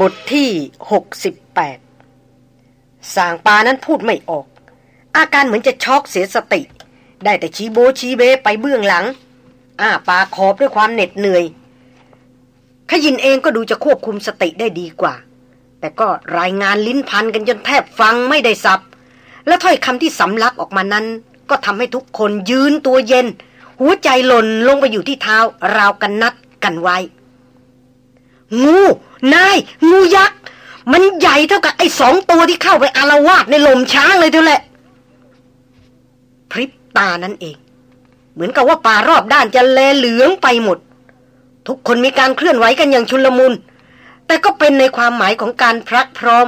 บทที่ 68 สางปานั้นพูดไม่ออก อาการเหมือนจะช็อกเสียสติ ได้แต่ชี้โบชี้เบไปเบื้องหลัง อ้าปาขอบด้วยความเหน็ดเหนื่อย ขยินเองก็ดูจะควบคุมสติได้ดีกว่า แต่ก็รายงานลิ้นพันกันจนแทบฟังไม่ได้สับ และถ้อยคำที่สำลักออกมานั้น ก็ทำให้ทุกคนยืนตัวเย็น หัวใจหล่นลงไปอยู่ที่เท้าราวกันนัดกันไว้ งู นายงูยักษ์ มันใหญ่เท่ากับไอ้สองตัวที่เข้าไปอารวาสในลมช้างเลยเท่าแหละ พริบตานั่นเอง เหมือนกับว่าป่ารอบด้านจะแลเหลืองไปหมด ทุกคนมีการเคลื่อนไหวกันอย่างชุลมุน แต่ก็เป็นในความหมายของการพรักพร้อม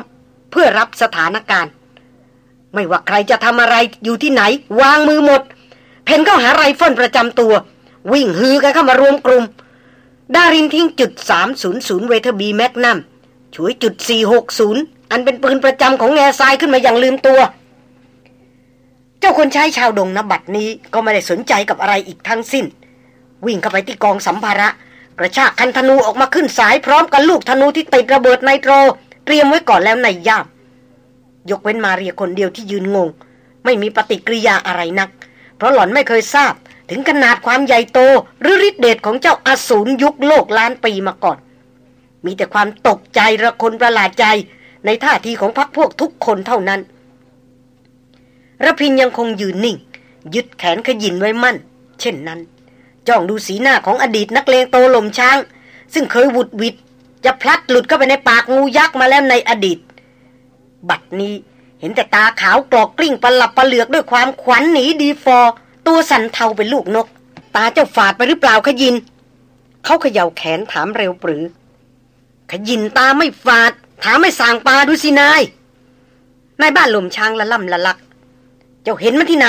เพื่อรับสถานการณ์ ไม่ว่าใครจะทำอะไรอยู่ที่ไหน วางมือหมด เผ่นเข้าหาไรเฟิลประจำตัว วิ่งฮือกันเข้ามารวมกลุ่ม ดารินทิ้งจุด 300 Weatherby Magnum ฉวยจุด 460 อันเป็นปืนประจำของแง่ทรายขึ้นมาอย่างลืมตัว เจ้าคนใช้ชาวดงบัดนี้ก็ไม่ได้สนใจกับอะไรอีกทั้งสิ้น วิ่งเข้าไปที่กองสัมภาระ กระชากคันธนูออกมาขึ้นสายพร้อมกับลูกธนูที่ติดระเบิดไนโตร เตรียมไว้ก่อนแล้วในย่าม ยกเว้นมาเรียคนเดียวที่ยืนงง ไม่มีปฏิกิริยาอะไรนัก เพราะหล่อนไม่เคยทราบ ถึงขนาดความใหญ่โตหรือฤทธิเดชของเจ้าอาสูรยุคโลกล้านปีมาก่อน มีแต่ความตกใจระคนประหลาดใจในท่าทีของพักพวกทุกคนเท่านั้นระพินยังคงยืนนิ่ง ยึดแขนขยินไว้มั่น เช่นนั้น จ้องดูสีหน้าของอดีตนักเลงโตลมช้าง ซึ่งเคยวุดวิดจะพลัดหลุดเข้าไปในปากงูยักษ์มาแล้วในอดีต บัดนี้เห็นแต่ตาขาวกรอกกลิ้งปลับปลเหลือกด้วยความขวัญหนีดีฟอร์ ตัวสันเทาเป็นลูกนก ตาเจ้าฝาดไปหรือเปล่าขยิน เขาเขย่าแขนถามเร็วปรือ ขยินตาไม่ฝาด ถามไม่สางปลาดูสินาย นายบ้านหลมช้างละล่ำละลัก เจ้าเห็นมันที่ไหน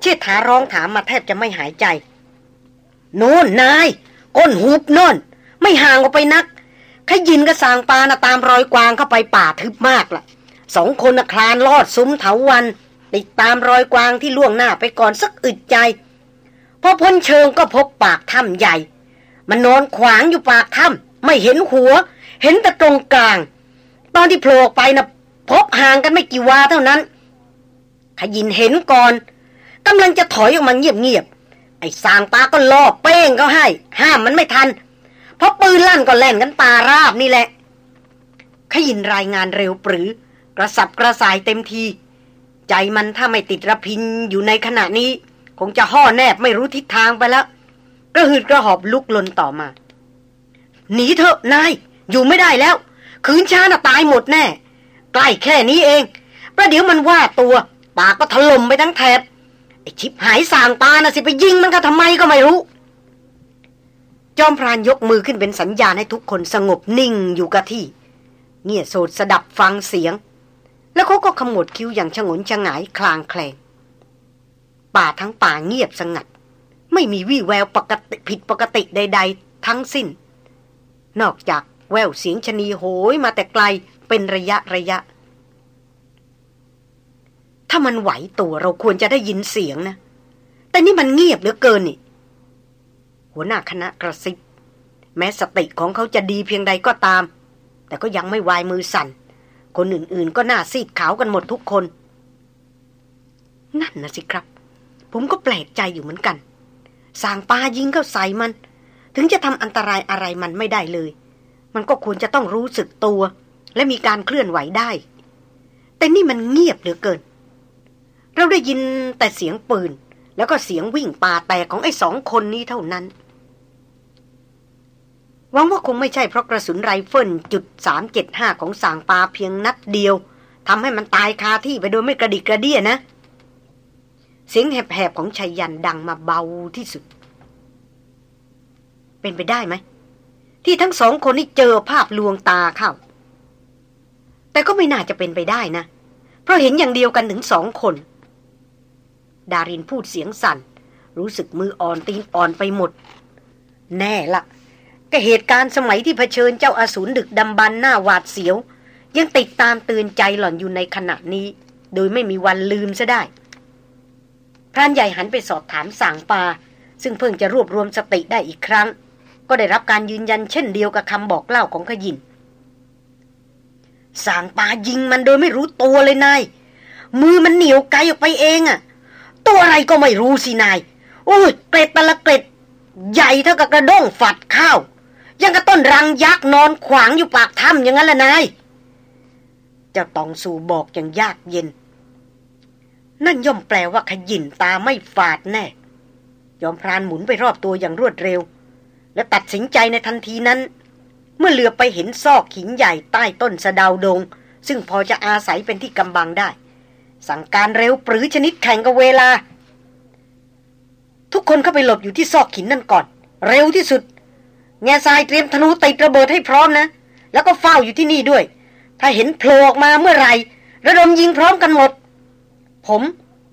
เชิดถาร้องถามมาแทบจะไม่หายใจ โน่นนายก้นหุบโน่น ไม่ห่างออกไปนักขยินกับสางปลานะตามรอยกวางเข้าไปป่าทึบมากละ่ะสองคนนะคลานลอดซุ้มเถาวัน ติดตามรอยกวางที่ล่วงหน้าไปก่อนสักอึดใจพอพ้นเชิงก็พบปากถ้ำใหญ่ มันนอนขวางอยู่ปากถ้ำไม่เห็นหัว เห็นแต่ตรงกลาง ตอนที่โผล่ไปนะพบห่างกันไม่กี่วาเท่านั้น ขยินเห็นก่อนกำลังจะถอยออกมาเงียบๆไอ้สางปาก็ล่อเป้งเขาให้ ห้ามมันไม่ทัน เพราะปืนลั่นก็แล่นกันตาราบนี่แหละขยินรายงานเร็วปรือกระสับกระส่ายเต็มที ใจมันถ้าไม่ติดระพินอยู่ในขณะนี้ คงจะห่อแนบไม่รู้ทิศทางไปแล้วกระหืดกระหอบลุกลนต่อมา หนีเถอะนาย อยู่ไม่ได้แล้ว คืนช้าน่ะตายหมดแน่ ใกล้แค่นี้เอง ประเดี๋ยวมันว่าตัว ปากก็ถล่มไปทั้งแถบไอชิบหายสางปาน่ะสิไปยิงมันก็ทำไมก็ไม่รู้ จอมพรานยกมือขึ้นเป็นสัญญาณให้ทุกคนสงบนิ่งอยู่กับที่ เงี่ยโสดสดับฟังเสียง แล้วเขาก็ขมวดคิ้วอย่างฉงนฉงายคลางแคลง ป่าทั้งป่าเงียบสงัด ไม่มีวี่แววปกติผิดปกติใด ๆ ทั้งสิ้น นอกจากแววเสียงชนีโหยมาแต่ไกลเป็นระยะระยะ ถ้ามันไหวตัวเราควรจะได้ยินเสียงนะ แต่นี่มันเงียบเหลือเกินนี่ หัวหน้าคณะกระซิบ แม้สติของเขาจะดีเพียงใดก็ตาม แต่ก็ยังไม่วายมือสั่น คนอื่นๆ ก็หน้าซีดขาวกันหมดทุกคน นั่นนะสิครับ ผมก็แปลกใจอยู่เหมือนกัน สางปายิงเข้าใส่มัน ถึงจะทำอันตรายอะไรมันไม่ได้เลย มันก็ควรจะต้องรู้สึกตัว และมีการเคลื่อนไหวได้ แต่นี่มันเงียบเหลือเกิน เราได้ยินแต่เสียงปืน แล้วก็เสียงวิ่งป่าแตกของไอ้สองคนนี้เท่านั้น หวังว่าคงไม่ใช่เพราะกระสุนไรเฟิลจุดสามเจ็ดห้าของสางปาเพียงนัดเดียวทำให้มันตายคาที่ไปโดยไม่กระดิกกระเดี้ยนะ เสียงแหบๆของชายยันดังมาเบาที่สุด เป็นไปได้ไหม ที่ทั้งสองคนนี้เจอภาพลวงตาเข้า แต่ก็ไม่น่าจะเป็นไปได้นะ เพราะเห็นอย่างเดียวกันถึงสองคน ดารินพูดเสียงสั่น รู้สึกมืออ่อนตีนอ่อนไปหมด แน่ละ ก็เหตุการณ์สมัยที่เผชิญเจ้าอาสูรดึกดำบันหน้าหวาดเสียว ยังติดตามเตือนใจหล่อนอยู่ในขณะนี้ โดยไม่มีวันลืมซะได้ พรานใหญ่หันไปสอบถามสางปา ซึ่งเพิ่งจะรวบรวมสติได้อีกครั้ง ก็ได้รับการยืนยันเช่นเดียวกับคำบอกเล่าของขยินสางปายิงมันโดยไม่รู้ตัวเลยนาย มือมันเหนียวไกลออกไปเองอะ่ะตัวอะไรก็ไม่รู้สินายโอ้ยเกล็ดตะละเกล็ด ใหญ่เท่ากับกระด้งฝัดข้าว ยังกระต้นรังยักษ์นอนขวางอยู่ปากถ้ำอย่างนั้นแหละนายเจ้าตองสู่บอกอย่างยากเย็น นั่นย่อมแปลว่าขยินตาไม่ฝาดแน่ ยอมพรานหมุนไปรอบตัวอย่างรวดเร็ว และตัดสินใจในทันทีนั้น เมื่อเหลือไปเห็นซอกหินใหญ่ใต้ต้นสะดาวดง ซึ่งพอจะอาศัยเป็นที่กำบังได้ สั่งการเร็วปรือชนิดแข่งกับเวลา ทุกคนเข้าไปหลบอยู่ที่ซอกหินนั่นก่อน เร็วที่สุด แง่ทรายเตรียมธนูติดระเบิดให้พร้อมนะ แล้วก็เฝ้าอยู่ที่นี่ด้วย ถ้าเห็นโผล่ออกมาเมื่อไหร่ระดมยิงพร้อมกันหมด ผม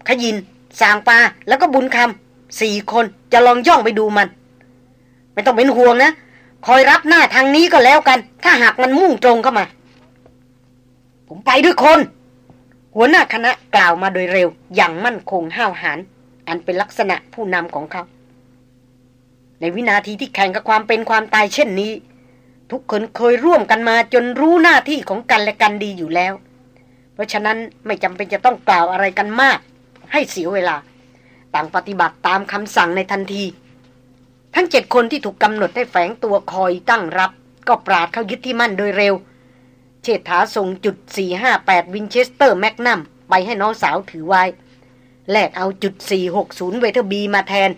ขยิน สางปา แล้วก็บุญคำสี่คนจะลองย่องไปดูมัน ไม่ต้องเป็นห่วงนะ คอยรับหน้าทางนี้ก็แล้วกัน ถ้าหากมันมุ่งตรงเข้ามา ผมไปด้วยคน หัวหน้าคณะกล่าวมาโดยเร็ว อย่างมั่นคงห้าวหาญอันเป็นลักษณะผู้นำของเขา ในวินาทีที่แข่งกับความเป็นความตายเช่นนี้ ทุกคนเคยร่วมกันมาจนรู้หน้าที่ของกันและกันดีอยู่แล้ว เพราะฉะนั้นไม่จำเป็นจะต้องกล่าวอะไรกันมาก ให้เสียเวลา ต่างปฏิบัติตามคำสั่งในทันที ทั้งเจ็ดคนที่ถูกกำหนดให้แฝงตัวคอยตั้งรับ ก็ปราดเข้ายึดที่มั่นโดยเร็ว เชษฐาส่งจุด 458 Winchester Magnum ไปให้น้องสาวถือไว้แลกเอาจุด460 Weatherby มาแทน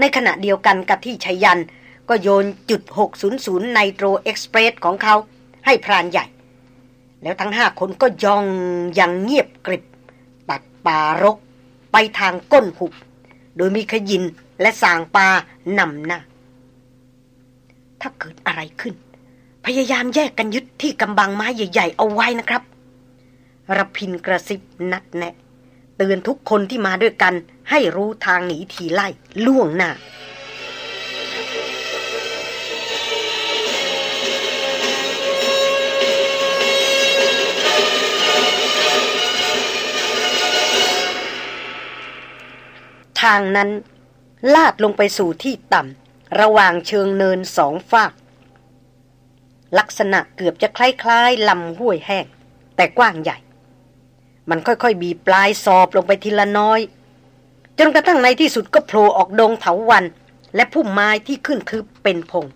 ในขณะเดียวกันกับที่ไชยันต์ ก็โยนจุด 600 Nitro Express ของเขาให้พรานใหญ่ แล้วทั้งห้าคนก็ย่องอย่างเงียบกริบ ตัดป่ารก ไปทางก้นหุบ โดยมีขยินและส่างปานำหน้า ถ้าเกิดอะไรขึ้น พยายามแยกกันยึดที่กำบังไม้ใหญ่ ๆ เอาไว้นะครับรพินกระซิบนัดแนะ เตือนทุกคนที่มาด้วยกัน ให้รู้ทางหนีทีไล่ล่วงหน้าทางนั้น ลาดลงไปสู่ที่ต่ำระหว่างเชิงเนินสองฝาก ลักษณะเกือบจะคล้ายๆลำห้วยแห้ง แต่กว้างใหญ่ มันค่อยๆ บีปลายสอบลงไปทีละน้อย จนกระทั่งในที่สุดก็โผล่ออกดงเถาวัน และพุ่มไม้ที่ขึ้นทึบเป็นพง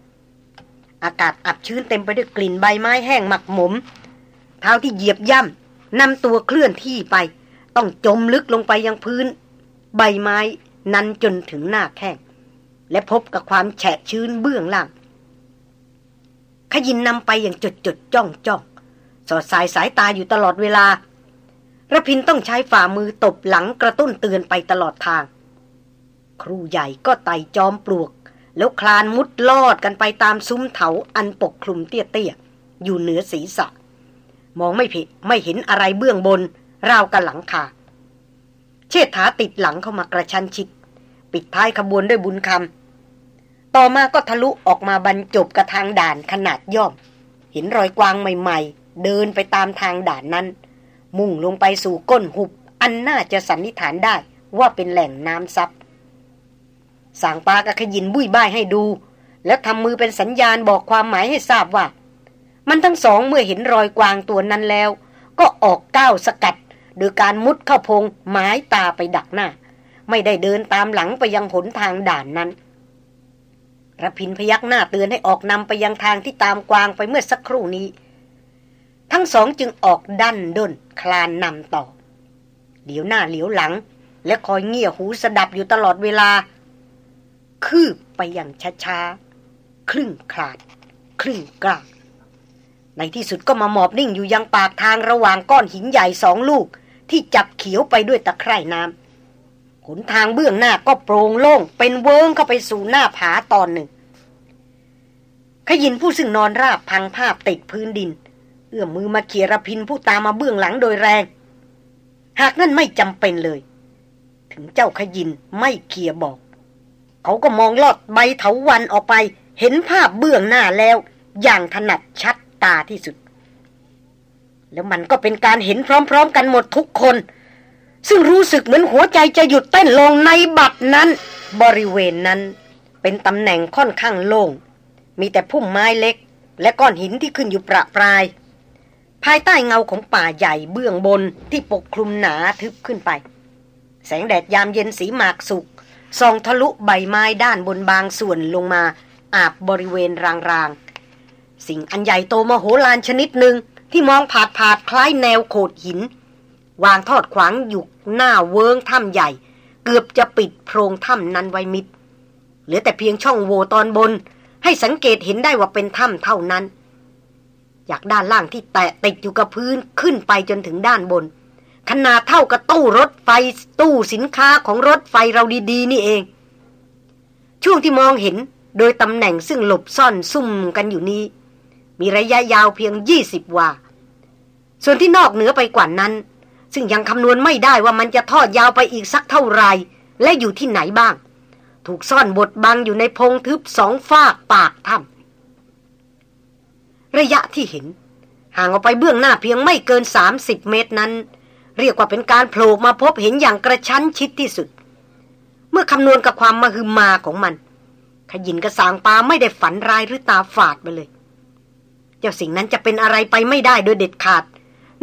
อากาศอับชื้นเต็มไปด้วยกลิ่นใบไม้แห้งหมักหมม เท้าที่เหยียบย่ำนำตัวเคลื่อนที่ไป ต้องจมลึกลงไปยังพื้น ใบไม้นั้นจนถึงหน้าแข้งและพบกับความแฉะชื้นเบื้องล่าง ขยินนำไปอย่างจดจดจ้องจ้องสอดสายสายตาอยู่ตลอดเวลา ระพินต้องใช้ฝ่ามือตบหลังกระตุ้นเตือนไปตลอดทาง ครูใหญ่ก็ไต่จอมปลวก แล้วคลานมุดลอดกันไปตามซุ้มเถาอันปกคลุมเตี้ยๆ อยู่เหนือศีรษะ มองไม่ผิดไม่เห็นอะไรเบื้องบน ราวกับหลังคาเชษฐาติดหลังเข้ามากระชันชิด ปิดท้ายขบวนด้วยบุญคำต่อมาก็ทะลุออกมาบรรจบกระทางด่านขนาดย่อม เห็นรอยกวางใหม่ ๆ เดินไปตามทางด่านนั้น มุ่งลงไปสู่ก้นหุบ อันน่าจะสันนิษฐานได้ว่าเป็นแหล่งน้ำซับสางปากระขยินบุ้ยบ้ายให้ดู แล้วทำมือเป็นสัญญาณบอกความหมายให้ทราบว่า มันทั้งสองเมื่อเห็นรอยกวางตัวนั้นแล้ว ก็ออกก้าวสกัด โดยการมุดเข้าพงหมายตาไปดักหน้า ไม่ได้เดินตามหลังไปยังผลทางด่านนั้นระพินพยักหน้าเตือนให้ออกนำไปยังทางที่ตามกวางไปเมื่อสักครู่นี้ ทั้งสองจึงออกดันด้นคลานนำต่อเดี๋ยวหน้าเหลียวหลัง และคอยเงี่ยหูสดับอยู่ตลอดเวลา คืบไปอย่างช้าๆ ครึ่งคลาด ครึ่งกล้าในที่สุดก็มาหมอบนิ่งอยู่ยังปากทางระหว่างก้อนหินใหญ่สองลูก ที่จับเขียวไปด้วยตะไคร่น้ำหนทางเบื้องหน้าก็โปร่งโล่ง เป็นเวิงเข้าไปสู่หน้าผาตอนหนึ่งขยินผู้ซึ่งนอนราบพังภาพติดพื้นดิน เอื้อมมือมาเขี่ยรพินผู้ตามมาเบื้องหลังโดยแรง หากนั่นไม่จำเป็นเลย ถึงเจ้าขยินไม่เคี่ยบอก เขาก็มองลอดใบเถาวันออกไป เห็นภาพเบื้องหน้าแล้ว อย่างถนัดชัดตาที่สุด แล้วมันก็เป็นการเห็นพร้อมๆ กันหมดทุกคน ซึ่งรู้สึกเหมือนหัวใจจะหยุดเต้นลงในบัดนั้น บริเวณนั้น เป็นตำแหน่งค่อนข้างโล่งมีแต่พุ่มไม้เล็ก และก้อนหินที่ขึ้นอยู่ประปราย ภายใต้เงาของป่าใหญ่เบื้องบนที่ปกคลุมหนาทึบขึ้นไป แสงแดดยามเย็นสีหมากสุกส่องทะลุใบไม้ด้านบนบางส่วนลงมาอาบบริเวณรางๆ สิ่งอันใหญ่โตมโหฬารชนิดหนึ่งที่มองผาดผาดคล้ายแนวโขดหิน วางทอดขวางอยู่หน้าเวิงถ้ำใหญ่ เกือบจะปิดโพรงถ้ำนั้นไว้มิดเหลือแต่เพียงช่องโหว่ตอนบน ให้สังเกตเห็นได้ว่าเป็นถ้ำเท่านั้น จากด้านล่างที่แตะติดอยู่กับพื้นขึ้นไปจนถึงด้านบน ขนาดเท่ากับตู้รถไฟตู้สินค้าของรถไฟเราดี ๆ นี่เอง ช่วงที่มองเห็นโดยตำแหน่งซึ่งหลบซ่อนซุ่มกันอยู่นี้ มีระยะยาวเพียงยี่สิบวา ส่วนที่นอกเหนือไปกว่านั้น ซึ่งยังคำนวณไม่ได้ว่ามันจะทอดยาวไปอีกสักเท่าไรและอยู่ที่ไหนบ้าง ถูกซ่อนบดบังอยู่ในพงทึบสองฝากปากถ้ำ ระยะที่เห็น ห่างออกไปเบื้องหน้าเพียงไม่เกิน 30 เมตรนั้น เรียกว่าเป็นการโผล่มาพบเห็นอย่างกระชั้นชิดที่สุด เมื่อคำนวณกับความมาคือมาของมัน ขยินกระสางปลาไม่ได้ฝันร้ายหรือตาฝาดไปเลย เจ้าสิ่งนั้นจะเป็นอะไรไปไม่ได้โดยเด็ดขาด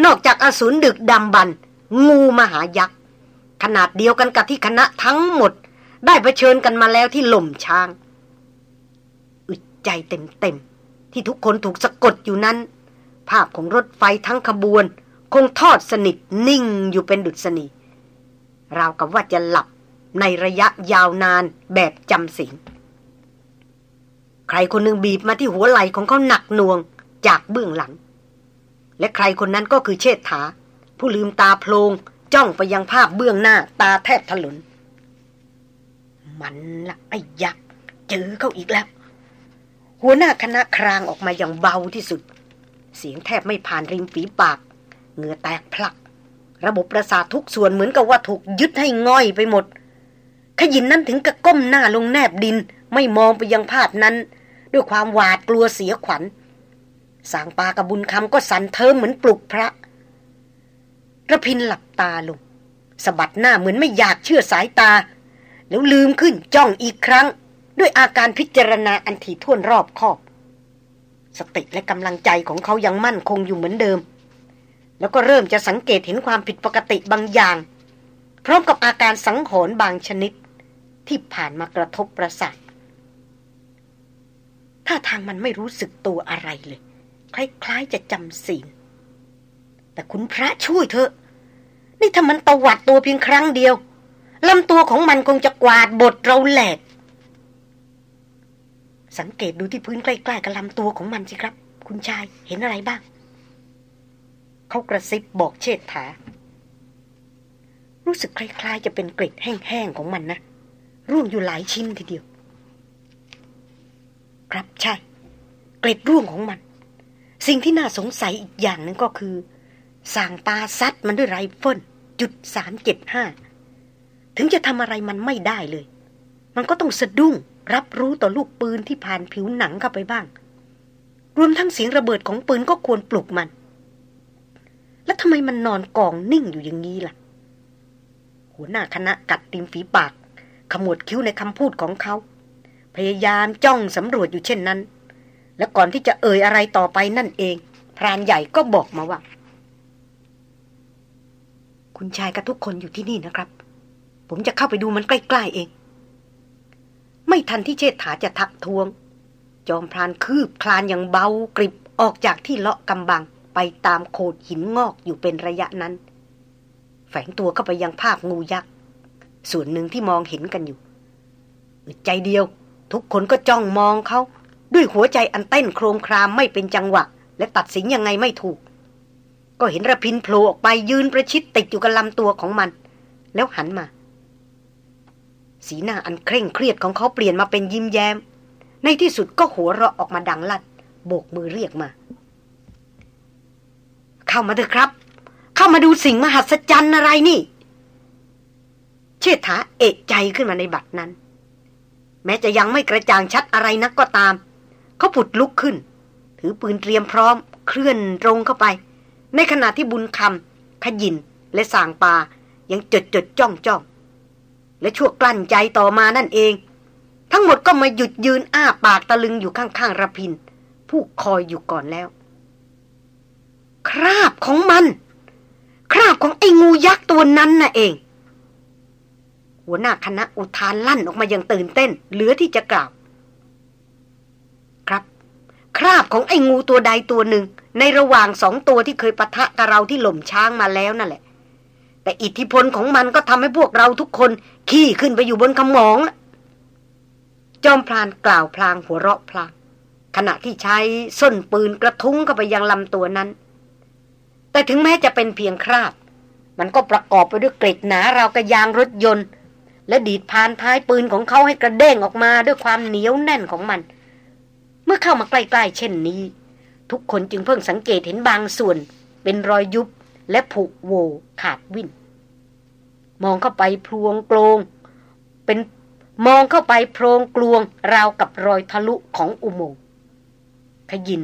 นอกจากอสูรดึกดำบัน งูมหายักษ์ขนาดเดียวกันกับที่คณะทั้งหมด ได้เผชิญกันมาแล้วที่หล่มช้าง อึดใจเต็มๆ ที่ทุกคนถูกสะกดอยู่นั้น ภาพของรถไฟทั้งขบวน คงทอดสนิทนิ่งอยู่เป็นดุษณีราวกับว่าจะหลับในระยะยาวนานแบบจำสิงใครคนหนึ่งบีบมาที่หัวไหล่ของเขาหนักหน่วงจากเบื้องหลัง และใครคนนั้นก็คือเชษฐา ผู้ลืมตาโพลงจ้องไปยังภาพเบื้องหน้าตาแทบถลนมันละไอ้ยักษ์เจอเขาอีกแล้ว หัวหน้าคณะครางออกมาอย่างเบาที่สุด เสียงแทบไม่ผ่านริมฝีปาก เหงื่อแตกพลัก ระบบประสาททุกส่วนเหมือนกับว่าถูกยึดให้ง่อยไปหมด ขยินนั้นถึงกับก้มหน้าลงแนบดิน ไม่มองไปยังภาพนั้น ด้วยความหวาดกลัวเสียขวัญสางปากับบุญคำก็สั่นเทิมเหมือนปลุกพระระพินหลับตาลงสะบัดหน้าเหมือนไม่อยากเชื่อสายตา แล้วลืมขึ้นจ้องอีกครั้ง ด้วยอาการพิจารณาอันถี่ถ้วนรอบคอบ สติและกำลังใจของเขายังมั่นคงอยู่เหมือนเดิม แล้วก็เริ่มจะสังเกตเห็นความผิดปกติบางอย่าง พร้อมกับอาการสังหรณ์บางชนิด ที่ผ่านมากระทบประสาทถ้าทางมันไม่รู้สึกตัวอะไรเลย คล้ายๆจะจำศีลแต่คุณพระช่วยเถอะ นี่ถ้ามันตวัดตัวเพียงครั้งเดียวลำตัวของมันคงจะกวาดบทเราแหลก สังเกตดูที่พื้นใกล้ๆกับลำตัวของมันสิครับ คุณชายเห็นอะไรบ้าง เขากระซิบบอกเชษฐา รู้สึกคล้ายๆ จะเป็นเกล็ดแห้งๆของมันนะ ร่วงอยู่หลายชิ้นทีเดียว ครับใช่ เกล็ดร่วงของมัน สิ่งที่น่าสงสัยอีกอย่างหนึ่งก็คือสางปลาซัดมันด้วยไรเฟิลจุดสามเจ็ดห้าถึงจะทำอะไรมันไม่ได้เลย มันก็ต้องสะดุ้ง รับรู้ต่อลูกปืนที่ผ่านผิวหนังเข้าไปบ้าง รวมทั้งเสียงระเบิดของปืนก็ควรปลุกมัน แล้วทำไมมันนอนกองนิ่งอยู่อย่างนี้ล่ะ หัวหน้าคณะกัดติมฝีปาก ขมวดคิ้วในคำพูดของเขา พยายามจ้องสำรวจอยู่เช่นนั้น และก่อนที่จะเอ่ยอะไรต่อไปนั่นเอง พรานใหญ่ก็บอกมาว่า คุณชายกับทุกคนอยู่ที่นี่นะครับ ผมจะเข้าไปดูมันใกล้ๆเอง ไม่ทันที่เชษฐาจะทักทวง จอมพรานคืบคลานอย่างเบากริบออกจากที่เลาะกำบังไปตามโขดหินงอกอยู่เป็นระยะนั้น แฝงตัวเข้าไปยังภาพงูยักษ์ ส่วนหนึ่งที่มองเห็นกันอยู่ใจเดียว ทุกคนก็จ้องมองเขา ด้วยหัวใจอันเต้นโครมครามไม่เป็นจังหวะ และตัดสินยังไงไม่ถูก ก็เห็นระพินโผล่ออกไปยืนประชิดติดอยู่กับลำตัวของมัน แล้วหันมา สีหน้าอันเคร่งเครียดของเขาเปลี่ยนมาเป็นยิ้มแย้ม ในที่สุดก็หัวเราะออกมาดังลั่น โบกมือเรียกมา เข้ามาเถอะครับ เข้ามาดูสิ่งมหัศจรรย์อะไรนี่ เชษฐาเอกใจขึ้นมาในบัดนั้น แม้จะยังไม่กระจ่างชัดอะไรนักก็ตาม เขาผุดลุกขึ้น ถือปืนเตรียมพร้อม เคลื่อนตรงเข้าไป ในขณะที่บุญคำขยินและสางปายังจดจดจ้องจ้อง และชั่วกลั้นใจต่อมานั่นเอง ทั้งหมดก็มาหยุดยืนอ้าปากตะลึงอยู่ข้างๆระพิน ผู้คอยอยู่ก่อนแล้ว คราบของมัน คราบของไอ้งูยักษ์ตัวนั้นน่ะเอง หัวหน้าคณะอุทานลั่นออกมาอย่างตื่นเต้น เหลือที่จะกล่าวครับ คราบของไอ้งูตัวใดตัวหนึ่ง ในระหว่างสองตัวที่เคยปะทะกับเราที่หล่มช้างมาแล้วนั่นแหละ แต่อิทธิพลของมันก็ทำให้พวกเราทุกคน ขี้ขึ้นไปอยู่บนขมอง จอมพลานกล่าวพลางหัวเราะพลางขณะที่ใช้ส้นปืนกระทุ้งเข้าไปยังลำตัวนั้น แต่ถึงแม้จะเป็นเพียงคราบ มันก็ประกอบไปด้วยเกล็ดหนาราวกระยางรถยนต์ และดีดพานท้ายปืนของเขาให้กระเด้งออกมาด้วยความเหนียวแน่นของมัน เมื่อเข้ามาใกล้ๆเช่นนี้ ทุกคนจึงเพิ่งสังเกตเห็นบางส่วน เป็นรอยยุบ และผุโวขาดวิ่น มองเข้าไปพลวงโกลง เป็นมองเข้าไปโพรงกลวง ราวกับรอยทะลุของอุโมงค์ขยิน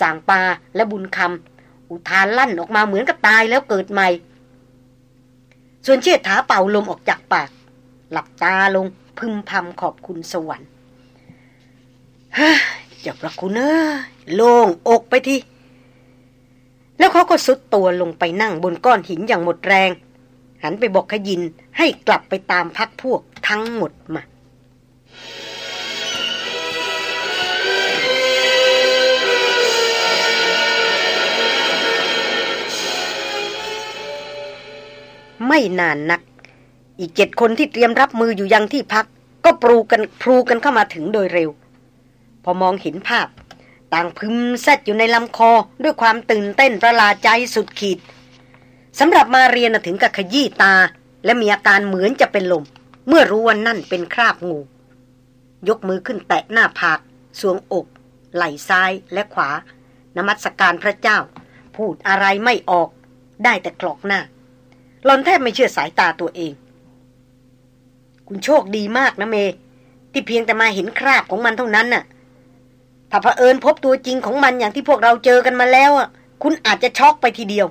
สางปาและบุญคำอุทานลั่นออกมาเหมือนกับตายแล้วเกิดใหม่ ส่วนเชิดถาเป่าลมออกจากปาก หลับตาลงพึมพำขอบคุณสวรรค์ฮะเจ้าประคุณเอ้ยโล่งอกไปที แล้วเขาก็สุดตัวลงไปนั่งบนก้อนหินอย่างหมดแรง หันไปบอกขยินให้กลับไปตามพักพวกทั้งหมดมาไม่นานนัก อีกเจ็ดคนที่เตรียมรับมืออยู่ยังที่พัก ก็ปรูกันพลูกันเข้ามาถึงโดยเร็ว พอมองเห็นภาพ ต่างพึมแซดอยู่ในลำคอด้วยความตื่นเต้นประหลาดใจสุดขีดสำหรับมาเรียนถึงกับขยี้ตา และมีอาการเหมือนจะเป็นลม เมื่อรู้ว่านั่นเป็นคราบงู ยกมือขึ้นแตะหน้าผากสวงอก ไหล่ซ้ายและขวา นมัสการพระเจ้า พูดอะไรไม่ออก ได้แต่กรอกหน้าหลอนแทบไม่เชื่อสายตาตัวเอง คุณโชคดีมากนะเม ที่เพียงแต่มาเห็นคราบของมันเท่านั้นน่ะ ถ้าเผอิญพบตัวจริงของมันอย่างที่พวกเราเจอกันมาแล้วอะ คุณอาจจะช็อกไปทีเดียว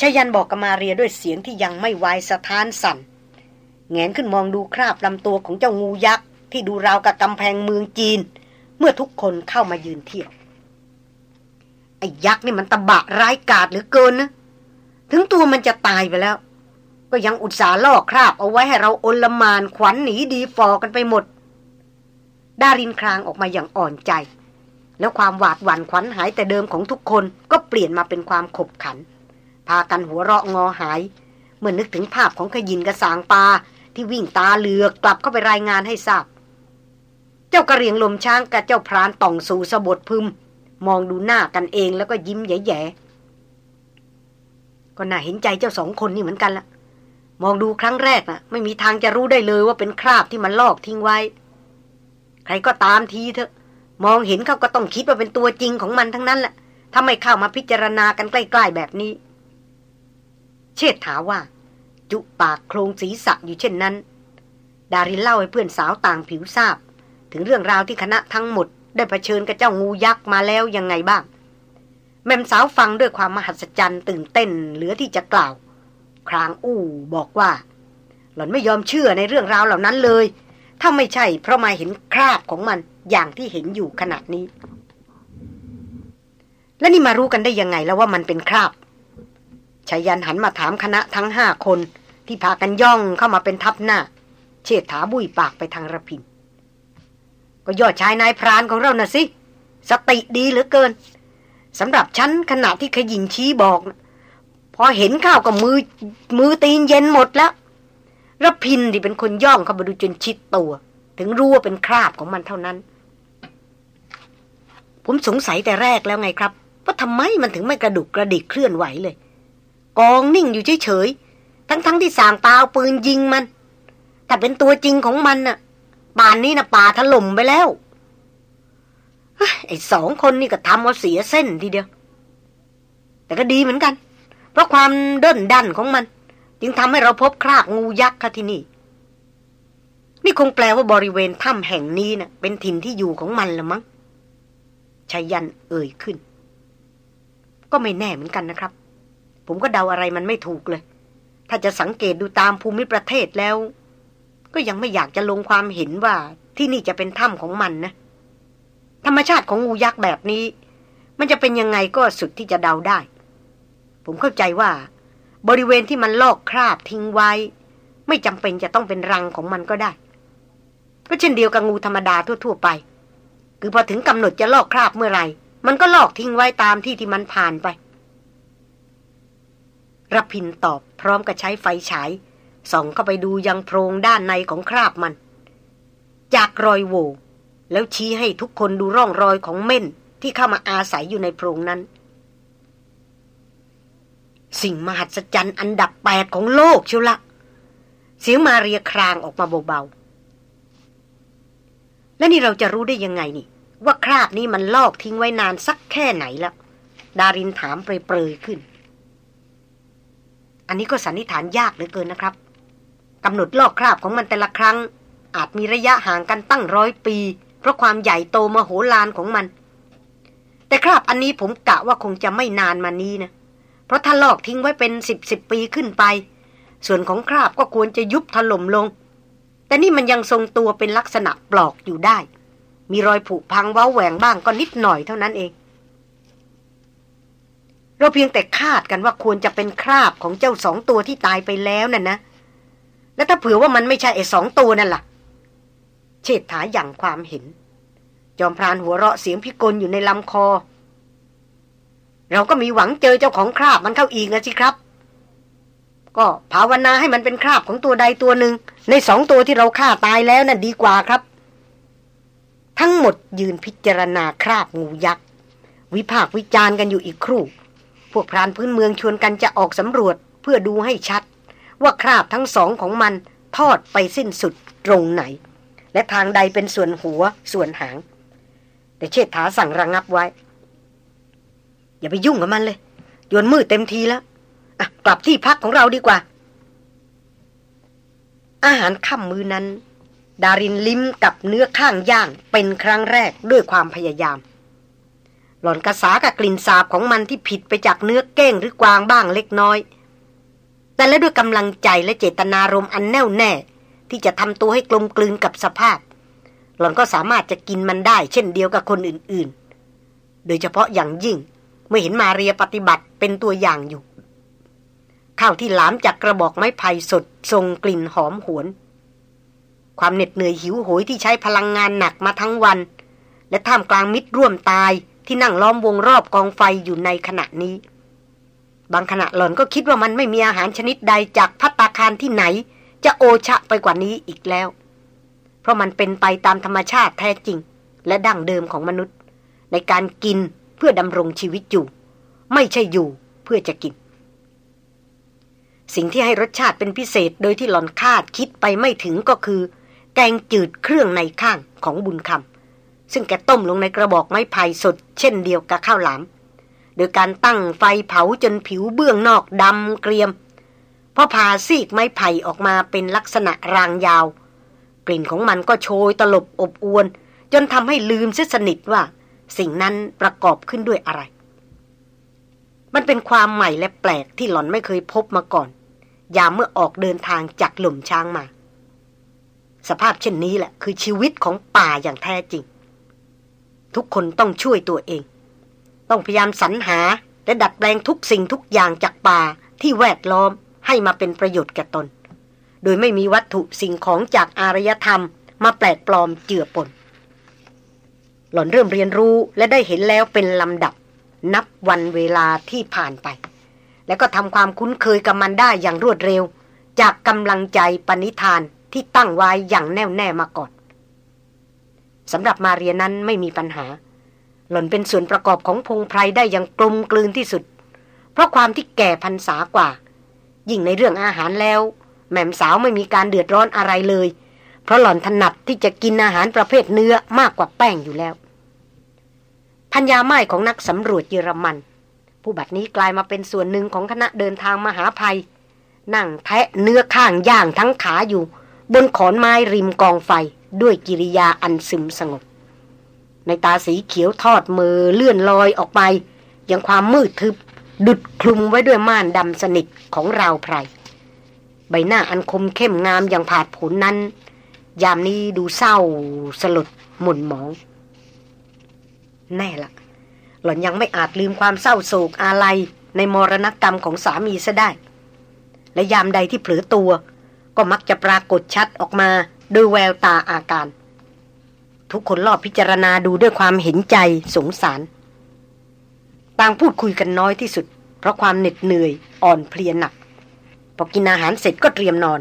ชายันบอกกับมาเรียด้วยเสียงที่ยังไม่วายสะท้านสั่นแงนขึ้นมองดูคราบลำตัวของเจ้างูยักษ์ ที่ดูราวกับกำแพงเมืองจีน เมื่อทุกคนเข้ามายืนเทียบไอ้ยักษ์นี่มันตะบะร้ายกาจเหลือเกินนะ ถึงตัวมันจะตายไปแล้ว ก็ยังอุตส่าห์ล่อคราบเอาไว้ให้เราอนลมานขวัญหนีดีฟอกันไปหมด ดารินครางออกมาอย่างอ่อนใจ แล้วความหวาดหวั่นขวัญหายแต่เดิมของทุกคนก็เปลี่ยนมาเป็นความขบขัน พากันหัวเราะงอหาย เมื่อนนึกถึงภาพของขยินกระสางปลาที่วิ่งตาเหลือกกลับเข้าไปรายงานให้ทราบ เจ้ากระเรียงลมช้างกับเจ้าพรานต่องสู่สะบดพึม มองดูหน้ากันเองแล้วก็ยิ้มแย่ๆก็น่าเห็นใจเจ้าสองคนนี่เหมือนกันละมองดูครั้งแรกนะ่ะ ไม่มีทางจะรู้ได้เลยว่าเป็นคราบที่มันลอกทิ้งไว้ ใครก็ตามทีเถอะ มองเห็นเขาก็ต้องคิดว่าเป็นตัวจริงของมันทั้งนั้นแหละถ้าไม่เข้ามาพิจารณากันใกล้ ๆ แบบนี้ เชษฐาว่า จุปากโครงศีรษะอยู่เช่นนั้น ดารินเล่าให้เพื่อนสาวต่างผิวทราบ ถึงเรื่องราวที่คณะทั้งหมด ได้เผชิญกับเจ้างูยักษ์มาแล้วยังไงบ้าง แม่มสาวฟังด้วยความมหัศจรรย์ตื่นเต้นเหลือที่จะกล่าว ครางอู้บอกว่า หล่อนไม่ยอมเชื่อในเรื่องราวเหล่านั้นเลย ถ้าไม่ใช่เพราะมาเห็นคราบของมันอย่างที่เห็นอยู่ขณะนี้ และนี่มารู้กันได้ยังไงแล้วว่ามันเป็นคราบชายันหันมาถามคณะทั้งห้าคนที่พากันย่องเข้ามาเป็นทัพหน้า เชิดถาบุยปากไปทางระพิน ก็ยอดชายนายพรานของเราน่ะสิ สติดีเหลือเกินสำหรับฉันขณะที่ขยินชี้บอก พอเห็นข้าวก็มือมือตีนเย็นหมดแล้ว รพินที่เป็นคนย่องเข้ามาดูจนชิดตัว ถึงรู้ว่าเป็นคราบของมันเท่านั้น ผมสงสัยแต่แรกแล้วไงครับ ว่าทำไมมันถึงไม่กระดุกกระดิกเคลื่อนไหวเลย กองนิ่งอยู่เฉยๆทั้งๆทที่สางปาเอาปืนยิงมัน แต่เป็นตัวจริงของมันน่ะป่านนี้นะป่าถล่มไปแล้วไอ้สองคนนี่ก็ทำเอาเสียเส้นทีเดียว แต่ก็ดีเหมือนกัน เพราะความเดินดันของมัน จึงทำให้เราพบคราบงูยักษ์ค่ะที่นี่ นี่คงแปลว่าบริเวณถ้ำแห่งนี้นะ่ะ เป็นถิ่นที่อยู่ของมันละมั้งชายันเอ่ยขึ้น ก็ไม่แน่เหมือนกันนะครับ ผมก็เดาอะไรมันไม่ถูกเลย ถ้าจะสังเกตดูตามภูมิประเทศแล้ว ก็ยังไม่อยากจะลงความเห็นว่าที่นี่จะเป็นถ้ำของมันนะ ธรรมชาติของงูยักษ์แบบนี้ มันจะเป็นยังไงก็สุดที่จะเดาได้ ผมเข้าใจว่า บริเวณที่มันลอกคราบทิ้งไว้ ไม่จำเป็นจะต้องเป็นรังของมันก็ได้ ก็เช่นเดียวกับงูธรรมดาทั่ว ๆ ไป คือพอถึงกำหนดจะลอกคราบเมื่อไหร่ มันก็ลอกทิ้งไว้ตามที่ที่มันผ่านไปรพินตอบพร้อมกับใช้ไฟฉาย ส่องเข้าไปดูยังโพรงด้านในของคราบมัน จากรอยโว แล้วชี้ให้ทุกคนดูร่องรอยของเม่นที่เข้ามาอาศัยอยู่ในโพรงนั้น สิ่งมหัศจรรย์อันดับแปดของโลกชุละเสียงมาเรียครางออกมาเบาๆ และนี่เราจะรู้ได้ยังไงนี่ ว่าคราบนี้มันลอกทิ้งไว้นานสักแค่ไหนแล้ว ดารินถามเปรยๆขึ้น อันนี้ก็สันนิษฐานยากเหลือเกินนะครับกำหนดลอกคราบของมันแต่ละครั้ง อาจมีระยะห่างกันตั้งร้อยปี เพราะความใหญ่โตมโหฬารของมัน แต่คราบอันนี้ผมกะว่าคงจะไม่นานมานี้นะ เพราะถ้าลอกทิ้งไว้เป็นสิบสิบปีขึ้นไป ส่วนของคราบก็ควรจะยุบถล่มลง แต่นี่มันยังทรงตัวเป็นลักษณะปลอกอยู่ได้ มีรอยผุพังเว้าแหวงบ้างก็นิดหน่อยเท่านั้นเอง เราเพียงแต่คาดกันว่าควรจะเป็นคราบของเจ้าสองตัวที่ตายไปแล้วน่ะนะ แล้วถ้าเผื่อว่ามันไม่ใช่ไอ้สองตัวนั่นล่ะ เชิดถาอย่างความเห็น จอมพรานหัวเราะเสียงพิกลอยู่ในลำคอ เราก็มีหวังเจอเจ้าของคราบมันเข้าอีกนะสิครับ ก็ภาวนาให้มันเป็นคราบของตัวใดตัวหนึ่ง ในสองตัวที่เราฆ่าตายแล้วนั่นดีกว่าครับ ทั้งหมดยืนพิจารณาคราบงูยักษ์ วิพากวิจารณ์กันอยู่อีกครู่ พวกพรานพื้นเมืองชวนกันจะออกสำรวจเพื่อดูให้ชัด ว่าคราบทั้งสองของมันทอดไปสิ้นสุดตรงไหน และทางใดเป็นส่วนหัวส่วนหาง แต่เชษฐาสั่งระงงับไว้ อย่าไปยุ่งกับมันเลยโยนมืดเต็มทีแล้วอะกลับที่พักของเราดีกว่า อาหารค่ำมือนั้น ดารินลิ้มกับเนื้อข้างย่างเป็นครั้งแรกด้วยความพยายาม หล่อนกระสากับกลิ่นสาบของมันที่ผิดไปจากเนื้อเก้งหรือกวางบ้างเล็กน้อย แต่และด้วยกำลังใจและเจตนารมณ์อันแน่วแน่ ที่จะทำตัวให้กลมกลืนกับสภาพ หล่อนก็สามารถจะกินมันได้ เช่นเดียวกับคนอื่นๆ โดยเฉพาะอย่างยิ่ง เมื่อเห็นมาเรียปฏิบัติเป็นตัวอย่างอยู่ ข้าวที่หลามจากกระบอกไม้ไผ่สดทรงกลิ่นหอมหวน ความเหน็ดเหนื่อยหิวโหยที่ใช้พลังงานหนักมาทั้งวัน และท่ามกลางมิตรร่วมตายที่นั่งล้อมวงรอบกองไฟอยู่ในขณะนี้ บางขณะหล่อนก็คิดว่ามันไม่มีอาหารชนิดใดจากพัตตาคารที่ไหน จะโอชะไปกว่านี้อีกแล้ว เพราะมันเป็นไปตามธรรมชาติแท้จริง และดั้งเดิมของมนุษย์ ในการกิน เพื่อดำรงชีวิตอยู่ ไม่ใช่อยู่เพื่อจะกิน สิ่งที่ให้รสชาติเป็นพิเศษโดยที่หล่อนคาดคิดไปไม่ถึงก็คือ แกงจืดเครื่องในข้างของบุญคำซึ่งแกต้มลงในกระบอกไม้ไผ่สด เช่นเดียวกับข้าวหลามโดยการตั้งไฟเผาจนผิวเบื้องนอกดำเกรียมพอผ่าซีกไม้ไผ่ออกมาเป็นลักษณะรางยาว กลิ่นของมันก็โชยตลบอบอวน จนทำให้ลืมเสสนิทว่า สิ่งนั้นประกอบขึ้นด้วยอะไร มันเป็นความใหม่และแปลกที่หล่อนไม่เคยพบมาก่อน ยามเมื่อออกเดินทางจากหล่มช้างมา สภาพเช่นนี้แหละ คือชีวิตของป่าอย่างแท้จริง ทุกคนต้องช่วยตัวเอง ต้องพยายามสรรหาและดัดแปลงทุกสิ่งทุกอย่างจากป่าที่แวดล้อมให้มาเป็นประโยชน์แก่ตน โดยไม่มีวัตถุสิ่งของจากอารยธรรมมาแปลกปลอมเจือปน หล่อนเริ่มเรียนรู้และได้เห็นแล้วเป็นลำดับ นับวันเวลาที่ผ่านไป แล้วก็ทำความคุ้นเคยกับมันได้อย่างรวดเร็ว จากกำลังใจปณิธานที่ตั้งไว้อย่างแน่วแน่มาก่อนสำหรับมาเรียนนั้นไม่มีปัญหา หล่อนเป็นส่วนประกอบของพงไพรได้อย่างกลมกลืนที่สุด เพราะความที่แก่พันษากว่า ยิ่งในเรื่องอาหารแล้ว แม่มสาวไม่มีการเดือดร้อนอะไรเลย เพราะหล่อนถนัดที่จะกินอาหารประเภทเนื้อมากกว่าแป้งอยู่แล้ว พัญญาไม้ของนักสำรวจเยอรมัน ผู้บัดนี้กลายมาเป็นส่วนหนึ่งของคณะเดินทางมหาภัย นั่งแทะเนื้อข้างย่างทั้งขาอยู่ บนขอนไม้ริมกองไฟด้วยกิริยาอันซึมสงบ ในตาสีเขียวทอดมือเลื่อนลอยออกไป ยังความมืดทึบดุดคลุมไว้ด้วยม่านดำสนิทของราวไพร ใบหน้าอันคมเข้มงามอย่างผาดผลนั้น ยามนี้ดูเศร้าสลดหม่นหมอง แน่ละหล่อนยังไม่อาจลืมความเศร้าโศกอาลัยในมรณกรรมของสามีซะได้ และยามใดที่เผลอตัว ก็มักจะปรากฏชัดออกมาด้วยแววตาอาการ ทุกคนรอบพิจารณาดูด้วยความเห็นใจสงสาร ต่างพูดคุยกันน้อยที่สุด เพราะความเหน็ดเหนื่อยอ่อนเพลียหนัก พอกินอาหารเสร็จก็เตรียมนอน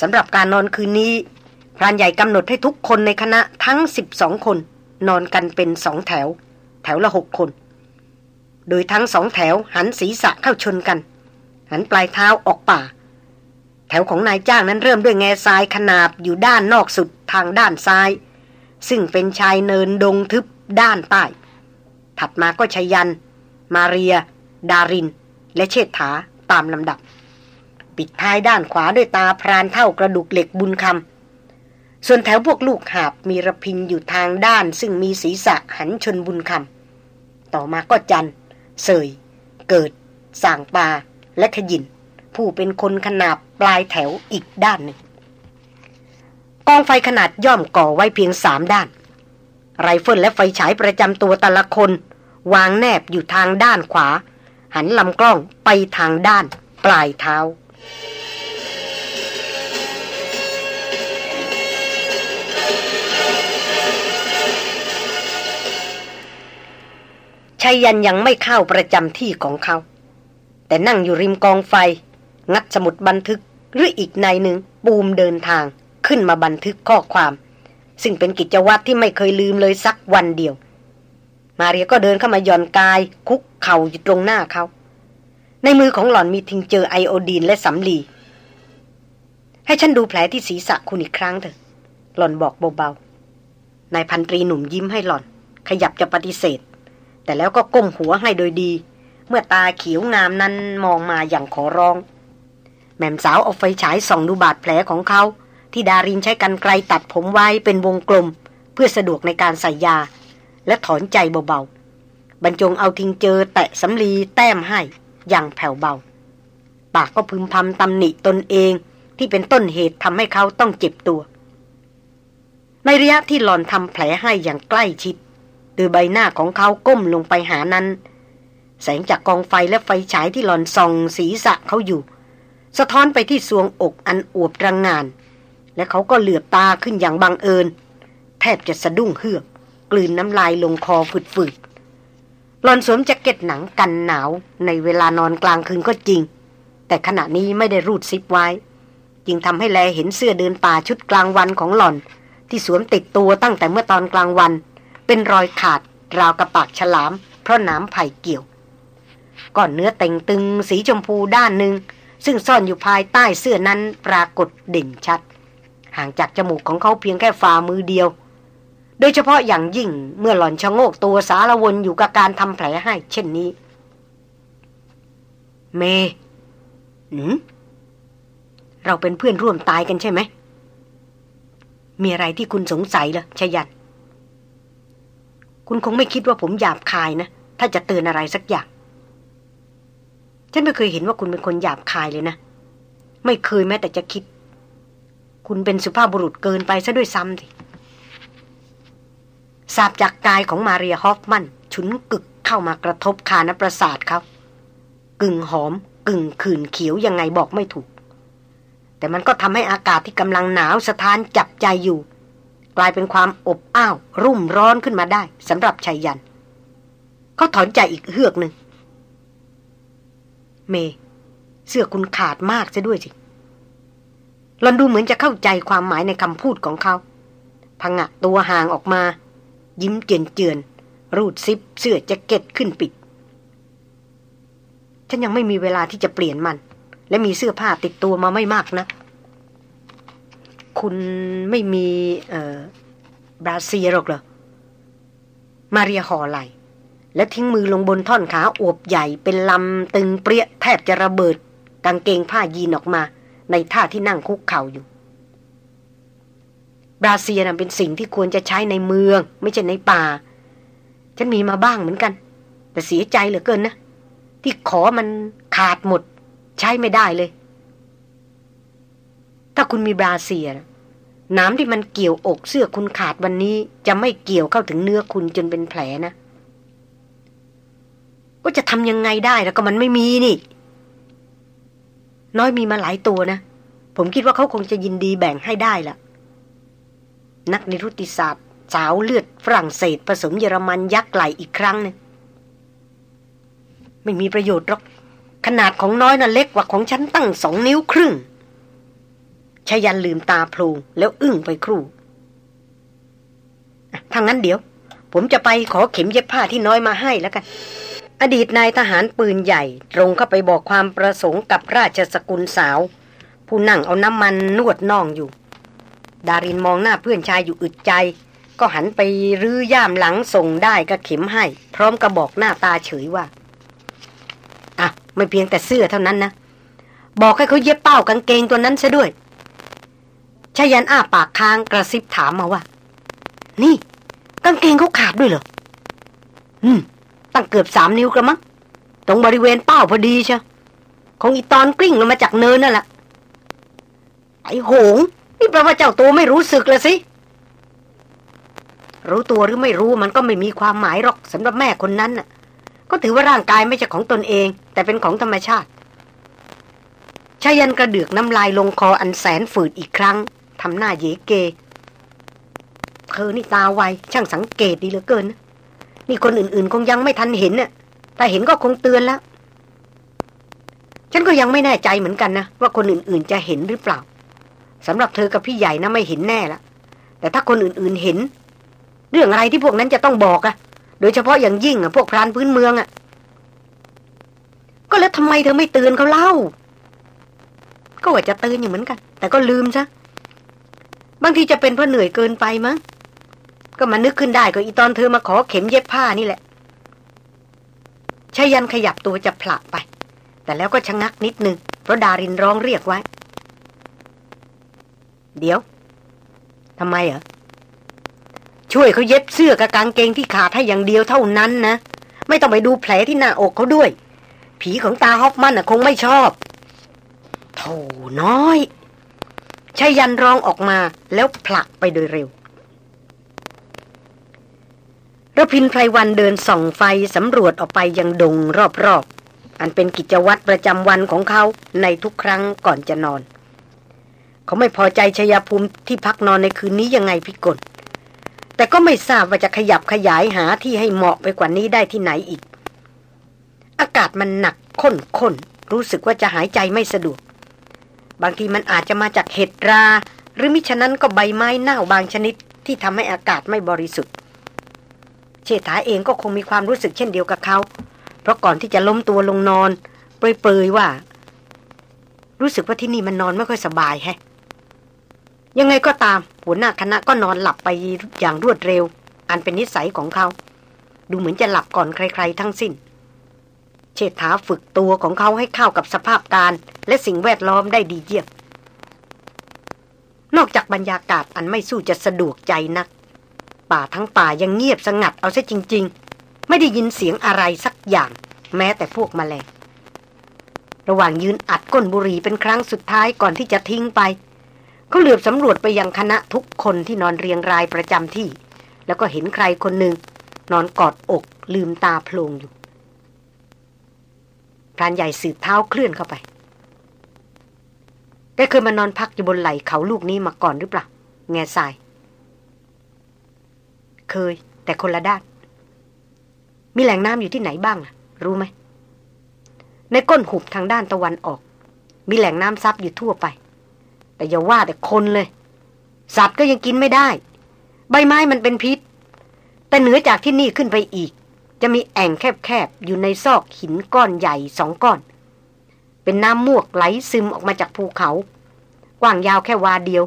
สำหรับการนอนคืนนี้ พรานใหญ่กำหนดให้ทุกคนในคณะทั้งสิบสองคน นอนกันเป็นสองแถว แถวละหกคน โดยทั้งสองแถวหันศีรษะเข้าชนกัน หันปลายเท้าออกป่า แถวของนายจ้างนั้นเริ่มด้วยแง่ทรายขนาบอยู่ด้านนอกสุดทางด้านซ้าย ซึ่งเป็นชายเนินดงทึบด้านใต้ ถัดมาก็ชยัน มาเรีย ดาริน และเชษฐาตามลำดับ ปิดท้ายด้านขวาด้วยตาพรานเท่ากระดูกเหล็กบุญคำ ส่วนแถวพวกลูกหาบมีระพินอยู่ทางด้าน ซึ่งมีศีรษะหันชนบุญคำต่อมาก็จันเสย เกิดส่างปาและขยิน ผู้เป็นคนขนาบปลายแถวอีกด้านหนึ่งกองไฟขนาดย่อมก่อไว้เพียงสามด้าน ไรเฟิลและไฟฉายประจำตัวแต่ละคน วางแนบอยู่ทางด้านขวา หันลำกล้องไปทางด้านปลายเท้า ชัยยันยังไม่เข้าประจำที่ของเขา แต่นั่งอยู่ริมกองไฟ งัดสมุดบันทึกหรืออีกในหนึ่งปูมเดินทางขึ้นมาบันทึกข้อความ ซึ่งเป็นกิจวัตรที่ไม่เคยลืมเลยสักวันเดียว มาเรียก็เดินเข้ามาย่อนกาย คุกเข่าอยู่ตรงหน้าเขา ในมือของหล่อนมีทิงเจอไอโอดีนและสำลี ให้ฉันดูแผลที่ศีรษะคุณอีกครั้งเถอะ หล่อนบอกเบาๆนายพันตรีหนุ่มยิ้มให้หล่อน ขยับจะปฏิเสธ แต่แล้วก็ก้มหัวให้โดยดี เมื่อตาเขียวงามนั้นมองมาอย่างขอร้อง แม่มสาวเอาไฟฉายส่องดูบาดแผลของเขา ที่ดารินใช้กันไกลตัดผมไว้เป็นวงกลม เพื่อสะดวกในการใส่ยา และถอนใจเบาๆ บรรจงเอาทิ้งเจอแตะสำลีแต้มให้ อย่างแผ่วเบา ปากก็พึมพำตำหนิตนเองที่เป็นต้นเหตุทำให้เขาต้องเจ็บตัวในระยะที่หลอนทำแผลให้อย่างใกล้ชิด โดยใบหน้าของเขาก้มลงไปหานั้น แสงจากกองไฟและไฟฉายที่หลอนส่องศีรษะเขาอยู่ สะท้อนไปที่สวงอกอันอวบรังงาน และเขาก็เหลือบตาขึ้นอย่างบังเอิญ แทบจะสะดุ้งเฮือก กลืนน้ำลายลงคอฝืดๆหลอนสวมแจ็คเก็ตหนังกันหนาวในเวลานอนกลางคืนก็จริง แต่ขณะนี้ไม่ได้รูดซิปไว้ จึงทำให้แลเห็นเสื้อเดินป่าชุดกลางวันของหล่อนที่สวมติดตัวตั้งแต่เมื่อตอนกลางวัน เป็นรอยขาดราวกระปากฉลาม เพราะน้ำไผ่เกี่ยว ก้อนเนื้อเต่งตึงสีชมพูด้านหนึ่ง ซึ่งซ่อนอยู่ภายใต้เสื้อนั้นปรากฏเด่นชัด ห่างจากจมูกของเขาเพียงแค่ฝ่ามือเดียว โดยเฉพาะอย่างยิ่งเมื่อหล่อนชะโงกตัวสารวนอยู่กับการทำแผลให้ เช่นนี้ เมหืมเราเป็นเพื่อนร่วมตายกันใช่ไหมมีอะไรที่คุณสงสัยเหรอชยัน คุณคงไม่คิดว่าผมหยาบคายนะ ถ้าจะเตือนอะไรสักอย่าง ฉันไม่เคยเห็นว่าคุณเป็นคนหยาบคายเลยนะ ไม่เคยแม้แต่จะคิด คุณเป็นสุภาพบุรุษเกินไปซะด้วยซ้ำสิสาบจากกายของมาเรียฮอฟมัน ฉุนกึกเข้ามากระทบคานประสาทเขากึ่งหอม กึ่งขื่นเขียวยังไงบอกไม่ถูก แต่มันก็ทำให้อากาศที่กำลังหนาวสถานจับใจอยู่ กลายเป็นความอบอ้าว รุ่มร้อนขึ้นมาได้สำหรับชายยัน เขาถอนใจอีกเฮือกหนึ่ง เม เสื้อคุณขาดมากซะด้วยสิลอนดูเหมือนจะเข้าใจความหมายในคำพูดของเขา พังะตัวห่างออกมา ยิ้มเจือนเจือนรูดซิปเสื้อแจ็คเก็ตขึ้นปิด ฉันยังไม่มีเวลาที่จะเปลี่ยนมัน และมีเสื้อผ้าติดตัวมาไม่มากนะ คุณไม่มีเอ่อบราเซียหรอกเหรอ มาเรียห่อไหลและทิ้งมือลงบนท่อนขาอวบใหญ่เป็นลำตึงเปรี้ยแทบจะระเบิด กางเกงผ้ายีนออกมา ในท่าที่นั่งคุกเข่าอยู่ บราเซียนะเป็นสิ่งที่ควรจะใช้ในเมือง ไม่ใช่ในป่า ฉันมีมาบ้างเหมือนกัน แต่เสียใจเหลือเกินนะ ที่ขอมันขาดหมด ใช้ไม่ได้เลย ถ้าคุณมีบราเซียน้ำที่มันเกี่ยวอกเสื้อคุณขาดวันนี้ จะไม่เกี่ยวเข้าถึงเนื้อคุณจนเป็นแผลนะ ก็จะทำยังไงได้แล้วก็มันไม่มีนี่ น้อยมีมาหลายตัวนะ ผมคิดว่าเขาคงจะยินดีแบ่งให้ได้ละนักนิรุติศาสตร์ สาวเลือดฝรั่งเศสผสมเยอรมันยักษ์ไหลอีกครั้งนึงไม่มีประโยชน์หรอก ขนาดของน้อยน่ะเล็กกว่าของฉันตั้งสองนิ้วครึ่ง ชยันลืมตาโพลงแล้วอึ้งไปครู่ถ้างั้นเดี๋ยว ผมจะไปขอเข็มเย็บผ้าที่น้อยมาให้แล้วกัน อดีตนายทหารปืนใหญ่ ตรงเข้าไปบอกความประสงค์กับราชสกุลสาว ผู้นั่งเอาน้ำมันนวดน่องอยู่ ดารินมองหน้าเพื่อนชายอยู่อึดใจ ก็หันไปรื้อย่ามหลังส่งได้ก็เข็มให้ พร้อมกระบอกหน้าตาเฉยว่าอะไม่เพียงแต่เสื้อเท่านั้นนะ บอกให้เขาเย็บเป้ากางเกงตัวนั้นซะด้วย ชายันอ้าปากค้างกระซิบถามมาว่า นี่กางเกงเขาขาดด้วยเหรอ อืม ตั้งเกือบสามนิ้วกระมังตรงบริเวณเป้าพอดีเชียวคงอีตอนกลิ้งลงมาจากเนินนั่นแหละไอ้โหง นี่แปลว่าเจ้าตัวไม่รู้สึกลยสิ รู้ตัวหรือไม่รู้มันก็ไม่มีความหมายหรอกสำหรับแม่คนนั้นน่ะ ก็ถือว่าร่างกายไม่ใช่ของตนเอง แต่เป็นของธรรมชาติชายันกระเดือกน้ำลายลงคออันแสนฝืดอีกครั้งำหน้าเยเกเธอนี่ตาไวช่างสังเกตดีเหลือเกินนะนี่คนอื่นๆ คงยังไม่ทันเห็นน่ะแต่เห็นก็คงเตือนแล้ว ฉันก็ยังไม่แน่ใจเหมือนกันนะ ว่าคนอื่นๆจะเห็นหรือเปล่าสำหรับเธอกับพี่ใหญ่นะไม่เห็นแน่ละแต่ถ้าคนอื่นๆเห็น เรื่องอะไรที่พวกนั้นจะต้องบอกอะโดยเฉพาะอย่างยิ่งอะพวกพรานพื้นเมืองอะก็แล้วทำไมเธอไม่เตือนเขาเล่า ก็ว่าจะเตือนอยู่เหมือนกัน แต่ก็ลืมซะ บางทีจะเป็นเพราะเหนื่อยเกินไปมั้ง ก็มานึกขึ้นได้ก็อีตอนเธอมาขอเข็มเย็บผ้านี่แหละชายันขยับตัวจะผลักไป แต่แล้วก็ชะงักนิดนึง เพราะดารินร้องเรียกไว้ เดี๋ยวทำไมเหรอ ช่วยเขาเย็บเสื้อกับกางเกงที่ขาดให้อย่างเดียวเท่านั้นนะ ไม่ต้องไปดูแผลที่หน้าอกเขาด้วย ผีของตาฮอฟมันน่ะคงไม่ชอบโธ่น้อย ชายันร้องออกมาแล้วผลักไปโดยเร็วระพินไพรวันเดินส่องไฟสำรวจออกไปยังดงรอบๆ อันเป็นกิจวัตรประจำวันของเขาในทุกครั้งก่อนจะนอน เขาไม่พอใจชยภูมิที่พักนอนในคืนนี้ยังไงพิกลแต่ก็ไม่ทราบว่าจะขยับขยายหาที่ให้เหมาะไปกว่านี้ได้ที่ไหนอีก อากาศมันหนักข้นๆรู้สึกว่าจะหายใจไม่สะดวก บางทีมันอาจจะมาจากเห็ดรา หรือมิฉะนั้นก็ใบไม้เน่าบางชนิดที่ทำให้อากาศไม่บริสุทธิ์ เชษฐาเองก็คงมีความรู้สึกเช่นเดียวกับเขา เพราะก่อนที่จะล้มตัวลงนอน เปรยๆว่า รู้สึกว่าที่นี่มันนอนไม่ค่อยสบายแฮะ ยังไงก็ตาม หัวหน้าคณะก็นอนหลับไปอย่างรวดเร็ว อันเป็นนิสัยของเขา ดูเหมือนจะหลับก่อนใคร ๆ ทั้งสิ้น เชษฐาฝึกตัวของเขาให้เข้ากับสภาพการ และสิ่งแวดล้อมได้ดีเยี่ยม นอกจากบรรยากาศอันไม่สู้จะสะดวกใจนัก ป่าทั้งป่ายังเงียบสงัดเอาซะจริง ๆ ไม่ได้ยินเสียงอะไรสักอย่าง แม้แต่พวกมแมลง ระหว่างยืนอัดก้นบุหรี่เป็นครั้งสุดท้ายก่อนที่จะทิ้งไป เขาเหลือบสำรวจไปยังคณะทุกคนที่นอนเรียงรายประจำที่ แล้วก็เห็นใครคนหนึ่งนอนกอดอกลืมตาโพลงอยู่ พรานใหญ่สืบเท้าเคลื่อนเข้าไปแกเคยมานอนพักอยู่บนไหล่เขาลูกนี้มาก่อนหรือเปล่า แง่ทราย เคย แต่คนละด้าน มีแหล่งน้ำอยู่ที่ไหนบ้างล่ะ รู้ไหม ในก้นหุบทางด้านตะวันออก มีแหล่งน้ำซับอยู่ทั่วไป แต่อย่าว่าแต่คนเลย สัตว์ก็ยังกินไม่ได้ ใบไม้มันเป็นพิษ แต่เหนือจากที่นี่ขึ้นไปอีก จะมีแอ่งแคบๆ อยู่ในซอกหินก้อนใหญ่สองก้อน เป็นน้ำมวกไหลซึมออกมาจากภูเขา กว้างยาวแค่วาเดียว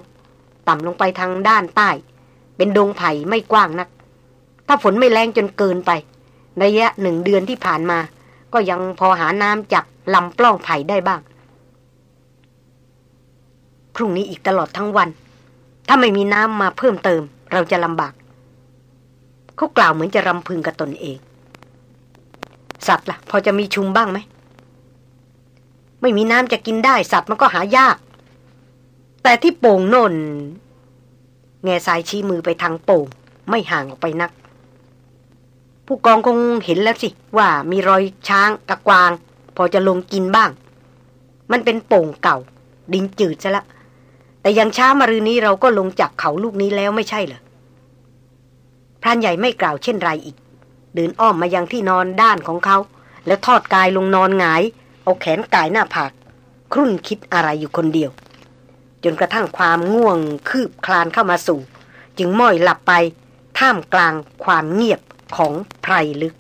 ต่ำลงไปทางด้านใต้ เป็นดงไผ่ไม่กว้างนัก ถ้าฝนไม่แรงจนเกินไป ระยะหนึ่งเดือนที่ผ่านมา ก็ยังพอหาน้ำจากลำปล้องไผ่ได้บ้าง พรุ่งนี้อีกตลอดทั้งวัน ถ้าไม่มีน้ำมาเพิ่มเติม เราจะลำบาก เขากล่าวเหมือนจะรำพึงกับตนเอง สัตว์ละ่ะ พอจะมีชุมบ้างไหม ไม่มีน้ำจะกินได้สัตว์มันก็หายาก แต่ที่โป่งโน่น แง่สายชี้มือไปทางโป่ง ไม่ห่างออกไปนัก ผู้กองคงเห็นแล้วสิ ว่ามีรอยช้างกระกวาง พอจะลงกินบ้าง มันเป็นโป่งเก่า ดินจืดซะละ แต่ยังช้ามารืนนี้เราก็ลงจากเขาลูกนี้แล้วไม่ใช่เหรอพรานใหญ่ไม่กล่าวเช่นไรอีก เดินอ้อมมายังที่นอนด้านของเขา แล้วทอดกายลงนอนหงาย เอาแขนกายหน้าผาก ครุ่นคิดอะไรอยู่คนเดียว จนกระทั่งความง่วงคืบคลานเข้ามาสู่ จึงม้อยหลับไปท่ามกลางความเงียบของไพรลึก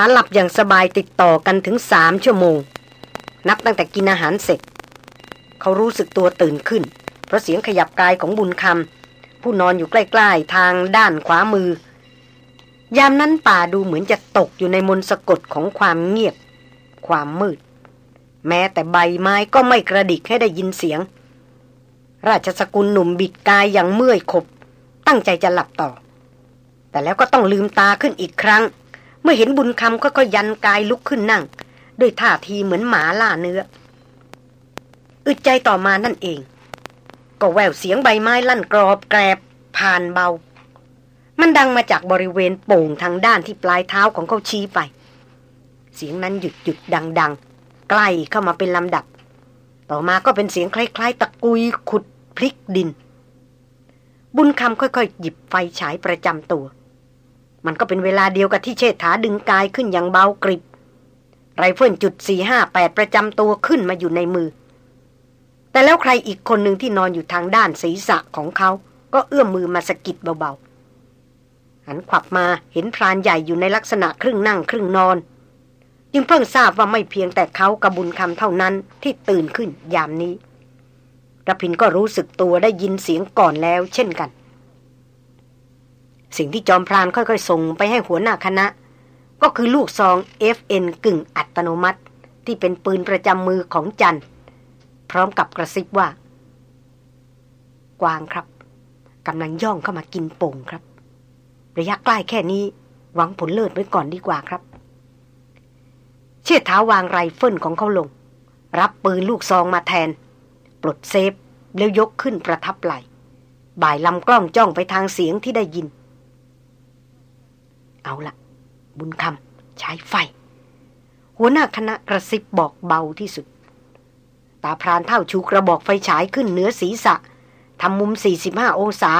าหลับอย่างสบายติดต่อกันถึงสามชั่วโมง นับตั้งแต่กินอาหารเสร็จ เขารู้สึกตัวตื่นขึ้น เพราะเสียงขยับกายของบุญคำผู้นอนอยู่ใกล้ๆ ทางด้านขวามือ ยามนั้นป่าดูเหมือนจะตกอยู่ในมนสะกดของความเงียบ ความมืด แม้แต่ใบไม้ก็ไม่กระดิกให้ได้ยินเสียง ราชสกุลหนุ่มบิดกายอย่างเมื่อยขบ ตั้งใจจะหลับต่อ แต่แล้วก็ต้องลืมตาขึ้นอีกครั้ง เมื่อเห็นบุญคำก็ก็ยันกายลุกขึ้นนั่ง ด้วยท่าทีเหมือนหมาล่าเนื้อ อึดใจต่อมานั่นเอง ก็แววเสียงใบไม้ลั่นกรอบแกรบผ่านเบา มันดังมาจากบริเวณโป่งทางด้านที่ปลายเท้าของเขาชี้ไป เสียงนั้นหยุดหยุดดังดังใกล้เข้ามาเป็นลำดับ ต่อมาก็เป็นเสียงคล้าย ๆ ตะกุยขุดพลิกดิน บุญคำค่อยๆ หยิบไฟฉายประจำตัว มันก็เป็นเวลาเดียวกับที่เชษฐาดึงกายขึ้นอย่างเบากริบ ไรเฟิลจุดสี่ห้าแปดประจำตัวขึ้นมาอยู่ในมือ แต่แล้วใครอีกคนหนึ่งที่นอนอยู่ทางด้านศีรษะของเขา ก็เอื้อมมือมาสะกิดเบาๆ หันขวับมาเห็นพรานใหญ่อยู่ในลักษณะครึ่งนั่งครึ่งนอน จึงเพิ่งทราบว่าไม่เพียงแต่เขากระบุญคำเท่านั้นที่ตื่นขึ้นยามนี้ระพินก็รู้สึกตัวได้ยินเสียงก่อนแล้วเช่นกัน สิ่งที่จอมพรานค่อยๆ ส่งไปให้หัวหน้าคณะ ก็คือลูกซอง FN กึ่งอัตโนมัติ ที่เป็นปืนประจำมือของจันพร้อมกับกระซิบว่า กวางครับกำลังย่องเข้ามากินโป่งครับ ระยะใกล้แค่นี้ หวังผลเลิศไว้ก่อนดีกว่าครับ เชิดเท้าวางไรเฟิลของเขาลง รับปืนลูกซองมาแทน ปลด safe แล้วยกขึ้นประทับไหล่ บ่ายลำกล้องจ้องไปทางเสียงที่ได้ยิน เอาละบุญคำใช้ไฟ หัวหน้าคณะกระซิบบอกเบาที่สุด ตาพรานเฒ่าชูกระบอกไฟฉายขึ้นเหนือศีรษะทำมุม 45 องศา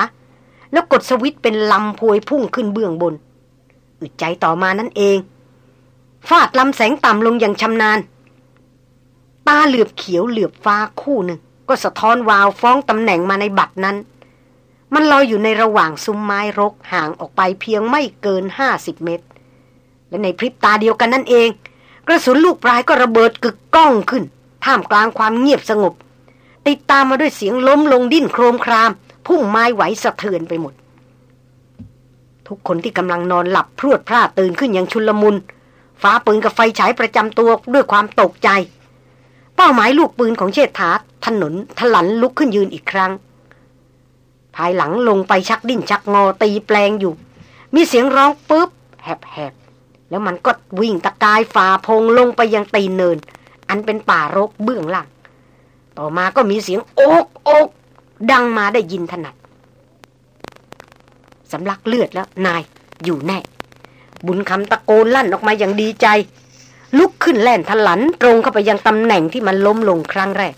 แล้วกดสวิตช์เป็นลำพวยพุ่งขึ้นเบื้องบน อึดใจต่อมานั่นเอง ฟาดลำแสงต่ำลงอย่างชำนาญ ตาเหลือบเขียวเหลือบฟ้าคู่หนึ่ง ก็สะท้อนวาวฟ้องตำแหน่งมาในบัตรนั้น มันลอยอยู่ในระหว่างซุ้มไม้รกห่างออกไปเพียงไม่เกินห้าสิบเมตร และในพริบตาเดียวกันนั่นเอง กระสุนลูกปลายก็ระเบิดกึกก้องขึ้น ท่ามกลางความเงียบสงบ ติดตามมาด้วยเสียงล้มลงดิ้นโครมครามพุ่งไม้ไหวสะเทือนไปหมด ทุกคนที่กำลังนอนหลับพรวดพร่าตื่นขึ้นอย่างชุลมุนฟ้าปืนกับไฟฉายประจำตัวด้วยความตกใจ เป้าหมายลูกปืนของเชษฐาถนนถลันลุกขึ้นยืนอีกครั้ง ภายหลังลงไปชักดิ้นชักงอตีแปลงอยู่ มีเสียงร้องปุ๊บแหบๆ แล้วมันก็วิ่งตะกายฝ่าพงลงไปยังตีนเนิน อันเป็นป่ารกเบื้องล่าง ต่อมาก็มีเสียงโอกโอกดังมาได้ยินถนัดสำลักเลือดแล้วนายอยู่แน่ บุญคำตะโกนลั่นออกมาอย่างดีใจ ลุกขึ้นแล่นทลันตรงเข้าไปยังตำแหน่งที่มันล้มลงครั้งแรก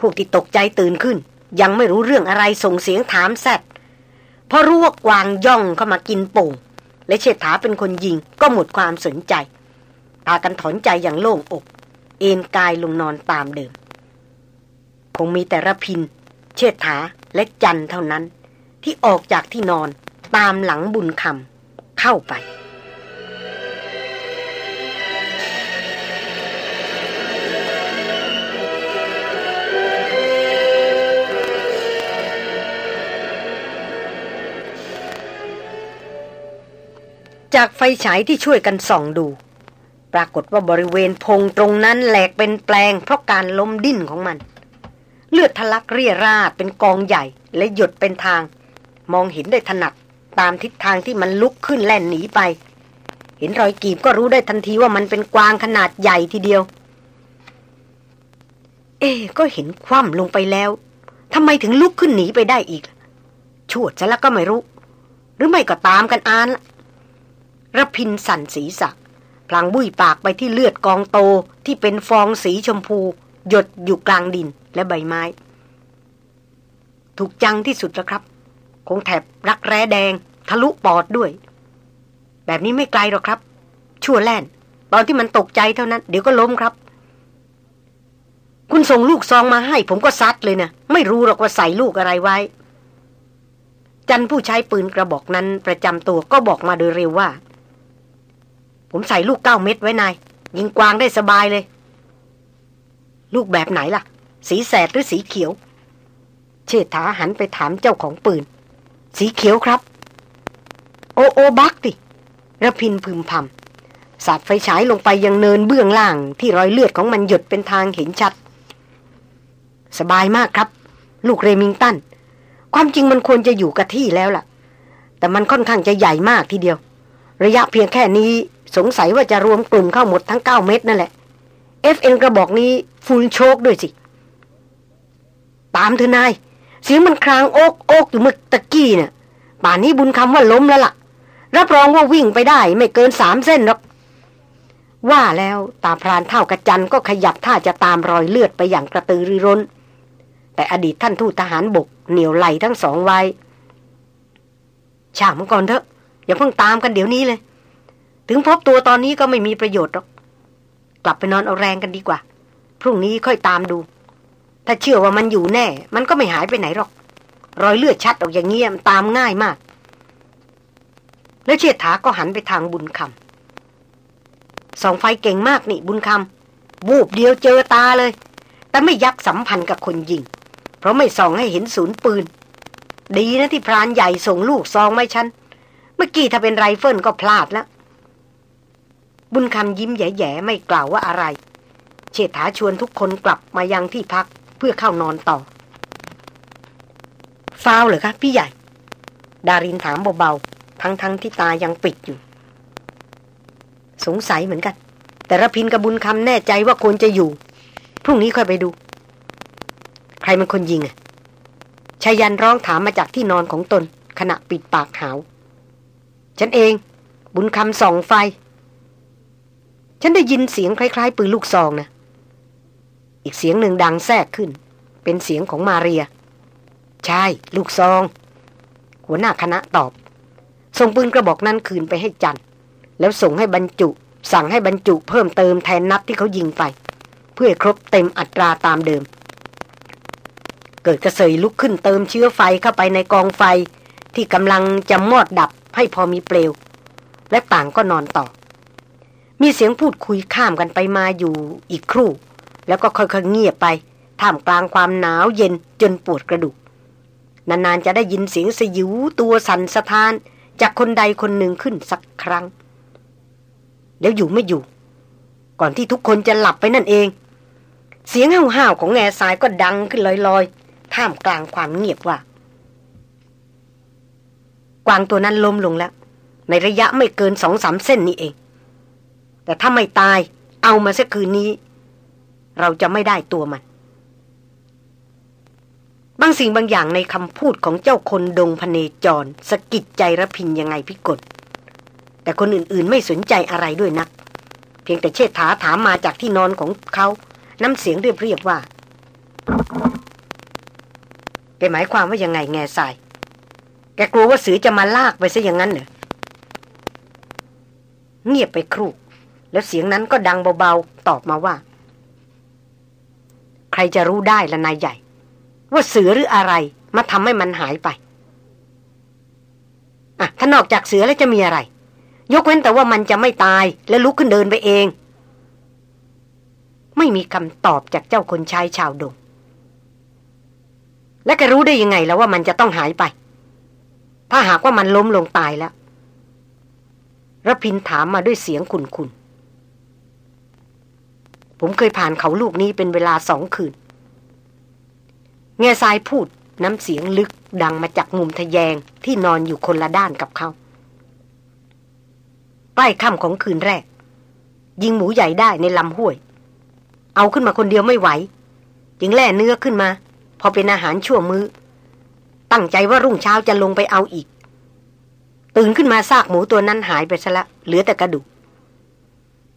พวกที่ตกใจตื่นขึ้น ยังไม่รู้เรื่องอะไรส่งเสียงถามแซดเพราะรู้ว่ากวางย่องเข้ามากินโป่งและเชษฐาเป็นคนยิงก็หมดความสนใจพากันถอนใจอย่างโล่งอก เอนกายลงนอนตามเดิม คงมีแต่ระพิน เชษฐาและจันเท่านั้น ที่ออกจากที่นอนตามหลังบุญคำเข้าไป จากไฟฉายที่ช่วยกันส่องดู ปรากฏว่าบริเวณพงตรงนั้นแหลกเป็นแปลงเพราะการล้มดิ้นของมัน เลือดทะลักเรียราดเป็นกองใหญ่และหยดเป็นทาง มองเห็นได้ถนัดตามทิศทางที่มันลุกขึ้นแล่นหนีไป เห็นรอยกีบก็รู้ได้ทันทีว่ามันเป็นกวางขนาดใหญ่ทีเดียว เอ๊ก็เห็นคว่ำลงไปแล้วทำไมถึงลุกขึ้นหนีไปได้อีก ชวดซะแล้วก็ไม่รู้ หรือไม่ก็ตามกันอานละ ระพินสันศีรษะพลางบุ้ยปากไปที่เลือดกองโตที่เป็นฟองสีชมพู หยดอยู่กลางดินและใบไม้ ถูกจังที่สุดแล้วครับ คงแถบรักแร้แดง ทะลุปอดด้วย แบบนี้ไม่ไกลหรอกครับ ชั่วแล่น ตอนที่มันตกใจเท่านั้น เดี๋ยวก็ล้มครับ คุณส่งลูกซองมาให้ ผมก็ซัดเลยนะไม่รู้หรอกว่าใส่ลูกอะไรไว้ จันผู้ใช้ปืนกระบอกนั้นประจำตัวก็บอกมาโดยเร็วว่า ผมใส่ลูกเก้าเม็ดไว้นาย ยิงกวางได้สบายเลย ลูกแบบไหนล่ะ สีแสดหรือสีเขียว เชษฐาหันไปถามเจ้าของปืน สีเขียวครับ โอโอบักติระพินพึมพำสาดไฟฉายลงไปยังเนินเบื้องล่าง ที่รอยเลือดของมันหยดเป็นทางเห็นชัด สบายมากครับ ลูกเรมิงตัน ความจริงมันควรจะอยู่กับที่แล้วล่ะ แต่มันค่อนข้างจะใหญ่มากทีเดียว ระยะเพียงแค่นี้ สงสัยว่าจะรวมกลุ่มเข้าหมดทั้งเก้าเม็ดนั่นแหละ FN กระบอกนี้ฟูลโชกด้วยสิ ตามเธอนาย เสียงมันครางโอกโอกอยู่เมื่อตะกี้เนี่ยป่านนี้บุญคำว่าล้มแล้วล่ะ รับรองว่าวิ่งไปได้ไม่เกินสามเส้นหรอก ว่าแล้วตาพรานเท่ากระจันก็ขยับท่าจะตามรอยเลือดไปอย่างกระตือรือร้น แต่อดีตท่านทูตทหารบกเหนียวไหลทั้งสองไว้ช่างมันก่อนเถอะ อย่าเพิ่งตามกันเดี๋ยวนี้เลย ถึงพบตัวตอนนี้ก็ไม่มีประโยชน์หรอก กลับไปนอนเอาแรงกันดีกว่า พรุ่งนี้ค่อยตามดู ถ้าเชื่อว่ามันอยู่แน่ มันก็ไม่หายไปไหนหรอก รอยเลือดชัดออกอย่างเงี้ยตามง่ายมาก แล้วเชิดถาก็หันไปทางบุญคำสองไฟเก่งมากนี่บุญคำวูบเดียวเจอตาเลย แต่ไม่ยักสัมพันธ์กับคนยิง เพราะไม่ส่องให้เห็นศูนย์ปืน ดีนะที่พรานใหญ่ส่งลูกซองไม่ฉัน เมื่อกี้ถ้าเป็นไรเฟิลก็พลาดแล้ว บุญคำยิ้มแย่ๆไม่กล่าวว่าอะไร เชษฐาชวนทุกคนกลับมายังที่พักเพื่อเข้านอนต่อ ฟาวเหรอคะพี่ใหญ่ ดารินถามเบาๆ ทั้งๆทที่ตายังปิดอยู่ สงสัยเหมือนกัน แต่ระพินกับบุญคำแน่ใจว่าควรจะอยู่ พรุ่งนี้ค่อยไปดู ใครเป็นคนยิงอะชายันร้องถามมาจากที่นอนของตน ขณะปิดปากหาว ฉันเอง บุญคำส่องไฟ ฉันได้ยินเสียงคล้ายๆปืนลูกซองนะ อีกเสียงหนึ่งดังแทรกขึ้น เป็นเสียงของมาเรีย ใช่ ลูกซอง หัวหน้าคณะตอบ ส่งปืนกระบอกนั้นคืนไปให้จัน แล้วส่งให้บรรจุ สั่งให้บรรจุเพิ่มเติมแทนนัดที่เขายิงไป เพื่อครบเต็มอัตราตามเดิม เกิดกระเสยลุกขึ้นเติมเชื้อไฟเข้าไปในกองไฟ ที่กำลังจะมอดดับให้พอมีเปลว และต่างก็นอนต่อ มีเสียงพูดคุยข้ามกันไปมาอยู่อีกครู่ แล้วก็ค่อยๆเงียบไปท่ามกลางความหนาวเย็นจนปวดกระดูก นานๆจะได้ยินเสียงสยิวตัวสั่นสะท้าน จากคนใดคนหนึ่งขึ้นสักครั้ง แล้วอยู่ไม่อยู่ ก่อนที่ทุกคนจะหลับไปนั่นเอง เสียงห้าวๆของแง่ทรายก็ดังขึ้นลอยๆ ท่ามกลางความเงียบว่ากวางตัวนั้นล้มลงแล้ว ในระยะไม่เกินสองสามเส้นนี่เอง แต่ถ้าไม่ตายเอามาสักคืนนี้ เราจะไม่ได้ตัวมัน บางสิ่งบางอย่างในคำพูดของเจ้าคนดงพเนจรสะกิดใจระพินยังไงพิกลแต่คนอื่นๆไม่สนใจอะไรด้วยนัก เพียงแต่เชษฐาถามมาจากที่นอนของเขาน้ำเสียงเรียบๆว่าแกหมายความว่ายังไงแง่ทราย แกกลัวว่าเสือจะมาลากไปซะอย่างนั้นเหรอ เงียบไปครู่ แล้วเสียงนั้นก็ดังเบาๆ ตอบมาว่า ใครจะรู้ได้ละนายใหญ่ ว่าเสือหรืออะไร มาทำให้มันหายไปอะถ้านอกจากเสือแล้วจะมีอะไร ยกเว้นแต่ว่ามันจะไม่ตายและลุกขึ้นเดินไปเอง ไม่มีคำตอบจากเจ้าคนชายชาวดง และแกรู้ได้ยังไงแล้วว่ามันจะต้องหายไป ถ้าหากว่ามันล้มลงตายแล้วระพินถามมาด้วยเสียงคุนคุน ผมเคยผ่านเขาลูกนี้เป็นเวลาสองคืน เงาทรายพูดน้ำเสียงลึกดังมาจากมุมทะแยงที่นอนอยู่คนละด้านกับเขาใกล้ค่ำของคืนแรก ยิงหมูใหญ่ได้ในลำห้วย เอาขึ้นมาคนเดียวไม่ไหว จึงแล่เนื้อขึ้นมา พอเป็นอาหารชั่วมือ้อ ตั้งใจว่ารุ่งเช้าจะลงไปเอาอีก ตื่นขึ้นมาซากหมูตัวนั้นหายไปซะละเหลือแต่กระดูก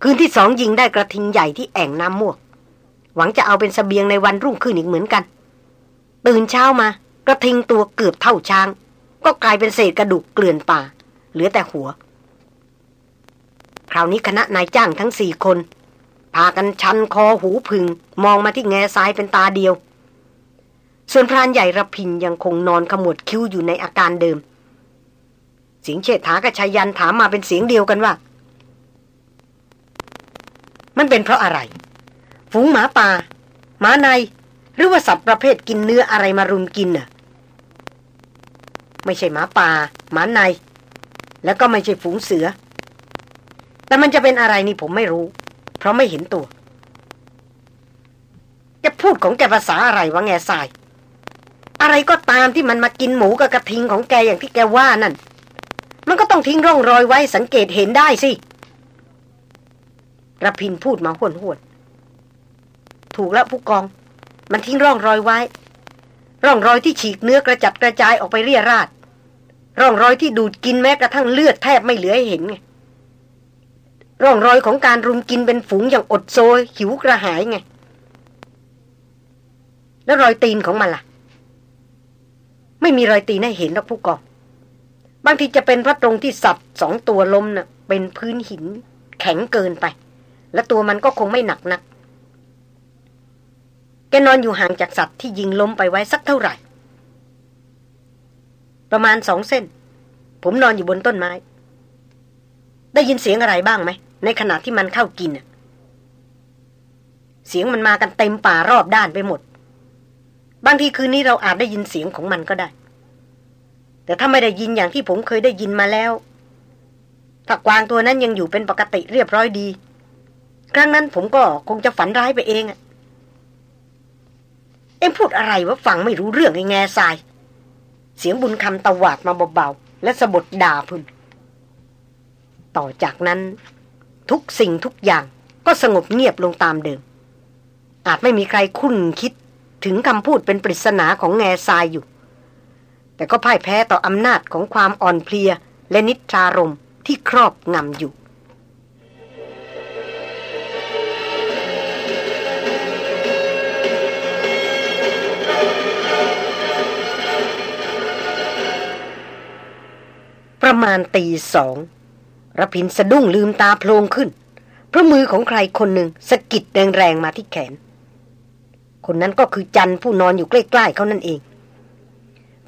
คืนที่สองยิงได้กระทิงใหญ่ที่แอ่งน้ำมวก หวังจะเอาเป็นสเสบียงในวันรุ่งขึ้นอีกเหมือนกัน ตื่นเช้ามากระทิงตัวเกือบเท่าช้าง ก็กลายเป็นเศษกระดูกเกลื่อนป่า เหลือแต่หัว คราวนี้คณะนายจ้างทั้งสี่คน พากันชันคอหูพึง มองมาที่แง่ซ้ายเป็นตาเดียว ส่วนพรานใหญ่ระพินยังคงนอนขมวดคิ้วอยู่ในอาการเดิมเสียงเชษฐากับชายันถามมาเป็นเสียงเดียวกันว่า มันเป็นเพราะอะไร ฝูงหมาป่าหมาในหรือว่าสัตว์ประเภทกินเนื้ออะไรมารุมกินน่ะ ไม่ใช่หมาป่าหมาใน แล้วก็ไม่ใช่ฝูงเสือ แต่มันจะเป็นอะไรนี่ผมไม่รู้ เพราะไม่เห็นตัว จะพูดของแกภาษาอะไรวะแง่ทราย อะไรก็ตามที่มันมากินหมูกับกระทิงของแกอย่างที่แกว่านั่น มันก็ต้องทิ้งร่องรอยไว้สังเกตเห็นได้สิ ระพินพูดมาห้วนห้วนถูกแล้วผู้กอง มันทิ้งร่องรอยไว้ ร่องรอยที่ฉีกเนื้อกระจัดกระจายออกไปเรี่ยราดร่องรอยที่ดูดกินแม้กระทั่งเลือดแทบไม่เหลือให้เห็นไงร่องรอยของการรุมกินเป็นฝูงอย่างอดโซยหิวกระหายไง แล้วรอยตีนของมันล่ะ ไม่มีรอยตีนให้เห็นหรอกผู้กอง บางทีจะเป็นเพราะตรงที่สัตว์สองตัวล้มนะ่ะ เป็นพื้นหินแข็งเกินไป และตัวมันก็คงไม่หนักนัก แกนอนอยู่ห่างจากสัตว์ที่ยิงล้มไปไว้สักเท่าไหร่ ประมาณสองเส้น ผมนอนอยู่บนต้นไม้ ได้ยินเสียงอะไรบ้างไหม ในขณะที่มันเข้ากิน เสียงมันมากันเต็มป่ารอบด้านไปหมด บางทีคืนนี้เราอาจได้ยินเสียงของมันก็ได้ แต่ถ้าไม่ได้ยินอย่างที่ผมเคยได้ยินมาแล้วถ้ากวางตัวนั้นยังอยู่เป็นปกติเรียบร้อยดี ครั้งนั้นผมก็คงจะฝันร้ายไปเองอะเอ็มพูดอะไรวะฟังไม่รู้เรื่องไอ้แง่ทราย เสียงบุญคำตวาดมาเบาๆ และสะบดด่าพึนต่อจากนั้น ทุกสิ่งทุกอย่างก็สงบเงียบลงตามเดิม อาจไม่มีใครคุ้นคิดถึงคำพูดเป็นปริศนาของแง่ทรายอยู่ แต่ก็พ่ายแพ้ต่ออำนาจของความอ่อนเพลียและนิทรารมที่ครอบงำอยู่ ประมาณตีสองระพินสะดุ้งลืมตาโพลงขึ้น เพราะมือของใครคนหนึ่งสะกิดแรงๆมาที่แขน คนนั้นก็คือจันผู้นอนอยู่ใกล้ๆเขานั่นเอง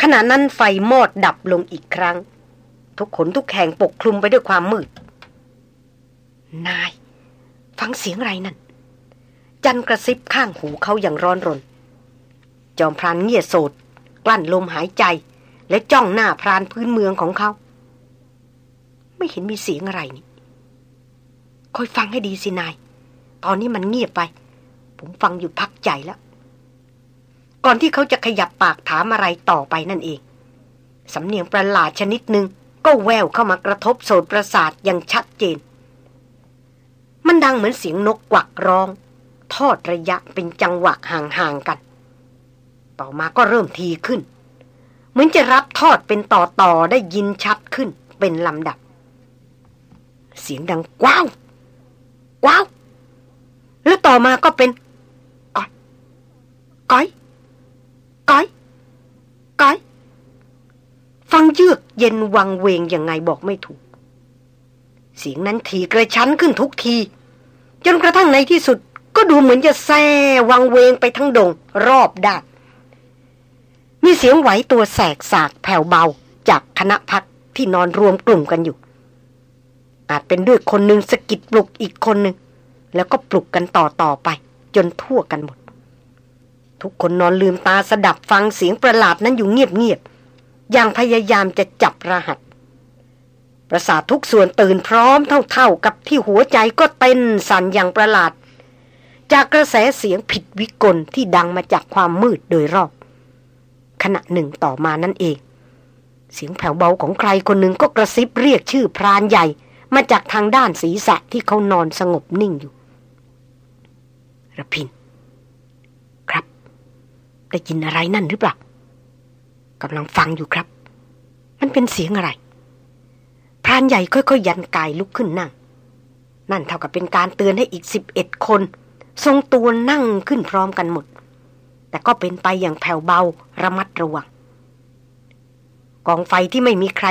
ขณะนั้นไฟมอดดับลงอีกครั้ง ทุกขนทุกแห่งปกคลุมไปด้วยความมืด นาย ฟังเสียงอะไรนั่น จันกระซิบข้างหูเขาอย่างร้อนรน จอมพรานเงียโสดกลั้นลมหายใจและจ้องหน้าพรานพื้นเมืองของเขา ไม่เห็นมีเสียงอะไรนี่คอยฟังให้ดีสินาย ตอนนี้มันเงียบไป ผมฟังอยู่พักใจแล้ว ก่อนที่เขาจะขยับปากถามอะไรต่อไปนั่นเอง สำเนียงประหลาดชนิดหนึ่งก็แววเข้ามากระทบโสดประสาทอย่างชัดเจน มันดังเหมือนเสียงนกกวักร้อง ทอดระยะเป็นจังหวะห่างๆกัน ต่อมาก็เริ่มทีขึ้น เหมือนจะรับทอดเป็นต่อๆได้ยินชัดขึ้นเป็นลำดับ เสียงดังกว้าวกว้าวแล้วต่อมาก็เป็นก้อยก้อยก้อยก้อยฟังเยือกเย็นวังเวงยังไงบอกไม่ถูก เสียงนั้นทีกระชั้นขึ้นทุกที จนกระทั่งในที่สุดก็ดูเหมือนจะแซ่วังเวงไปทั้งดงรอบด้านมีเสียงไหวตัวแสกสากแผ่วเบาจากคณะพักที่นอนรวมกลุ่มกันอยู่ อาจเป็นด้วยคนหนึ่งสกิดปลุกอีกคนหนึ่ง แล้วก็ปลุกกันต่อต่อไป จนทั่วกันหมด ทุกคนนอนลืมตาสดับฟังเสียงประหลาดนั้นอยู่เงียบๆอย่างพยายามจะจับรหัส ประสาททุกส่วนตื่นพร้อมเท่าๆ กับที่หัวใจก็เต้นสั่นอย่างประหลาด จากกระแสเสียงผิดวิกลที่ดังมาจากความมืดโดยรอบ ขณะหนึ่งต่อมานั่นเองเสียงแผ่วเบาของใครคนหนึ่งก็กระซิบเรียกชื่อพรานใหญ่ มาจากทางด้านศีรษะที่เขานอนสงบนิ่งอยู่ระพิน ครับ ได้ยินอะไรนั่นหรือเปล่ากำลังฟังอยู่ครับ มันเป็นเสียงอะไร พรานใหญ่ค่อยๆยันกายลุกขึ้นนั่ง นั่นเท่ากับเป็นการเตือนให้อีกสิบเอ็ดคน ทรงตัวนั่งขึ้นพร้อมกันหมด แต่ก็เป็นไปอย่างแผ่วเบาระมัดระวังกองไฟที่ไม่มีใคร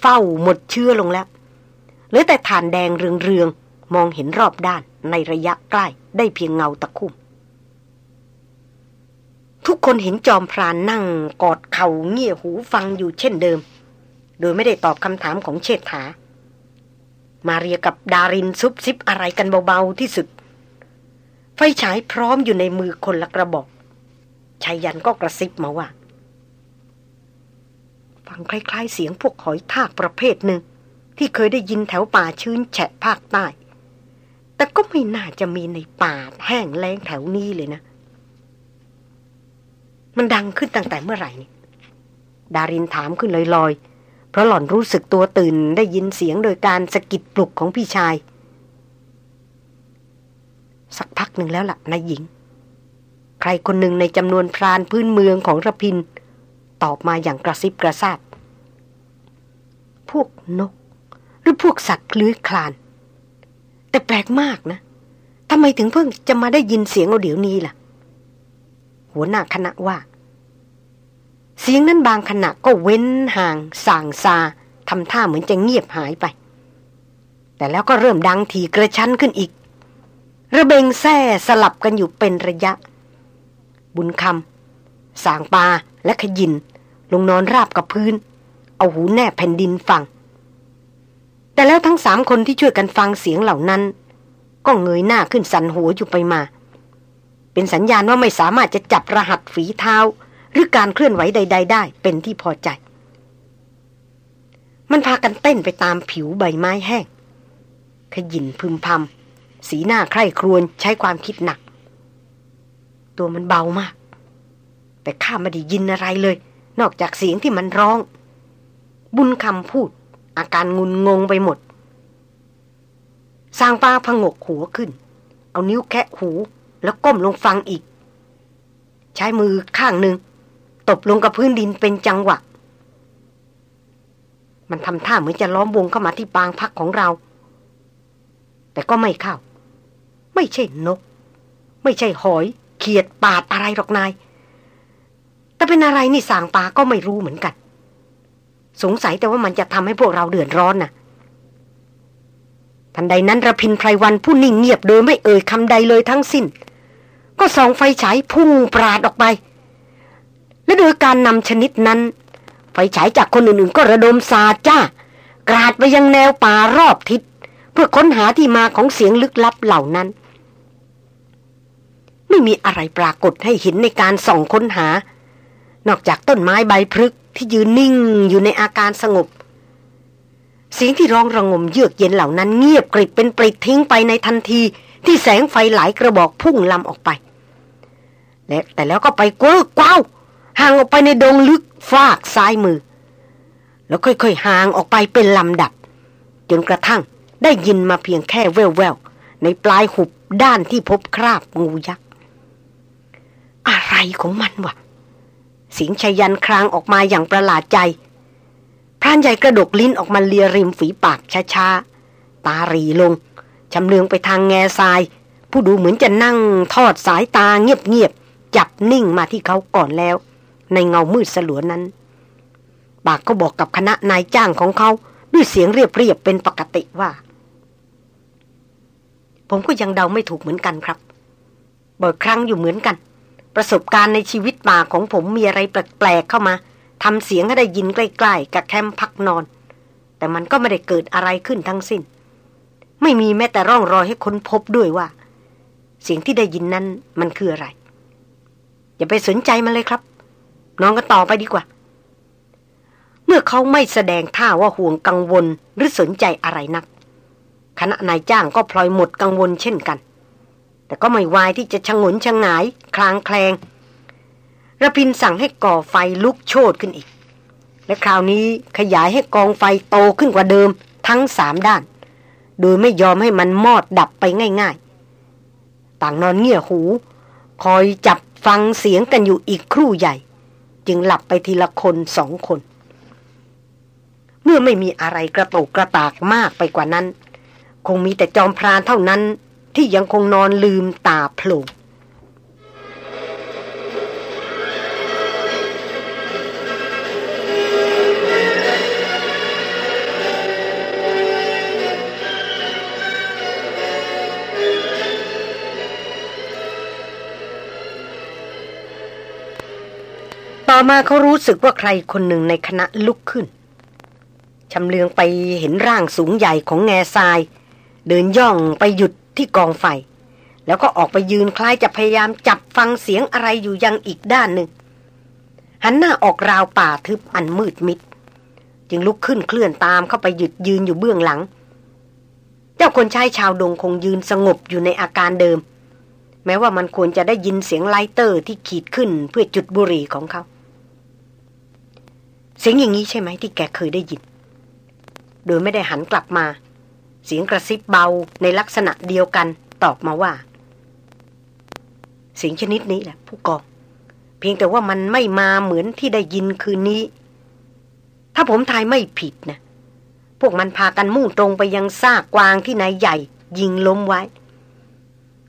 เฝ้าหมดเชื้อลงแล้ว หลือแต่ฐานแดงเรืองๆ มองเห็นรอบด้านในระยะใกล้ได้เพียงเงาตะคุ่ม ทุกคนเห็นจอมพรานนั่งกอดเข่าเงี่ยหูฟังอยู่เช่นเดิม โดยไม่ได้ตอบคำถามของเชษฐา มาเรียกับดารินซุบซิบอะไรกันเบาๆที่สุด ไฟฉายพร้อมอยู่ในมือคนละกระบอกชายยันก็กระซิบมาว่าฟังคล้ายๆเสียงพวกหอยทากประเภทหนึ่ง ที่เคยได้ยินแถวป่าชื้นแฉะภาคใต้ แต่ก็ไม่น่าจะมีในป่าแห้งแล้งแถวนี้เลยนะ มันดังขึ้นตั้งแต่เมื่อไหร่นี่ดารินถามขึ้นลอยๆ เพราะหล่อนรู้สึกตัวตื่นได้ยินเสียงโดยการสะกิดปลุกของพี่ชาย สักพักหนึ่งแล้วล่ะนายหญิง ใครคนหนึ่งในจำนวนพรานพื้นเมืองของระพิน ตอบมาอย่างกระซิบกระซาบพวกนก รือพวกสัตว์เลื้อยคลาน แต่แปลกมากนะทำไมถึงเพิ่งจะมาได้ยินเสียงเอาเดี๋ยวนี้ล่ะ หัวหน้าคณะว่า เสียงนั้นบางขณะก็เว้นห่างส่างซาทำท่าเหมือนจะเงียบหายไป แต่แล้วก็เริ่มดังทีกระชั้นขึ้นอีก ระเบงแซ่สลับกันอยู่เป็นระยะ บุญคำสางปาและขยิน ลงนอนราบกับพื้น เอาหูแนบแผ่นดินฟัง แต่แล้วทั้งสามคนที่ช่วยกันฟังเสียงเหล่านั้น ก็เงยหน้าขึ้นสันหัวอยู่ไปมา เป็นสัญญาณว่าไม่สามารถจะจับรหัสฝีเท้า หรือการเคลื่อนไหวใด ๆ ได้ เป็นที่พอใจ มันพากันเต้นไปตามผิวใบไม้แห้ง ขยินพึมพำสีหน้าใคร่ครวญใช้ความคิดหนัก ตัวมันเบามาก แต่ข้าไม่ได้ยินอะไรเลย นอกจากเสียงที่มันร้อง บุญคำพูด อาการงุนงงไปหมดสร้างป้าพงกหัวขึ้น เอานิ้วแคะหูแล้วก้มลงฟังอีก ใช้มือข้างหนึ่ง ตบลงกับพื้นดินเป็นจังหวะ มันทำท่าเหมือนจะล้อมวงเข้ามาที่ปางพักของเรา แต่ก็ไม่เข้า ไม่ใช่นก ไม่ใช่หอย เขียดปาดอะไรหรอกนาย แต่เป็นอะไรนี่สางปาก็ไม่รู้เหมือนกัน สงสัยแต่ว่ามันจะทำให้พวกเราเดือดร้อนน่ะ ทันใดนั้นระพินไพรวันผู้นิ่งเงียบโดยไม่เอ่ยคำใดเลยทั้งสิ้น ก็ส่องไฟฉายพุ่งปราดออกไป และโดยการนำชนิดนั้น ไฟฉายจากคนอื่นๆ ก็ระดมสาจ้ากราดไปยังแนวป่ารอบทิศ เพื่อค้นหาที่มาของเสียงลึกลับเหล่านั้น ไม่มีอะไรปรากฏให้เห็นในการส่องค้นหา นอกจากต้นไม้ใบพฤกที่ยืนนิ่งอยู่ในอาการสงบ เสียงที่ร้องระงมเยือกเย็นเหล่านั้นเงียบกริบเป็นปริดทิ้งไปในทันทีที่แสงไฟหลายกระบอกพุ่งลำออกไป และแต่แล้วก็ไปกว้ากว้าวห่างออกไปในดงลึกฟากซ้ายมือ แล้วค่อยๆห่างออกไปเป็นลำดับ จนกระทั่งได้ยินมาเพียงแค่แววๆในปลายหุบด้านที่พบคราบงูยักษ์ อะไรของมันวะ เสียงชายันครางออกมาอย่างประหลาดใจ พรานใหญ่กระดกลิ้นออกมาเลียริมฝีปากช้าๆ ตารีลง ชำเลืองไปทางแง่ทราย ผู้ดูเหมือนจะนั่งทอดสายตาเงียบๆ จับนิ่งมาที่เขาก่อนแล้ว ในเงามืดสลัวนั้น ปากก็บอกกับคณะนายจ้างของเขาด้วยเสียงเรียบๆเป็นปกติว่า ผมก็ยังเดาไม่ถูกเหมือนกันครับบ่อยครั้งอยู่เหมือนกัน ประสบการณ์ในชีวิตป่าของผมมีอะไรแปลกๆเข้ามาทำเสียงให้ได้ยินใกล้ๆ กับแคมป์พักนอน แต่มันก็ไม่ได้เกิดอะไรขึ้นทั้งสิ้น ไม่มีแม้แต่ร่องรอยให้ค้นพบด้วยว่า เสียงที่ได้ยินนั้นมันคืออะไร อย่าไปสนใจมันเลยครับ น้อนกันต่อไปดีกว่า เมื่อเขาไม่แสดงท่าว่าห่วงกังวลหรือสนใจอะไรนัก คณะนายจ้างก็พลอยหมดกังวลเช่นกัน แต่ก็ไม่วายที่จะชงนชงาย คลางแคลงระพินสั่งให้ก่อไฟลุกโชนขึ้นอีก และคราวนี้ขยายให้กองไฟโตขึ้นกว่าเดิมทั้งสามด้าน โดยไม่ยอมให้มันมอดดับไปง่ายๆ ต่างนอนเงี่ยหู คอยจับฟังเสียงกันอยู่อีกครู่ใหญ่ จึงหลับไปทีละคนสองคน เมื่อไม่มีอะไรกระโตกกระตากมากไปกว่านั้น คงมีแต่จอมพรานเท่านั้น ที่ยังคงนอนลืมตาโผล่ต่อมาเขารู้สึกว่าใครคนหนึ่งในคณะลุกขึ้น ชำเลืองไปเห็นร่างสูงใหญ่ของแง่ทราย เดินย่องไปหยุด ที่กองไฟ แล้วก็ออกไปยืนคล้ายจะพยายามจับฟังเสียงอะไรอยู่ยังอีกด้านหนึ่ง หันหน้าออกราวป่าทึบอันมืดมิด จึงลุกขึ้นเคลื่อนตามเข้าไปหยุดยืนอยู่เบื้องหลัง เจ้าคนชายชาวดงคงยืนสงบอยู่ในอาการเดิม แม้ว่ามันควรจะได้ยินเสียง lighter ที่ขีดขึ้นเพื่อจุดบุหรี่ของเขา เสียงอย่างนี้ใช่ไหมที่แกเคยได้ยินโดยไม่ได้หันกลับมา เสียงกระซิบเบาในลักษณะเดียวกันตอบมาว่า เสียงชนิดนี้แหละผู้กอง เพียงแต่ว่ามันไม่มาเหมือนที่ได้ยินคืนนี้ ถ้าผมทายไม่ผิดนะ พวกมันพากันมุ่งตรงไปยังซากกวางที่นายใหญ่ ยิงล้มไว้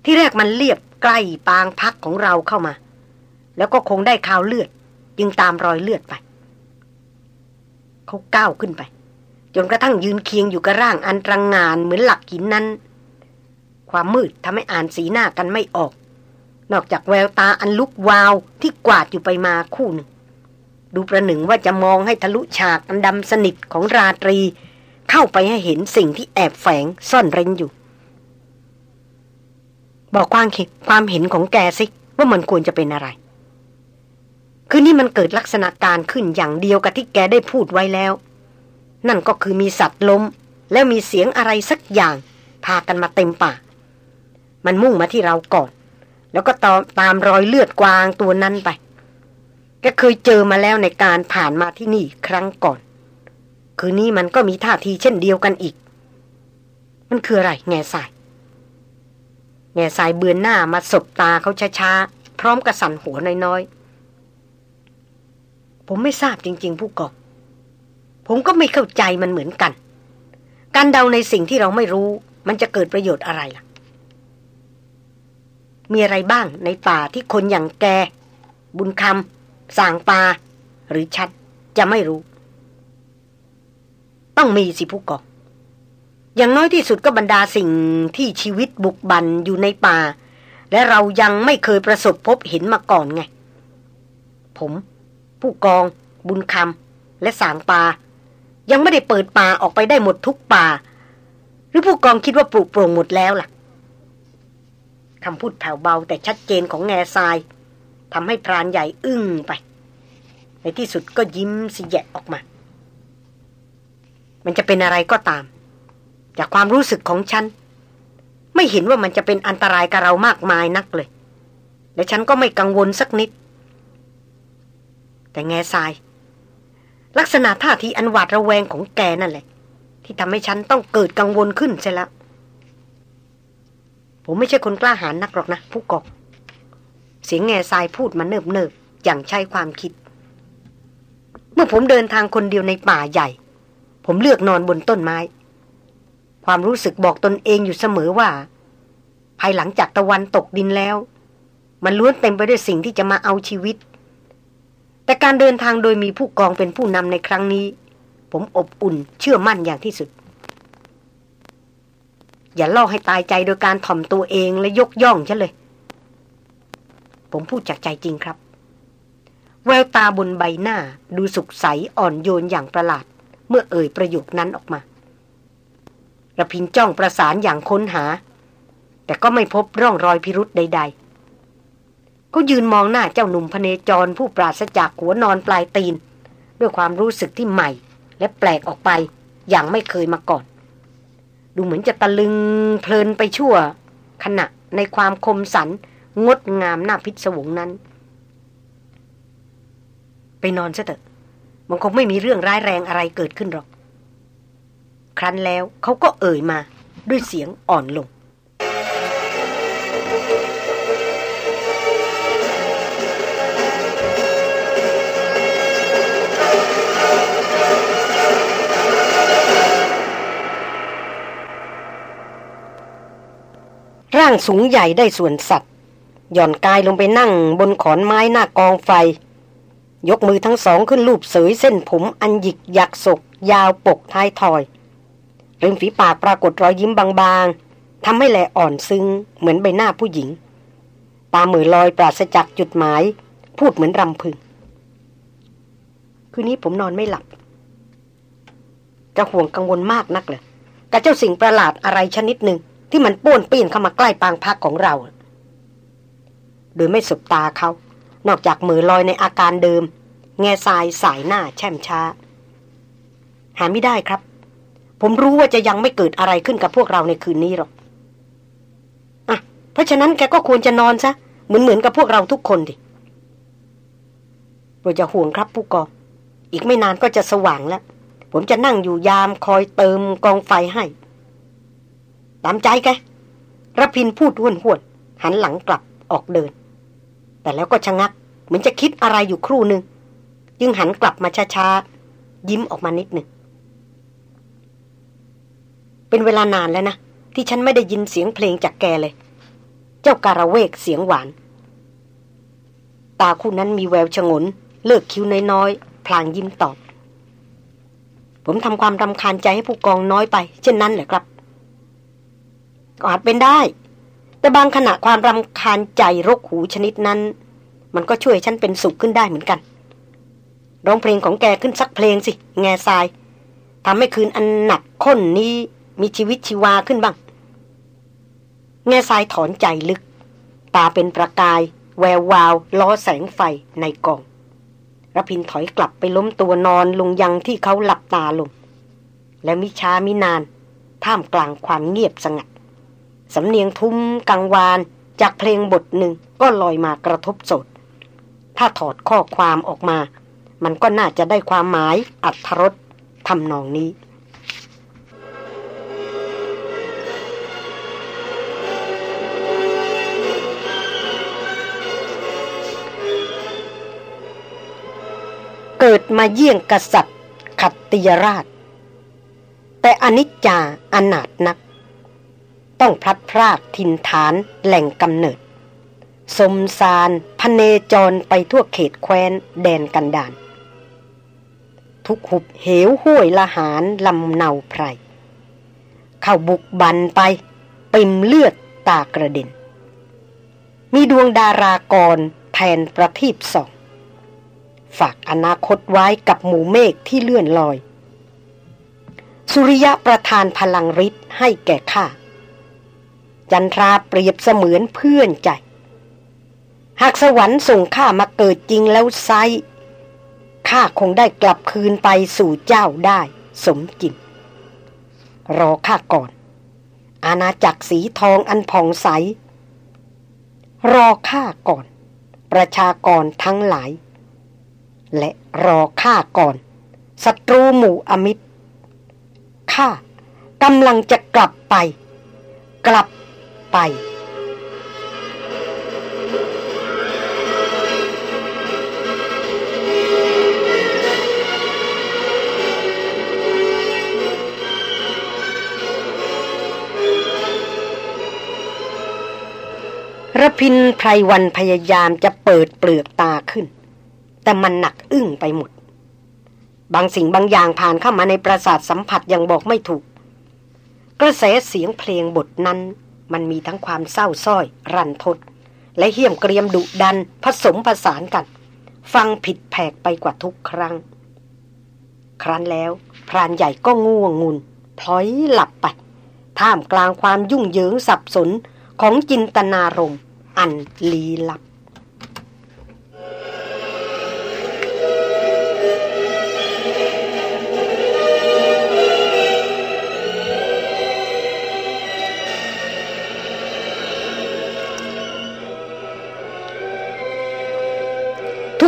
ที่แรกมันเรียบใกล้ปางพักของเราเข้ามา แล้วก็คงได้ข่าวเลือด จึงตามรอยเลือดไป เขาก้าวขึ้นไป จนกระทั่งยืนเคียงอยู่กับร่างอันตรังงานเหมือนหลักหินนั้น ความมืดทำให้อ่านสีหน้ากันไม่ออก นอกจากแววตาอันลุกวาวที่กวาดอยู่ไปมาคู่หนึ่ง ดูประหนึ่งว่าจะมองให้ทะลุฉากอันดำสนิทของราตรี เข้าไปให้เห็นสิ่งที่แอบแฝงซ่อนเร้นอยู่ บอกความคิดความเห็นของแกสิว่ามันควรจะเป็นอะไร คือนี่มันเกิดลักษณะการขึ้นอย่างเดียวกับที่แกได้พูดไว้แล้ว นั่นก็คือมีสัตว์ล้ม แล้วมีเสียงอะไรสักอย่าง พากันมาเต็มป่า มันมุ่งมาที่เราก่อน แล้วก็ตามตามรอยเลือดกวางตัวนั้นไปแกเคยเจอมาแล้วในการผ่านมาที่นี่ครั้งก่อน คืนนี้มันก็มีท่าทีเช่นเดียวกันอีก มันคืออะไร แง่สาย แง่สายเบือนหน้ามาสบตาเขาช้าๆพร้อมกระสันหัวน้อยๆผมไม่ทราบจริง ๆ ผู้กอง ผมก็ไม่เข้าใจมันเหมือนกัน การเดาในสิ่งที่เราไม่รู้ มันจะเกิดประโยชน์อะไรล่ะ มีอะไรบ้างในป่าที่คนอย่างแก บุญคำสางปา หรือชัดจะไม่รู้ ต้องมีสิผู้กองอย่างน้อยที่สุดก็บรรดาสิ่งที่ชีวิตบุกบันอยู่ในป่า และเรายังไม่เคยประสบพบเห็นมาก่อนไง ผม ผู้กอง บุญคำและสางปา ยังไม่ได้เปิดป่าออกไปได้หมดทุกป่า หรือผู้กองคิดว่าปลูกโปร่งหมดแล้วล่ะคำพูดแผ่วเบาแต่ชัดเจนของแง่ทรายทำให้พรานใหญ่อึ้งไป ในที่สุดก็ยิ้มสิแยะออกมา มันจะเป็นอะไรก็ตาม จากความรู้สึกของฉัน ไม่เห็นว่ามันจะเป็นอันตรายกับเรามากมายนักเลย และฉันก็ไม่กังวลสักนิด แต่แง่ทราย ลักษณะท่าทีอันหวาดระแวงของแกนั่นแหละ ที่ทำให้ฉันต้องเกิดกังวลขึ้นใช่แล้ว ผมไม่ใช่คนกล้าหาญนักหรอกนะผู้กองเสียงแง่ทรายพูดมาเนิบเนิบอย่างใช่ความคิด เมื่อผมเดินทางคนเดียวในป่าใหญ่ ผมเลือกนอนบนต้นไม้ ความรู้สึกบอกตนเองอยู่เสมอว่า ภายหลังจากตะวันตกดินแล้ว มันล้วนเต็มไปด้วยสิ่งที่จะมาเอาชีวิต แต่การเดินทางโดยมีผู้กองเป็นผู้นำในครั้งนี้ ผมอบอุ่นเชื่อมั่นอย่างที่สุด อย่าล่อให้ตายใจโดยการถ่อมตัวเองและยกย่องฉันเลย ผมพูดจากใจจริงครับ แววตาบนใบหน้าดูสุขใสอ่อนโยนอย่างประหลาด เมื่อเอ่ยประโยคนั้นออกมาระพินจ้องประสานอย่างค้นหา แต่ก็ไม่พบร่องรอยพิรุษใด ๆ เขายืนมองหน้าเจ้าหนุ่มพเนจรผู้ปราศจากหัวนอนปลายตีน ด้วยความรู้สึกที่ใหม่ และแปลกออกไปอย่างไม่เคยมาก่อน ดูเหมือนจะตะลึงเพลินไปชั่ว ขณะในความคมสัน งดงามหน้าพิศวงนั้น ไปนอนซะเถอะ มันคงไม่มีเรื่องร้ายแรงอะไรเกิดขึ้นหรอก ครั้นแล้วเขาก็เอ่ยมาด้วยเสียงอ่อนลงางสูงใหญ่ได้ส่วนสัตว์ หย่อนกายลงไปนั่งบนขอนไม้หน้ากองไฟ ยกมือทั้งสองขึ้นลูบเสยเส้นผมอันหยิกหยักศก ยาวปกท้ายทอยริมฝีปากปรากฏรอยยิ้มบางๆทำให้แหลอ่อนซึ้งเหมือนใบหน้าผู้หญิง ตาเหมือลอยปราศจากจุดหมาย พูดเหมือนรำพึง คืนนี้ผมนอนไม่หลับ จะห่วงกังวลมากนักเลยกับเจ้าสิ่งประหลาดอะไรชนิดหนึ่ง ที่มันป้วนปีนเข้ามาใกล้ปางพักของเรา โดยไม่สบตาเขา นอกจากมือลอยในอาการเดิม แง่ทรายสายหน้าแช่มช้า หาไม่ได้ครับ ผมรู้ว่าจะยังไม่เกิดอะไรขึ้นกับพวกเราในคืนนี้หรอกอะเพราะฉะนั้นแกก็ควรจะนอนซะ เหมือนเหมือนกับพวกเราทุกคนดิเราจะห่วงครับผู้กองอีกไม่นานก็จะสว่างแล้ว ผมจะนั่งอยู่ยามคอยเติมกองไฟให้ ตามใจแกรพินพูดห้วนห้วนหันหลังกลับออกเดิน แต่แล้วก็ชะงัก เหมือนจะคิดอะไรอยู่ครู่หนึ่งจึงหันกลับมาช้าๆ ยิ้มออกมานิดหนึ่ง เป็นเวลานานแล้วนะ ที่ฉันไม่ได้ยินเสียงเพลงจากแกเลย เจ้าการะเวกเสียงหวาน ตาคู่นั้นมีแววชงน เลิกคิ้วน้อยๆ พลางยิ้มตอบ ผมทำความรำคาญใจให้ผู้กองน้อยไป เช่นนั้นแหละครับ อาจเป็นได้ แต่บางขณะความรำคาญใจรกหูชนิดนั้น มันก็ช่วยฉันเป็นสุขขึ้นได้เหมือนกัน ร้องเพลงของแกขึ้นสักเพลงสิ แง่ทรายทำให้คืนอันหนักข้นนี้มีชีวิตชีวาขึ้นบ้าง แง่ทรายถอนใจลึก ตาเป็นประกาย แวววาวล้อแสงไฟในกองระพินถอยกลับไปล้มตัวนอนลงยังที่เขาหลับตาลง และมิช้ามินาน ท่ามกลางความเงียบสงัด สำเนียงทุ้มกังวาน จากเพลงบทหนึ่งก็ลอยมากระทบสด ถ้าถอดข้อความออกมา มันก็น่าจะได้ความหมายอัธรสทำนองนี้เกิดมาเยี่ยงกษัตริย์ขัตติยราช แต่อนิจจาอนาถนัก ต้องพลัดพรากทินฐานแหล่งกำเนิด สมสารพเนจรไปทั่วเขตแคว้นแดนกันดานทุกหุบเหวห้วยละหารลำเนาไพร เข้าบุกบันไป ปิมเลือดตากระเด็น มีดวงดารากรแทนประทีปสอง ฝากอนาคตไว้กับหมู่เมฆที่เลื่อนลอย สุริยะประทานพลังฤทธิ์ให้แก่ข้า จันทราเปรียบเสมือนเพื่อนใจ หากสวรรค์ส่งข้ามาเกิดจริงแล้วไซข้าคงได้กลับคืนไปสู่เจ้าได้สมจริง รอข้าก่อน อาณาจักรสีทองอันผ่องใส รอข้าก่อน ประชากรทั้งหลาย และรอข้าก่อนศัตรูหมู่อมิตรข้ากำลังจะกลับไป กลับ ไประพินไพรวันพยายามจะเปิดเปลือกตาขึ้น แต่มันหนักอึ้งไปหมด บางสิ่งบางอย่างผ่านเข้ามาในประสาทสัมผัสยังบอกไม่ถูก กระแสเสียงเพลงบทนั้น มันมีทั้งความเศร้าส้อย รันทด และเหี้ยมเกรียมดุดันผสมผสานกัน ฟังผิดแผกไปกว่าทุกครั้ง ครั้นแล้วพรานใหญ่ก็ง่วงงุนพลอยหลับไปท่ามกลางความยุ่งเหยิงสับสนของจินตนารมอันลี้ลับ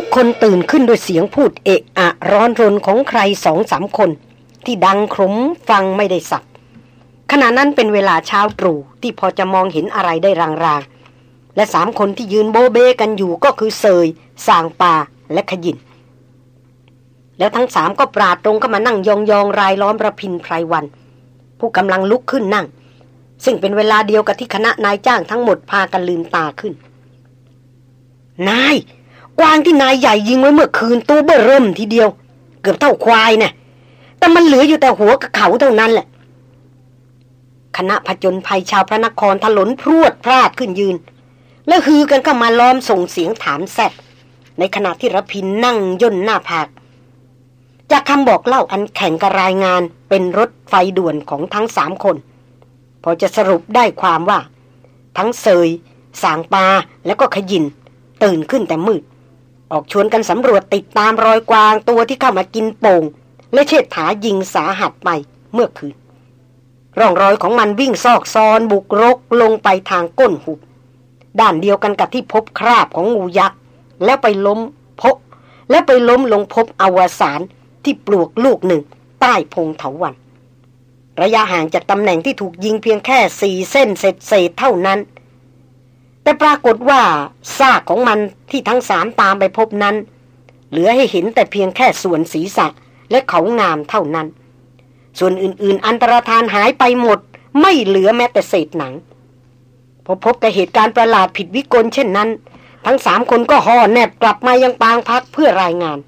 ทุกคนตื่นขึ้นด้วยเสียงพูดเอะอะร้อนรนของใครสองสามคน ที่ดังครมฟังไม่ได้สับขณะนั้นเป็นเวลาเช้าตรู่ที่พอจะมองเห็นอะไรได้รางๆ และสามคนที่ยืนโบเบกันอยู่ก็คือเซยสางปาและขยิน แล้วทั้งสามก็ปราดตรงเข้ามานั่งยองๆรายล้อมระพินไพรวัน ผู้กำลังลุกขึ้นนั่ง ซึ่งเป็นเวลาเดียวกับที่คณะนายจ้างทั้งหมดพากันลืมตาขึ้น นาย กวางที่นายใหญ่ยิงไว้เมื่อคืนตัวเบ้อเริ่มทีเดียว เกือบเท่าควายนะ่ะแต่มันเหลืออยู่แต่หัวกับเขาเท่านั้นแหละ คณะผจญภัยชาวพระนครถลนพรวดพลาดขึ้นยืน แล้วฮือกันเข้ามาล้อมส่งเสียงถามแซดในขณะที่ระพินนั่งย่นหน้าผาก จากคำบอกเล่าอันแข่งกับรายงานเป็นรถไฟด่วนของทั้งสามคน พอจะสรุปได้ความว่า ทั้งเซยสางปาแล้วก็ขยิน ตื่นขึ้นแต่มืด ออกชวนกันสำรวจติดตามรอยกวางตัวที่เข้ามากินโป่ง และเชิดถายิงสาหัสไปเมื่อคืน ร่องรอยของมันวิ่งซอกซอนบุกรกลงไปทางก้นหุบ ด้านเดียวกันกับที่พบคราบของงูยักษ์ แล้วไปล้มพบ แล้วไปล้มลงพบอวสานที่ปลวกลูกหนึ่ง ใต้พงเถาวันระยะห่างจากตำแหน่งที่ถูกยิงเพียงแค่สี่เส้นเศษเศษเท่านั้น แต่ปรากฏว่าซากของมันที่ทั้งสามตามไปพบนั้น เหลือให้เห็นแต่เพียงแค่ส่วนศีรษะและเขางามเท่านั้น ส่วนอื่นๆ อันตรธานหายไปหมด ไม่เหลือแม้แต่เศษหนังพอพบกับเหตุการณ์ประหลาดผิดวิกลเช่นนั้น ทั้งสามคนก็ห่อแนบกลับมายังปางพักเพื่อรายงาน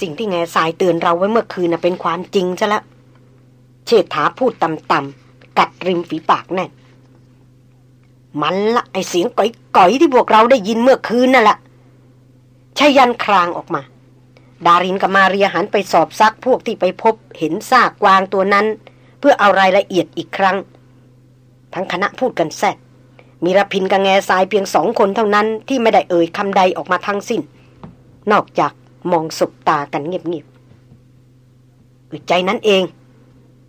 สิ่งที่แง่สายเตือนเราไว้เมื่อคืนนะเป็นความจริงซะแล้วเชษฐาพูดต่ำๆกัดริมฝีปากแน่น มันละไอเสียงก่อยๆที่พวกเราได้ยินเมื่อคืนนั่นแหละชายันครางออกมา ดารินกับมาเรียหันไปสอบซักพวกที่ไปพบเห็นซากกวางตัวนั้น เพื่อเอารายละเอียดอีกครั้ง ทั้งคณะพูดกันแซดมีรพินกับแง่ทรายเพียงสองคนเท่านั้นที่ไม่ได้เอ่ยคำใดออกมาทั้งสิ้น นอกจากมองสบตากันเงียบๆอึดใจนั้นเอง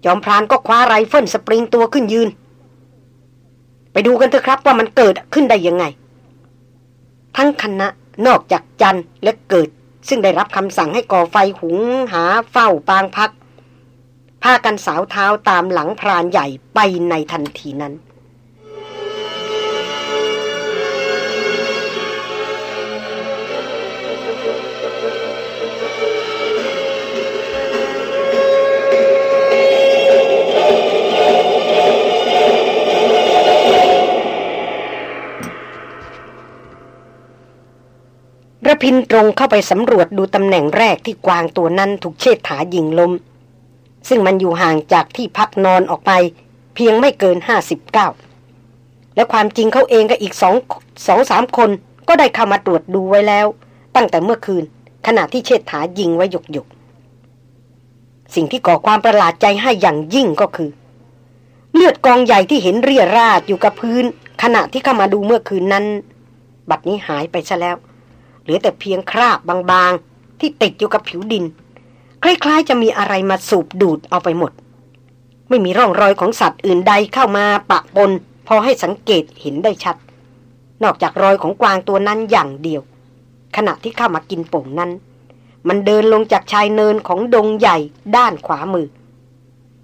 จอมพรานก็คว้าไรเฟิลสปริงตัวขึ้นยืน ไปดูกันเถอะครับว่ามันเกิดขึ้นได้ยังไง ทั้งคณะนอกจากจันและเกิด ซึ่งได้รับคำสั่งให้ก่อไฟหุงหาเฝ้าปางพักพากันสาวเท้าตามหลังพรานใหญ่ไปในทันทีนั้น พินตรงเข้าไปสำรวจดูตำแหน่งแรกที่กวางตัวนั้นถูกเชิดถายิงลม ซึ่งมันอยู่ห่างจากที่พักนอนออกไป เพียงไม่เกินห้าสิบเก้าและความจริงเขาเองกับอีกสองสองสามคนก็ได้เข้ามาตรวจดูไว้แล้ว ตั้งแต่เมื่อคืน ขณะที่เชิดถายิงไว้หยกหยกสิ่งที่ก่อความประหลาดใจให้อย่างยิ่งก็คือ เลือดกองใหญ่ที่เห็นเรียราดอยู่กับพื้น ขณะที่เข้ามาดูเมื่อคืนนั้น บัดนี้หายไปซะแล้ว เหลือแต่เพียงคราบบางๆ ที่ติดอยู่กับผิวดิน คล้ายๆ จะมีอะไรมาสูบดูดเอาไปหมด ไม่มีร่องรอยของสัตว์อื่นใดเข้ามาปะปน พอให้สังเกตเห็นได้ชัด นอกจากรอยของกวางตัวนั้นอย่างเดียว ขณะที่เข้ามากินโป่งนั้น มันเดินลงจากชายเนินของดงใหญ่ด้านขวามือ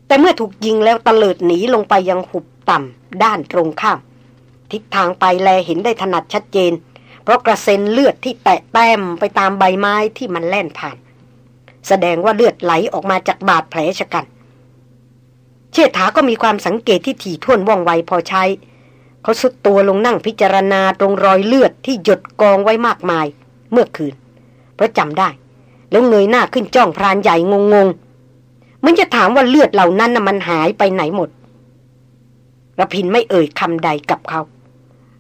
แต่เมื่อถูกยิงแล้วตะเลิดหนีลงไปยังหุบต่ำด้านตรงข้ามทิศทางไปแลเห็นได้ถนัดชัดเจน เพราะกระเซ็นเลือดที่แตะแต้มไปตามใบไม้ที่มันแล่นผ่าน แสดงว่าเลือดไหลออกมาจากบาดแผลชะกัน เชษฐาก็มีความสังเกตที่ถี่ถ้วนว่องไวพอใช้ เขาสุดตัวลงนั่งพิจารณาตรงรอยเลือดที่หยดกองไว้มากมาย เมื่อคืน เพราะจำได้ แล้วเงยหน้าขึ้นจ้องพรานใหญ่งงๆมันจะถามว่าเลือดเหล่านั้นน่ะมันหายไปไหนหมดระพินไม่เอ่ยคำใดกับเขา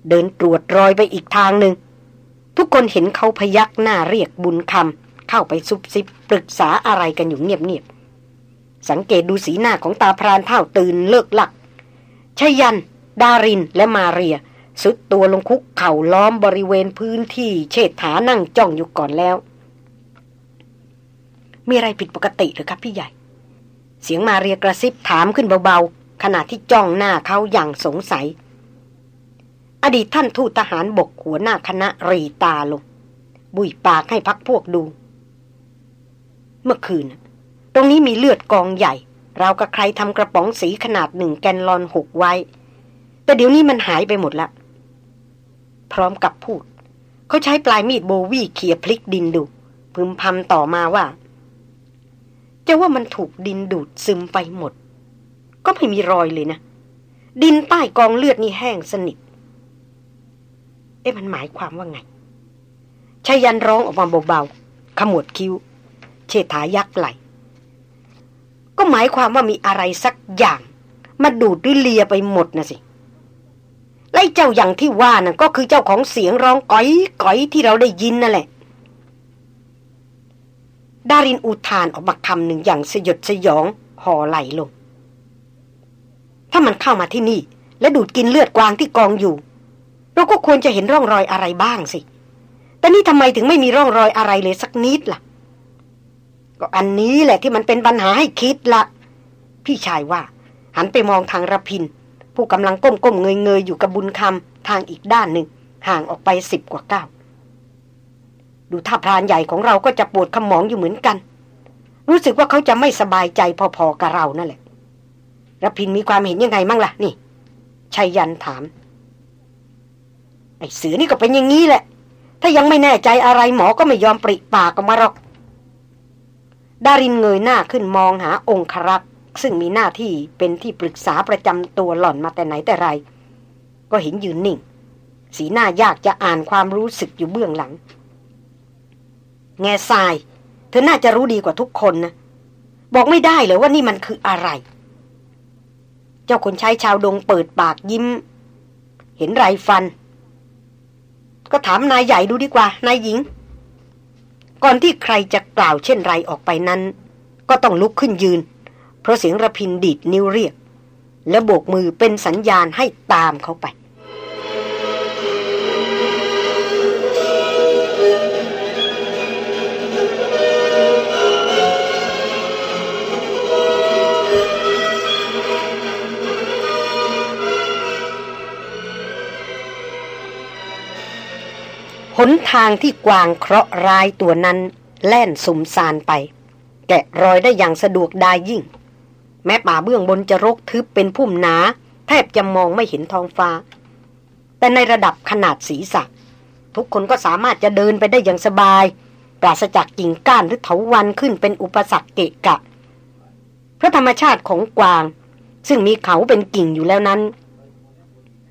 เดินตรวจรอยไปอีกทางหนึ่ง ทุกคนเห็นเขาพยักหน้าเรียกบุญคำเข้าไปซุบซิบปรึกษาอะไรกันอยู่เงียบๆ สังเกตดูสีหน้าของตาพรานเท่าตื่นเลิกหลักชยัน ดารินและมาเรียสุดตัวลงคุกเข่าล้อมบริเวณพื้นที่เชษฐานั่งจ้องอยู่ก่อนแล้ว มีอะไรผิดปกติหรือครับพี่ใหญ่ เสียงมาเรียกระซิบถามขึ้นเบาๆ ขณะที่จ้องหน้าเขาอย่างสงสัย อดีตท่านทูตทหารบกหัวหน้าคณะรีตาลง บุยปากให้พักพวกดู เมื่อคืน ตรงนี้มีเลือดกองใหญ่ เรากับใครทำกระป๋องสีขนาดหนึ่งแกนลอนหกไว้ แต่เดี๋ยวนี้มันหายไปหมดละ พร้อมกับพูด เขาใช้ปลายมีดโบวี่เขี่ยพลิกดินดู พึมพำต่อมาว่า จะว่ามันถูกดินดูดซึมไปหมด ก็ไม่มีรอยเลยนะ ดินใต้กองเลือดนี่แห้งสนิท เอ๊ะมันหมายความว่าไงชายันร้องออกมาเบาๆขมวดคิ้ว เชษฐายักไหล ก็หมายความว่ามีอะไรสักอย่าง มาดูดหรือเลียไปหมดนะสิไล่เจ้าอย่างที่ว่านะ่ะก็คือเจ้าของเสียงร้องก้อยก้อยที่เราได้ยินนั่นแหละ ดารินอุทานออกมาคำหนึ่งอย่างสยดสยองห่อไหลลง ถ้ามันเข้ามาที่นี่ และดูดกินเลือดกวางที่กองอยู่ เราก็ควรจะเห็นร่องรอยอะไรบ้างสิ แต่นี่ทำไมถึงไม่มีร่องรอยอะไรเลยสักนิดละ่ะ ก็อันนี้แหละที่มันเป็นปัญหาให้คิดละ พี่ชายว่า หันไปมองทางระพิน ผู้กำลังก้มก้มเงยเงยอยู่กับบุญคำทางอีกด้านหนึ่ง ห่างออกไปสิบกว่าก้าวดูท่าพรานใหญ่ของเราก็จะปวดขมองอยู่เหมือนกัน รู้สึกว่าเขาจะไม่สบายใจพอๆกับเรานั่นแหละระพินมีความเห็นยังไงมั่งล่ะ นี่ชัยยันถาม ไอ้เสือนี่ก็เป็นอย่างนี้แหละ ถ้ายังไม่แน่ใจอะไรหมอก็ไม่ยอมปริปากออกมาหรอก ดารินเงยหน้าขึ้นมองหาองครักษ์ซึ่งมีหน้าที่เป็นที่ปรึกษาประจำตัวหล่อนมาแต่ไหนแต่ไร ก็เห็นยืนนิ่ง สีหน้ายากจะอ่านความรู้สึกอยู่เบื้องหลัง แง่ทราย เธอน่าจะรู้ดีกว่าทุกคนนะ บอกไม่ได้เลยว่านี่มันคืออะไร เจ้าคนใช้ชาวดงเปิดปากยิ้ม เห็นไรฟัน ก็ถามนายใหญ่ดูดีกว่า นายหญิง ก่อนที่ใครจะกล่าวเช่นไรออกไปนั้น ก็ต้องลุกขึ้นยืน เพราะเสียงระพินดีดนิ้วเรียก และโบกมือเป็นสัญญาณให้ตามเขาไป หนทางที่กวางเคราะห์ร้ายตัวนั้น แล่นสุมซานไป แกะรอยได้อย่างสะดวกได้ยิ่ง แม้ป่าเบื้องบนจะรกทึบเป็นพุ่มหนา แทบจะมองไม่เห็นท้องฟ้า แต่ในระดับขนาดศีรษะทุกคนก็สามารถจะเดินไปได้อย่างสบาย ปราศจากกิ่งก้านหรือเถาวันขึ้นเป็นอุปสรรคเกะกะ เพราะธรรมชาติของกวาง ซึ่งมีเขาเป็นกิ่งอยู่แล้วนั้น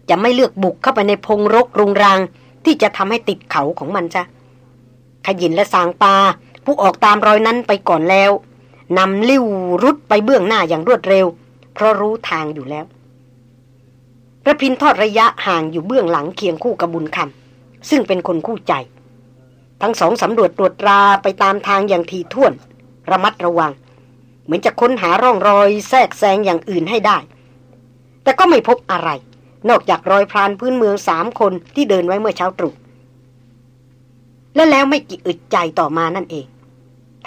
จะไม่เลือกบุกเข้าไปในพงรกรุงรัง ที่จะทำให้ติดเขาของมันจ้ะขยินและสางปา ผู้ออกตามรอยนั้นไปก่อนแล้วนำลิ้วรุดไปเบื้องหน้าอย่างรวดเร็ว เพราะรู้ทางอยู่แล้วพระพินทอดระยะห่างอยู่เบื้องหลังเคียงคู่กับบุญคำซึ่งเป็นคนคู่ใจ ทั้งสองสำรวจตรวจตราไปตามทางอย่างทีท่วน ระมัดระวัง เหมือนจะค้นหาร่องรอยแทรกแซงอย่างอื่นให้ได้ แต่ก็ไม่พบอะไร นอกจากรอยพรานพื้นเมืองสามคนที่เดินไว้เมื่อเช้าตรู่และแล้วไม่กี่อึดใจต่อมานั่นเอง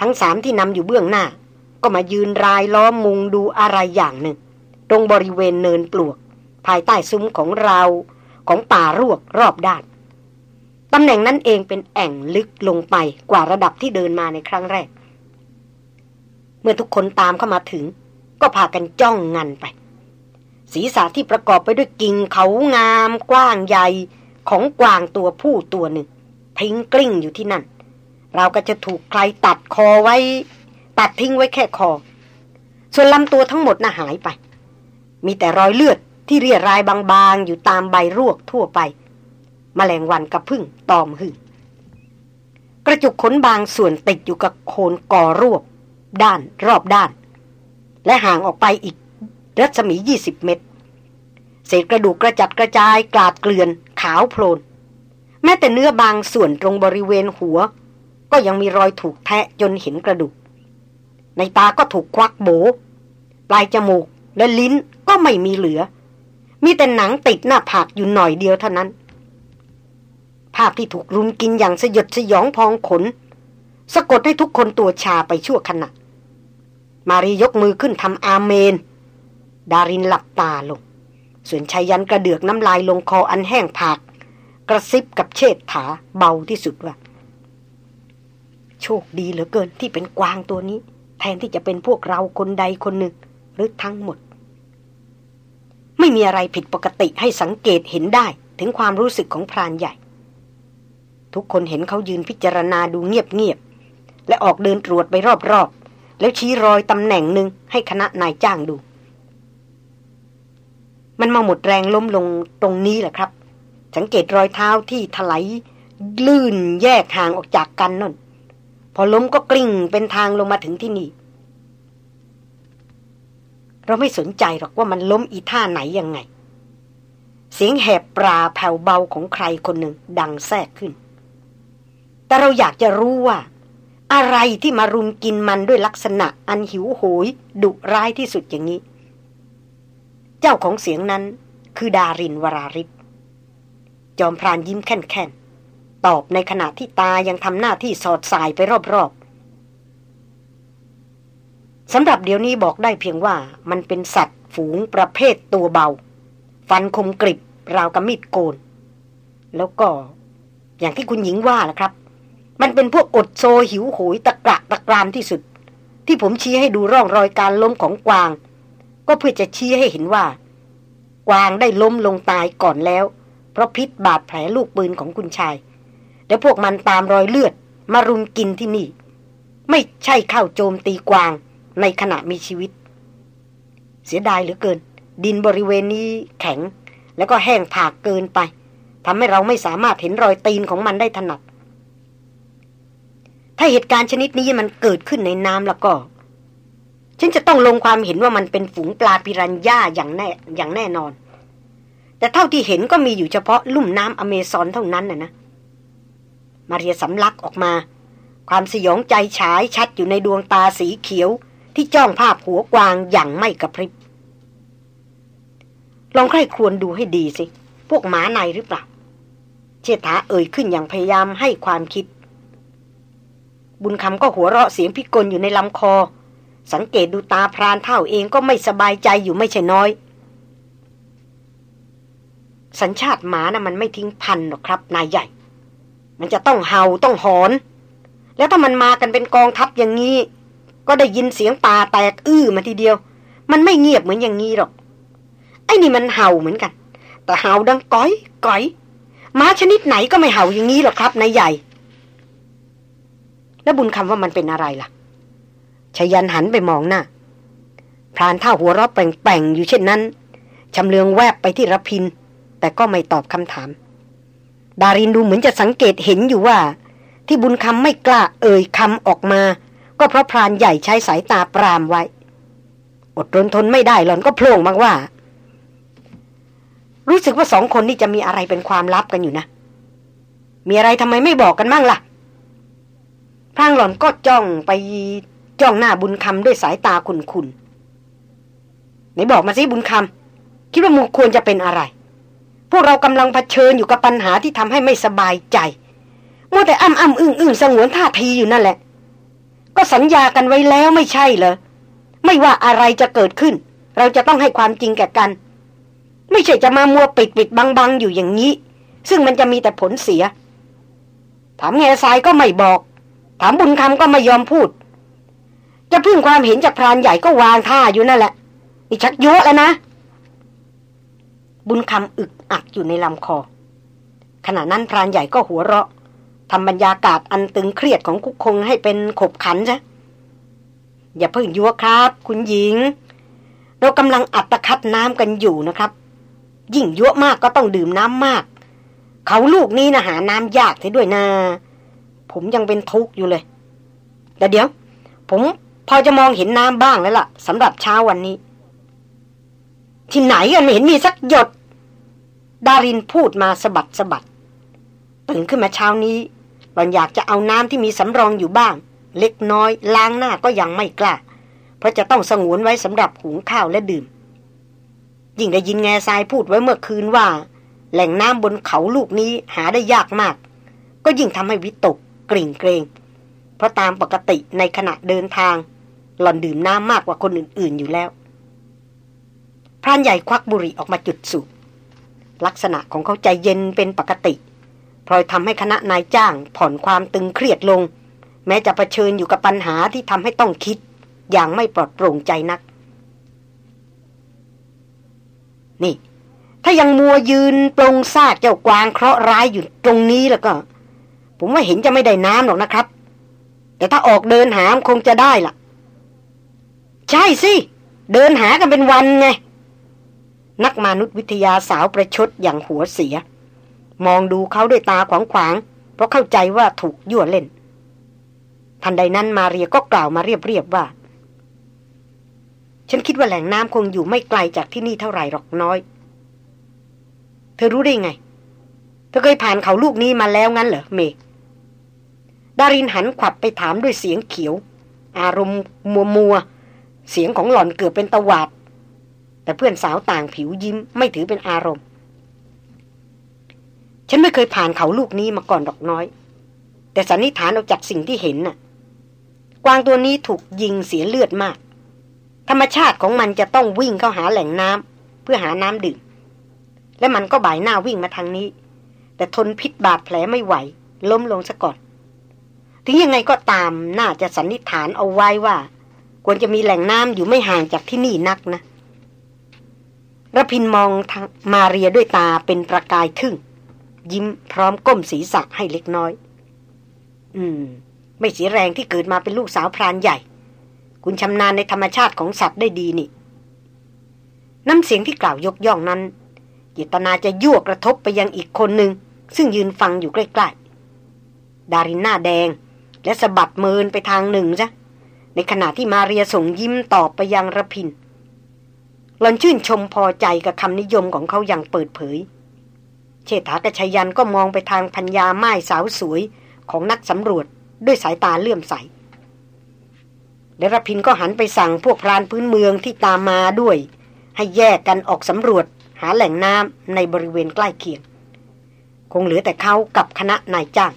ทั้งสามที่นำอยู่เบื้องหน้า ก็มายืนรายล้อมมุงดูอะไรอย่างหนึ่ง ตรงบริเวณเนินปลวก ภายใต้ซุ้มของเราของป่ารวกรอบด้านตำแหน่งนั้นเองเป็นแอ่งลึกลงไปกว่าระดับที่เดินมาในครั้งแรก เมื่อทุกคนตามเข้ามาถึง ก็พากันจ้องงันไป ศีรษะที่ประกอบไปด้วยกิ่งเขางามกว้างใหญ่ของกวางตัวผู้ตัวหนึ่ง ทิ้งกลิ้งอยู่ที่นั่น เราก็จะถูกใครตัดคอไว้ ตัดทิ้งไว้แค่คอ ส่วนลำตัวทั้งหมดน่ะหายไป มีแต่รอยเลือดที่เรียรายบางๆ อยู่ตามใบรวกทั่วไปมแมลงวันกับพึ่งตอมหึ่งกระจุกขนบางส่วนติดอยู่กับโคนกอรวบ ด้านรอบด้าน และห่างออกไปอีก รัศมียี่สิบเมตร เศษกระดูกกระจัดกระจายกลาดเกลื่อน ขาวโพลน แม้แต่เนื้อบางส่วนตรงบริเวณหัว ก็ยังมีรอยถูกแทะจนเห็นกระดูก ในตาก็ถูกควักโบ ปลายจมูกและลิ้นก็ไม่มีเหลือ มีแต่หนังติดหน้าผากอยู่หน่อยเดียวเท่านั้น ภาพที่ถูกรุมกินอย่างสยดสยองพองขน สะกดให้ทุกคนตัวชาไปชั่วขณะมารียกมือขึ้นทำอาเมน ดารินหลับตาลง ส่วนชายยันกระเดือกน้ำลายลงคออันแห้งผาก กระซิบกับเชษฐาเบาที่สุดว่า โชคดีเหลือเกินที่เป็นกวางตัวนี้ แทนที่จะเป็นพวกเราคนใดคนหนึ่ง หรือทั้งหมด ไม่มีอะไรผิดปกติให้สังเกตเห็นได้ถึงความรู้สึกของพรานใหญ่ ทุกคนเห็นเขายืนพิจารณาดูเงียบๆและออกเดินตรวจไปรอบๆแล้วชี้รอยตำแหน่งหนึ่งให้คณะนายจ้างดู มันมาหมดแรงล้มลงตรงนี้แหละครับ สังเกตรอยเท้าที่ถลายลื่นแยกห่างออกจากกันนั่น พอล้มก็กลิ้งเป็นทางลงมาถึงที่นี่ เราไม่สนใจหรอกว่ามันล้มอีท่าไหนยังไง เสียงแหบปลาแผ่วเบาของใครคนหนึ่งดังแทรกขึ้น แต่เราอยากจะรู้ว่า อะไรที่มารุมกินมันด้วยลักษณะอันหิวโหยดุร้ายที่สุดอย่างนี้ เจ้าของเสียงนั้น คือดารินวราริศจอมพรานยิ้มแค่นตอบในขณะที่ตายังทำหน้าที่สอดสายไปรอบๆสำหรับเดี๋ยวนี้บอกได้เพียงว่ามันเป็นสัตว์ฝูงประเภทตัวเบา ฟันคมกริบราวกับมีดโกน แล้วก็อย่างที่คุณหญิงว่าแหละครับ มันเป็นพวกอดโซหิวโหยตะกระตะกรามที่สุด ที่ผมชี้ให้ดูร่องรอยการล้มของกวาง ก็เพื่อจะชี้ให้เห็นว่า กวางได้ล้มลงตายก่อนแล้ว เพราะพิษบาดแผลลูกปืนของคุณชาย แล้วพวกมันตามรอยเลือด มารุมกินที่นี่ ไม่ใช่เข้าโจมตีกวางในขณะมีชีวิต เสียดายเหลือเกิน ดินบริเวณนี้แข็ง แล้วก็แห้งผากเกินไปทำให้เราไม่สามารถเห็นรอยตีนของมันได้ถนัด ถ้าเหตุการณ์ชนิดนี้มันเกิดขึ้นในน้ำแล้วก็ ฉันจะต้องลงความเห็นว่ามันเป็นฝูงปลาปิรันย่าอย่างแน่อย่างแน่นอน แต่เท่าที่เห็นก็มีอยู่เฉพาะลุ่มน้ำอเมซอนเท่านั้นน่ะนะ มาเรียสำลักออกมา ความสยองใจฉายชัดอยู่ในดวงตาสีเขียว ที่จ้องภาพหัวกวางอย่างไม่กระพริบ ลองใครควรดูให้ดีสิ พวกหมาในหรือเปล่า เชษฐาเอ่ยขึ้นอย่างพยายามให้ความคิด บุญคำก็หัวเราะเสียงพิกลอยู่ในลำคอ สังเกตดูตาพรานเท่าเองก็ไม่สบายใจอยู่ไม่ใช่น้อย สัญชาติหมานะ่ะมันไม่ทิ้งพันหรอกครับ นายใหญ่ มันจะต้องเห่าต้องหอน แล้วถ้ามันมากันเป็นกองทัพอย่างนี้ ก็ได้ยินเสียงป่าแตกอื้อมาทีเดียว มันไม่เงียบเหมือนอย่างนี้หรอก ไอ้นี่มันเห่าเหมือนกัน แต่เห่าดังก้อยก้อยม้าชนิดไหนก็ไม่เห่าอย่างนี้หรอกครับนายใหญ่ แล้วบุญคำว่ามันเป็นอะไรล่ะ ชยันหันไปมองหน้าพรานท่าหัวเราะแป่งๆอยู่เช่นนั้นชำเลืองแวบไปที่รพิน แต่ก็ไม่ตอบคำถาม ดารินดูเหมือนจะสังเกตเห็นอยู่ว่า ที่บุญคำไม่กล้าเอ่ยคำออกมา ก็เพราะพรานใหญ่ใช้สายตาปรามไว้ อดรนทนไม่ได้หล่อนก็โผล่มาว่า รู้สึกว่าสองคนนี่จะมีอะไรเป็นความลับกันอยู่นะ มีอะไรทำไมไม่บอกกันมั่งล่ะพรางหล่อนก็จ้องไป จ้องหน้าบุญคำด้วยสายตาคุนคุนไหนบอกมาสิบุญคำคิดว่ามูควรจะเป็นอะไร พวกเรากำลังเผชิญอยู่กับปัญหาที่ทำให้ไม่สบายใจมัวแต่อ้ำอ้ำอึ้งอึ้งสงวนท่าทีอยู่นั่นแหละ ก็สัญญากันไว้แล้วไม่ใช่เหรอ ไม่ว่าอะไรจะเกิดขึ้น เราจะต้องให้ความจริงแก่กัน ไม่ใช่จะมามัวปิดปิดบังบังอยู่อย่างนี้ ซึ่งมันจะมีแต่ผลเสีย ถามแง่ทรายก็ไม่บอก ถามบุญคำก็ไม่ยอมพูด จะพึ่งความเห็นจากพรานใหญ่ก็วางท่าอยู่นั่นแหละ นี่ชักยั่วแล้วนะ บุญคำอึกอักอยู่ในลำคอ ขณะนั้นพรานใหญ่ก็หัวเราะทำบรรยากาศอันตึงเครียดของคุกคงให้เป็นขบขันซะอย่าเพิ่งยั่วครับ คุณหญิง เรากำลังอัตคัดน้ำกันอยู่นะครับ ยิ่งยั่วมากก็ต้องดื่มน้ำมาก เขาลูกนี้นะหาน้ำยากเสียด้วยนะผมยังเป็นทุกข์อยู่เลย แต่เดี๋ยว ผม พอจะมองเห็นน้ำบ้างแล้วล่ะสำหรับเช้าวันนี้ ที่ไหนกันเห็นมีสักหยด ดารินพูดมาสะบัดสะบัดตื่นขึ้นมาเช้านี้ หลอนอยากจะเอาน้ำที่มีสำรองอยู่บ้าง เล็กน้อยล้างหน้าก็ยังไม่กล้า เพราะจะต้องสงวนไว้สำหรับหุงข้าวและดื่ม ยิ่งได้ยินแง่ทรายพูดไว้เมื่อคืนว่า แหล่งน้ำบนเขาลูกนี้หาได้ยากมาก ก็ยิ่งทำให้วิตกกริ่งเกรงเพราะตามปกติในขณะเดินทาง หล่อนดื่มน้ำมากกว่าคนอื่นๆอยู่แล้ว พรานใหญ่ควักบุหรี่ออกมาจุดสูบลักษณะของเขาใจเย็นเป็นปกติพลอยทำให้คณะนายจ้างผ่อนความตึงเครียดลง แม้จะะเผชิญอยู่กับปัญหาที่ทำให้ต้องคิด อย่างไม่ปลอดโปร่งใจนัก นี่ ถ้ายังมัวยืนปรงซากเจ้ากวางเคราะห์ร้ายอยู่ตรงนี้แล้วก็ ผมว่าเห็นจะไม่ได้น้ำหรอกนะครับ แต่ถ้าออกเดินหามคงจะได้ล่ะ ใช่สิ เดินหากันเป็นวันไง นักมนุษยวิทยาสาวประชดอย่างหัวเสีย มองดูเขาด้วยตาขวางขวางเพราะเข้าใจว่าถูกยั่วเล่น ทันใดนั้นมาเรียก็กล่าวมาเรียบๆว่า ฉันคิดว่าแหล่งน้ำคงอยู่ไม่ไกลจากที่นี่เท่าไหร่หรอกน้อย เธอรู้ได้ไง เธอเคยผ่านเขาลูกนี้มาแล้วงั้นเหรอเมดารินหันขวับไปถามด้วยเสียงเขียว อารมณ์มัวมัว เสียงของหล่อนเกือบเป็นตะวาด แต่เพื่อนสาวต่างผิวยิ้มไม่ถือเป็นอารมณ์ ฉันไม่เคยผ่านเขาลูกนี้มาก่อนดอกน้อย แต่สันนิษฐานเอาจากสิ่งที่เห็นน่ะ กวางตัวนี้ถูกยิงเสียเลือดมาก ธรรมชาติของมันจะต้องวิ่งเข้าหาแหล่งน้ำเพื่อหาน้ำดื่ม และมันก็บ่ายหน้าวิ่งมาทางนี้ แต่ทนพิษบาดแผลไม่ไหว ล้มลงซะก่อนถึงยังไงก็ตามน่าจะสันนิษฐานเอาไว้ว่า ควรจะมีแหล่งน้ำอยู่ไม่ห่างจากที่นี่นักนะระพินมองมาเรียด้วยตาเป็นประกายทึ่ง ยิ้มพร้อมก้มศีรษะให้เล็กน้อย อืม ไม่เสียแรงที่เกิดมาเป็นลูกสาวพรานใหญ่ คุณชำนาญในธรรมชาติของสัตว์ได้ดีนี่ น้ำเสียงที่กล่าวยกย่องนั้นเจตนาจะยั่วกระทบไปยังอีกคนหนึ่ง ซึ่งยืนฟังอยู่ใกล้ๆ ดารินหน้าแดง และสะบัดมือไปทางหนึ่งจ้ะ ในขณะที่มาเรียส่งยิ้มตอบไปยังระพินหลอนชื่นชมพอใจกับคำนิยมของเขาอย่างเปิดเผย เชษฐากชยันก็มองไปทางพัญญาไม้สาวสวยของนักสำรวจด้วยสายตาเลื่อมใสและระพินก็หันไปสั่งพวกพรานพื้นเมืองที่ตามมาด้วย ให้แยกกันออกสำรวจหาแหล่งน้ำในบริเวณใกล้เคียง คงเหลือแต่เขากับคณะนายจ้าง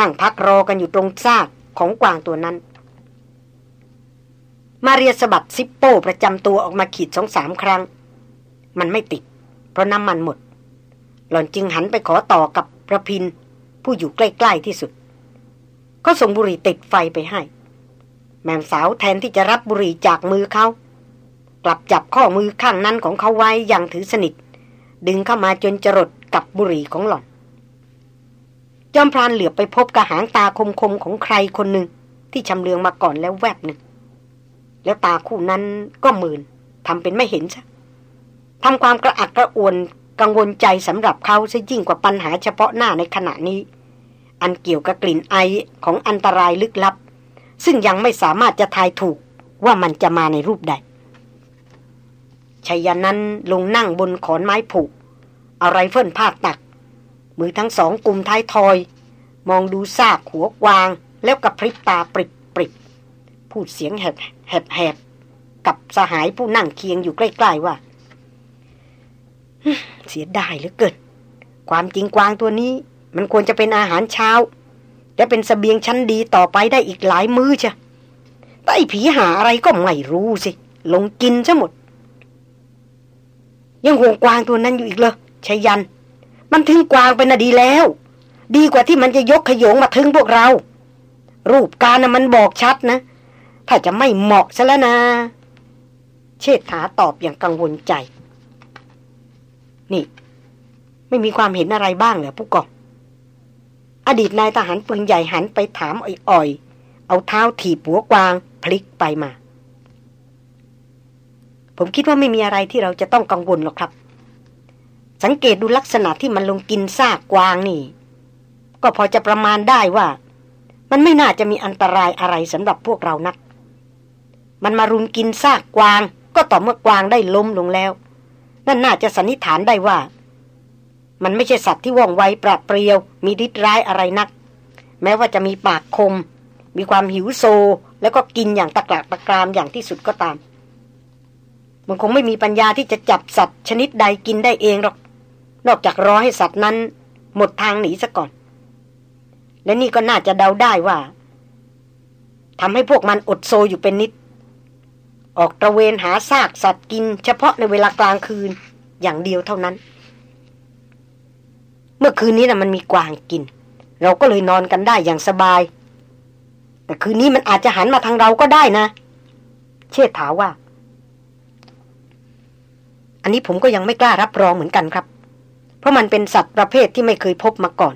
นั่งพักรอกันอยู่ตรงซากของกวางตัวนั้น มาเรียสบัดซิปโป้ประจำตัวออกมาขีดสองสามครั้ง มันไม่ติด เพราะน้ำมันหมด หล่อนจึงหันไปขอต่อกับประพิน ผู้อยู่ใกล้ๆที่สุด ก็ส่งบุหรี่ติดไฟไปให้ แม่สาวแทนที่จะรับบุหรี่จากมือเขา กลับจับข้อมือข้างนั้นของเขาไว้อย่างถือสนิท ดึงเข้ามาจนจรดกับบุหรี่ของหล่อน จอมพรานเหลือไปพบกระหางตาคมๆของใครคนหนึ่งที่ชำเลืองมาก่อนแล้วแวบหนึ่ง แล้วตาคู่นั้นก็มืนทำเป็นไม่เห็นซะทำความกระอักกระอ่วนกังวลใจสำหรับเขาซะยิ่งกว่าปัญหาเฉพาะหน้าในขณะนี้ อันเกี่ยวกับกลิ่นไอของอันตรายลึกลับ ซึ่งยังไม่สามารถจะทายถูกว่ามันจะมาในรูปใดชายันนั้นลงนั่งบนขอนไม้ผูกอะไรเฟิ่นพาดตัก มือทั้งสองกลุ่มท้ายทอย มองดูซากหัวกวางแล้วกับพริบตาปริบ พูดเสียงแหบแหบกับสหายผู้นั่งเคียงอยู่ใกล้ ๆว่า เสียดายเหลือเกิน ความจริงกวางตัวนี้ มันควรจะเป็นอาหารเช้า และเป็นสเสบียงชั้นดีต่อไปได้อีกหลายมื้อจ้ะแต่ไอ้ผีหาอะไรก็ไม่รู้สิ ลงกินซะหมด ยังห่วงกวางตัวนั้นอยู่อีกเลยชยัน มันถึงกวางเป็นอดีแล้ว ดีกว่าที่มันจะยกขยงมาถึงพวกเรา รูปการนะมันบอกชัดนะ ถ้าจะไม่เหมาะซะแล้วนะ เชษฐาตอบอย่างกังวลใจ นี่ ไม่มีความเห็นอะไรบ้างเหรอผู้กองอดีตนายทหารปืนใหญ่หันไปถามอ่อยๆ เอาเท้าถีบหัวกวางพลิกไปมา ผมคิดว่าไม่มีอะไรที่เราจะต้องกังวลหรอกครับ สังเกตดูลักษณะที่มันลงกินซากกวางนี่ ก็พอจะประมาณได้ว่า มันไม่น่าจะมีอันตรายอะไรสำหรับพวกเรานัก มันมารุมกินซากกวาง ก็ต่อเมื่อกวางได้ล้มลงแล้ว นั่นน่าจะสันนิษฐานได้ว่า มันไม่ใช่สัตว์ที่ว่องไวปราดเปรียว มีฤทธิ์ร้ายอะไรนัก แม้ว่าจะมีปากคม มีความหิวโซ แล้วก็กินอย่างตะกละตะกรามอย่างที่สุดก็ตาม มันคงไม่มีปัญญาที่จะจับสัตว์ชนิดใดกินได้เองหรอก นอกจากรอให้สัตว์นั้น หมดทางหนีซะก่อน และนี่ก็น่าจะเดาได้ว่าทำให้พวกมันอดโซอยู่เป็นนิด ออกตระเวนหาซากสัตว์กินเฉพาะในเวลากลางคืนอย่างเดียวเท่านั้น เมื่อคืนนี้นะมันมีกวางกิน เราก็เลยนอนกันได้อย่างสบาย แต่คืนนี้มันอาจจะหันมาทางเราก็ได้นะ เชษฐาว่า อันนี้ผมก็ยังไม่กล้ารับรองเหมือนกันครับ เพราะมันเป็นสัตว์ประเภทที่ไม่เคยพบมาก่อน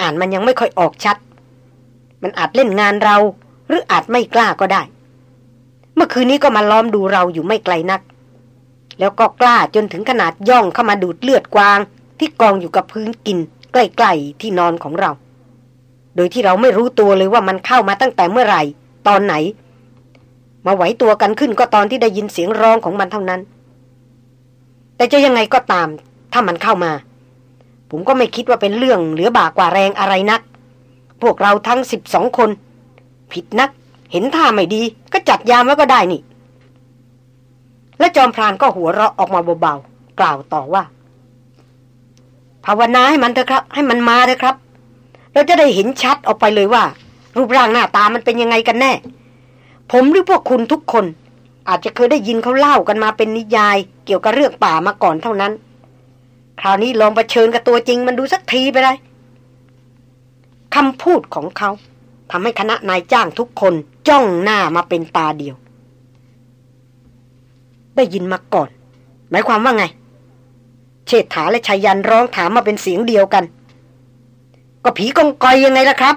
อ่านมันยังไม่ค่อยออกชัด มันอาจเล่นงานเรา หรืออาจไม่กล้าก็ได้ เมื่อคืนนี้ก็มาล้อมดูเราอยู่ไม่ไกลนัก แล้วก็กล้าจนถึงขนาดย่องเข้ามาดูดเลือดกวาง ที่กองอยู่กับพื้นกิน ใกล้ๆที่นอนของเรา โดยที่เราไม่รู้ตัวเลยว่ามันเข้ามาตั้งแต่เมื่อไหร่ ตอนไหน มาไหวตัวกันขึ้นก็ตอนที่ได้ยินเสียงร้องของมันเท่านั้น แต่จะยังไงก็ตาม ถ้ามันเข้ามา ผมก็ไม่คิดว่าเป็นเรื่องเหลือบากว่าแรงอะไรนัก พวกเราทั้งสิบสองคน ผิดนัก เห็นท่าไม่ดี ก็จัดยามไว้ก็ได้นี่ และจอมพรานก็หัวเราะออกมาเบาๆกล่าวต่อว่า ภาวนาให้มันเถอะครับ ให้มันมาเถอะครับ เราจะได้เห็นชัดออกไปเลยว่า รูปร่างหน้าตามันเป็นยังไงกันแน่ ผมหรือพวกคุณทุกคน อาจจะเคยได้ยินเขาเล่ากันมาเป็นนิยาย เกี่ยวกับเรื่องป่ามาก่อนเท่านั้น คราวนี้ลองประเชิญกับตัวจริงมันดูสักทีไปเลยคำพูดของเขา ทำให้คณะนายจ้างทุกคนจ้องหน้ามาเป็นตาเดียว ได้ยินมาก่อน หมายความว่าไง เชษฐาและชายันร้องถามมาเป็นเสียงเดียวกัน ก็ผีกองกอยยังไงล่ะครับ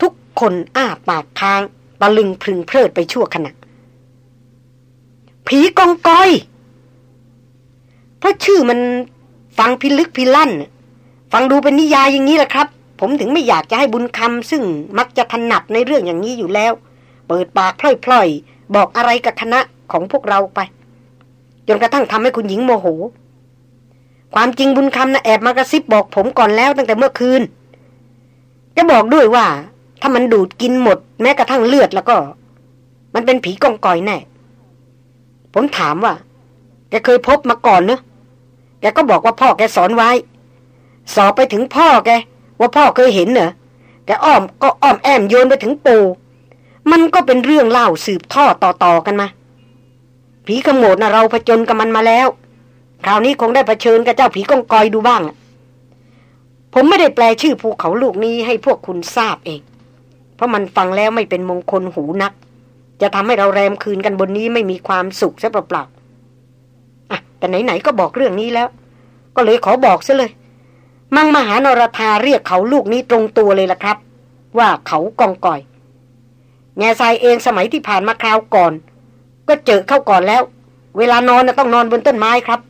ทุกคนอ้าปากค้างตะลึงพึงเพลิดไปชั่วขณะผีกองกอย เพราะชื่อมันฟังพิลึกพิลั่น ฟังดูเป็นนิยายอย่างนี้แหละครับ ผมถึงไม่อยากจะให้บุญคำซึ่งมักจะถนัดในเรื่องอย่างนี้อยู่แล้ว เปิดปากพล่อยๆ บอกอะไรกับคณะของพวกเราไป จนกระทั่งทำให้คุณหญิงโมโห ความจริงบุญคำนะแอบมากระซิบบอกผมก่อนแล้วตั้งแต่เมื่อคืน จะบอกด้วยว่า ถ้ามันดูดกินหมด แม้กระทั่งเลือดแล้วก็ มันเป็นผีกองกอยแน่ ผมถามว่า แกเคยพบมาก่อนเนอะแกก็บอกว่าพ่อแกสอนไว้ สอบไปถึงพ่อแก ว่าพ่อเคยเห็นเหรอแกอ้อมก็อ้อมแอมโยนไปถึงปู่มันก็เป็นเรื่องเล่าสืบทอดต่อๆกันมา ผีขโมดนะเราผจญกับมันมาแล้ว คราวนี้คงได้เผชิญกับเจ้าผีกองกอยดูบ้าง ผมไม่ได้แปลชื่อภูเขาลูกนี้ให้พวกคุณทราบเอง เพราะมันฟังแล้วไม่เป็นมงคลหูนัก จะทำให้เราแรมคืนกันบนนี้ไม่มีความสุขซะเปล่าๆแต่ไหนๆก็บอกเรื่องนี้แล้ว ก็เลยขอบอกซะเลย มังมหานรธาเรียกเขาลูกนี้ตรงตัวเลยล่ะครับ ว่าเขากองก่อย แง่ทรายเองสมัยที่ผ่านมาคราวก่อน ก็เจอเข้าก่อนแล้ว เวลานอนนะต้องนอนบนต้นไม้ครับ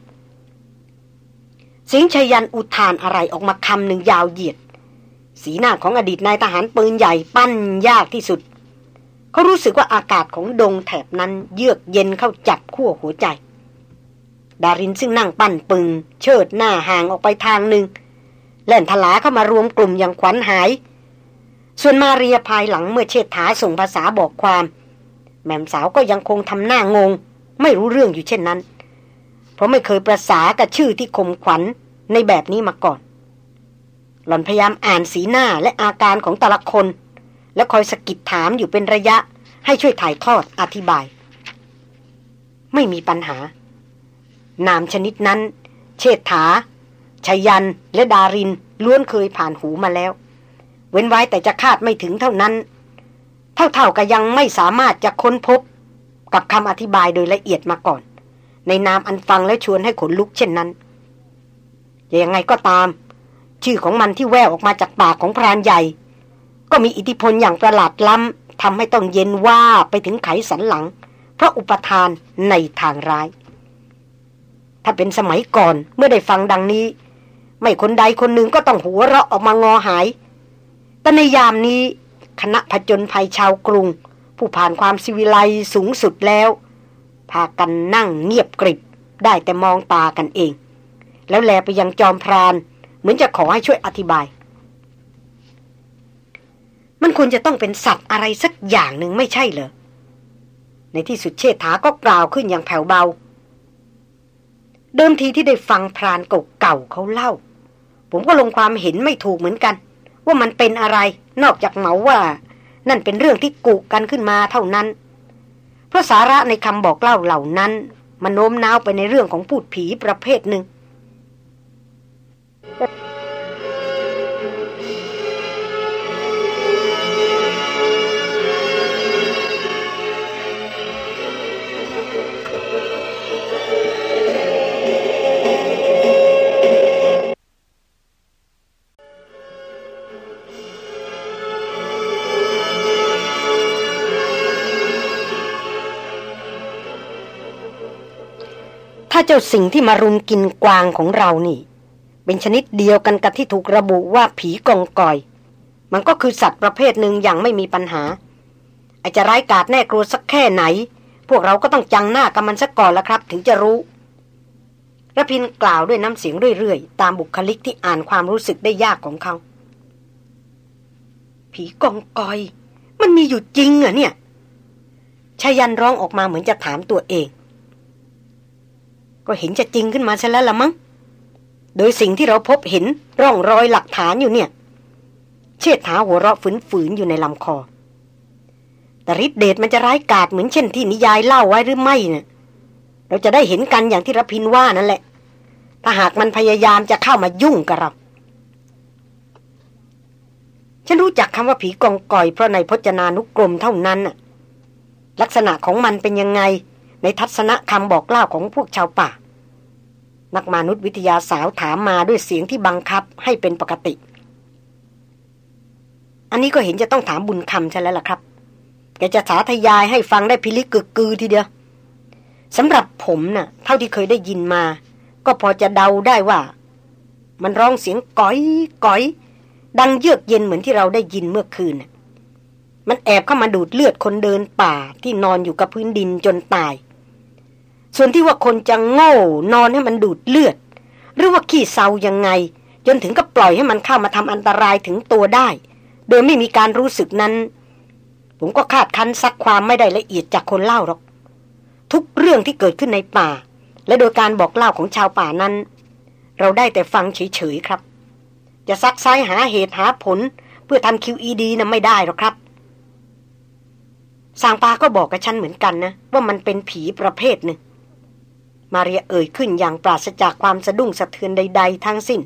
สิงชยันอุทานอะไรออกมาคำหนึ่งยาวเหยียด สีหน้าของอดีตนายทหารปืนใหญ่ปั้นยากที่สุด เขารู้สึกว่าอากาศของดงแถบนั้นเยือกเย็นเข้าจับขั้วหัวใจ ดารินซึ่งนั่งปั้นปึง เชิดหน้าห่างออกไปทางหนึ่ง แล่นทลาเข้ามารวมกลุ่มอย่างขวัญหาย ส่วนมาเรียภายหลังเมื่อเชษฐาส่งภาษาบอกความ แม่มสาวก็ยังคงทำหน้างง ไม่รู้เรื่องอยู่เช่นนั้น เพราะไม่เคยประสากับชื่อที่คมขวัญในแบบนี้มาก่อน หล่อนพยายามอ่านสีหน้าและอาการของแต่ละคน และคอยสกิดถามอยู่เป็นระยะ ให้ช่วยถ่ายทอดอธิบาย ไม่มีปัญหา นามชนิดนั้น เชษฐา ชยันและดารินล้วนเคยผ่านหูมาแล้ว เว้นไว้แต่จะคาดไม่ถึงเท่านั้น เท่าๆกับยังไม่สามารถจะค้นพบ กับคำอธิบายโดยละเอียดมาก่อน ในนามอันฟังและชวนให้ขนลุกเช่นนั้นยังไงก็ตาม ชื่อของมันที่แววออกมาจากปากของพรานใหญ่ ก็มีอิทธิพลอย่างประหลาดล้ำทำให้ต้องเย็นว่าไปถึงไขสันหลัง เพราะอุปทานในทางร้าย ถ้าเป็นสมัยก่อนเมื่อได้ฟังดังนี้ ไม่คนใดคนหนึ่งก็ต้องหัวเราะออกมางอหาย แต่ในยามนี้คณะผจญภัยชาวกรุง ผู้ผ่านความสิวิไลสูงสุดแล้ว พากันนั่งเงียบกริบได้แต่มองตากันเอง แล้วแลไปยังจอมพราน เหมือนจะขอให้ช่วยอธิบาย มันควรจะต้องเป็นสัตว์อะไรสักอย่างหนึ่งไม่ใช่เหรอ ในที่สุดเชษฐาก็กล่าวขึ้นอย่างแผ่วเบา เดิมทีที่ได้ฟังพรานเก่าๆเขาเล่า ผมก็ลงความเห็นไม่ถูกเหมือนกัน ว่ามันเป็นอะไร นอกจากเหมาว่า นั่นเป็นเรื่องที่กุกันขึ้นมาเท่านั้น เพราะสาระในคำบอกเล่าเหล่านั้น มันโน้มน้าวไปในเรื่องของพูดผีประเภทหนึ่งาเจ้าสิ่งที่มารุมกินกวางของเรานี่ เป็นชนิดเดียวกันกับที่ถูกระบุว่าผีกองกอย มันก็คือสัตว์ประเภทหนึ่งอย่างไม่มีปัญหา อาจจะร้ายกาจแน่กลัวสักแค่ไหน พวกเราก็ต้องจังหน้ากับมันสักก่อนละครับ ถึงจะรู้ระพินกล่าวด้วยน้ำเสียงเรื่อยๆ ตามบุคลิกที่อ่านความรู้สึกได้ยากของเขา ผีกองกอย มันมีอยู่จริงเหรอเนี่ยชายันร้องออกมาเหมือนจะถามตัวเอง ก็เห็นจะจริงขึ้นมาซะแล้วละมั้ง โดยสิ่งที่เราพบเห็นร่องรอยหลักฐานอยู่เนี่ย เชิดถาหัวเราะฝืนๆอยู่ในลำคอ แต่ฤทธิเดชมันจะร้ายกาจเหมือนเช่นที่นิยายเล่าไว้หรือไม่เนะ่ยเราจะได้เห็นกันอย่างที่รพินว่านั่นแหละ ถ้าหากมันพยายามจะเข้ามายุ่งกับเรา ฉันรู้จักคำว่าผีกองก่อยเพราะในพจนานุกรมเท่านั้นน่ะลักษณะของมันเป็นยังไง ในทัศนะคำบอกเล่าของพวกชาวป่า นักมนุษยวิทยาสาวถามมาด้วยเสียงที่บังคับให้เป็นปกติ อันนี้ก็เห็นจะต้องถามบุญคำใช่แล้วล่ะครับแกจะสาธยายให้ฟังได้พิลิกึกกือทีเดียวสำหรับผมนะ่ะ เท่าที่เคยได้ยินมา ก็พอจะเดาได้ว่า มันร้องเสียงก้อยก้อย ดังเยือกเย็นเหมือนที่เราได้ยินเมื่อคืน มันแอบเข้ามาดูดเลือดคนเดินป่าที่นอนอยู่กับพื้นดินจนตาย ส่วนที่ว่าคนจะโง่นอนให้มันดูดเลือด หรือว่าขี้เซายังไง จนถึงก็ปล่อยให้มันเข้ามาทำอันตรายถึงตัวได้ โดยไม่มีการรู้สึกนั้น ผมก็คาดคั้นซักความไม่ได้ละเอียดจากคนเล่าหรอก ทุกเรื่องที่เกิดขึ้นในป่า และโดยการบอกเล่าของชาวป่านั้น เราได้แต่ฟังเฉยๆครับ จะซักซ้ายหาเหตุหาผล เพื่อทำ QED นะ่ะไม่ได้หรอกครับสางปาก็บอกกับฉันเหมือนกันนะ ว่ามันเป็นผีประเภทหนึ่ง มาเรียเอ่ยขึ้นอย่างปราศจากความสะดุ้งสะเทือนใด ๆ ทั้งสิ้น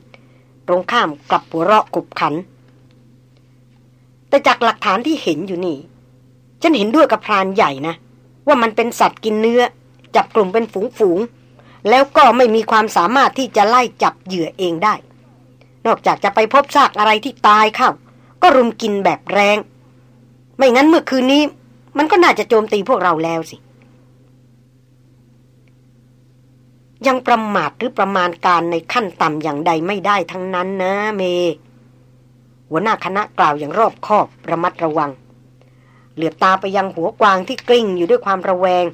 ตรงข้ามกลับหัวเราะกุบขัน แต่จากหลักฐานที่เห็นอยู่นี่ ฉันเห็นด้วยกับพรานใหญ่นะ ว่ามันเป็นสัตว์กินเนื้อ จับกลุ่มเป็นฝูงๆ แล้วก็ไม่มีความสามารถที่จะไล่จับเหยื่อเองได้ นอกจากจะไปพบซากอะไรที่ตายเข้า ก็รุมกินแบบแรง ไม่งั้นเมื่อคืนนี้ มันก็น่าจะโจมตีพวกเราแล้วสิ ยังประมาทหรือประมาณการในขั้นต่ำอย่างใดไม่ได้ทั้งนั้นนะเม หัวหน้าคณะกล่าวอย่างรอบคอบระมัดระวัง เหลือบตาไปยังหัวกวางที่กลิ้งอยู่ด้วยความระแวง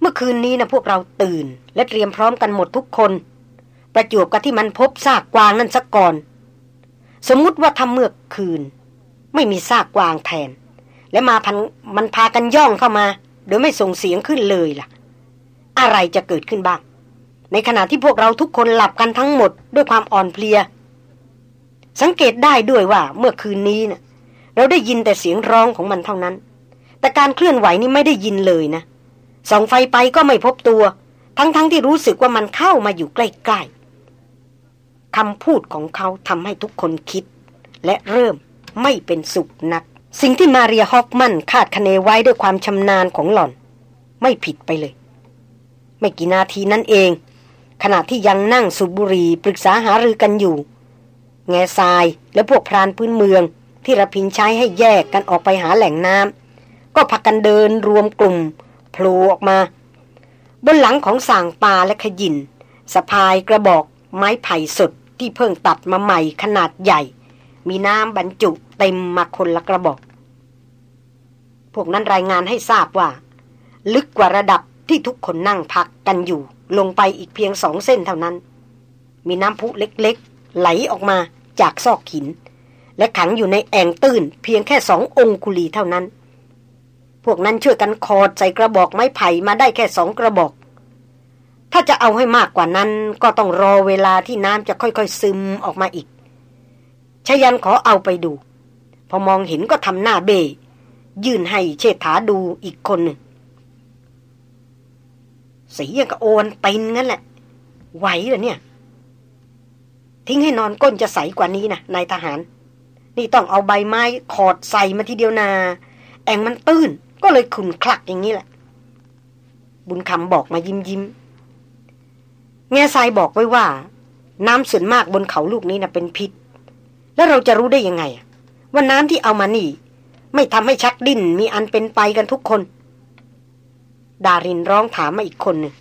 เมื่อคืนนี้นะพวกเราตื่น และเตรียมพร้อมกันหมดทุกคน ประจวบกับที่มันพบซากกวางนั่นสักก่อน สมมุติว่าทำเมื่อคืน ไม่มีซากกวางแทน และมาพันมันพากันย่องเข้ามา โดยไม่ส่งเสียงขึ้นเลยล่ะ อะไรจะเกิดขึ้นบ้าง ในขณะที่พวกเราทุกคนหลับกันทั้งหมดด้วยความอ่อนเพลีย สังเกตได้ด้วยว่าเมื่อคืนนี้นะ่ะเราได้ยินแต่เสียงร้องของมันเท่านั้น แต่การเคลื่อนไหวนี่ไม่ได้ยินเลยนะส่องไฟไปก็ไม่พบตัว ทั้งๆทที่รู้สึกว่ามันเข้ามาอยู่ใกล้ๆคำพูดของเขาทำให้ทุกคนคิด และเริ่มไม่เป็นสุขนัก สิ่งที่มาเรียฮอกมันคาดคะเนไว้ด้วยความชำนาญของหล่อน ไม่ผิดไปเลย ไม่กี่นาทีนั้นเอง ขณะที่ยังนั่งสูบบุหรี่ปรึกษาหารือกันอยู่ แง่ทรายและพวกพรานพื้นเมือง ที่ระพินใช้ให้แยกกันออกไปหาแหล่งน้ำก็พักกันเดินรวมกลุ่มโผล่ออกมา บนหลังของสางปลาและขยินสะพายกระบอกไม้ไผ่สดที่เพิ่งตัดมาใหม่ขนาดใหญ่ มีน้ำบรรจุเต็มมาคนละกระบอก พวกนั้นรายงานให้ทราบว่า ลึกกว่าระดับ ที่ทุกคนนั่งพักกันอยู่ ลงไปอีกเพียงสองเส้นเท่านั้น มีน้ำพุเล็กๆ ไหลออกมาจากซอกหิน และขังอยู่ในแอ่งตื้นเพียงแค่สององคุลีเท่านั้น พวกนั้นช่วยกันคอดใส่กระบอกไม้ไผ่มาได้แค่สองกระบอก ถ้าจะเอาให้มากกว่านั้นก็ต้องรอเวลาที่น้ำจะค่อยๆซึมออกมาอีกชยันขอเอาไปดู พอมองเห็นก็ทำหน้าเบยยื่นให้เชษฐาดูอีกคนหนึ่ง สียังกับโอนตินงั้นแหละ ไหวเหรอเนี่ย ทิ้งให้นอนก้นจะใสกว่านี้นะนายทหาร นี่ต้องเอาใบไม้ขอดใส่มาทีเดียวนา แองมันตื้น ก็เลยขุนคลักอย่างนี้แหละ บุญคำบอกมายิ้มยิ้มแง่ทรายบอกไว้ว่า น้ำส่วนมากบนเขาลูกนี้น่ะเป็นพิษ แล้วเราจะรู้ได้ยังไงว่าน้ำที่เอามานี่ ไม่ทำให้ชักดิ้นมีอันเป็นไปกันทุกคน ดารินร้องถามมาอีกคนหนึ่ง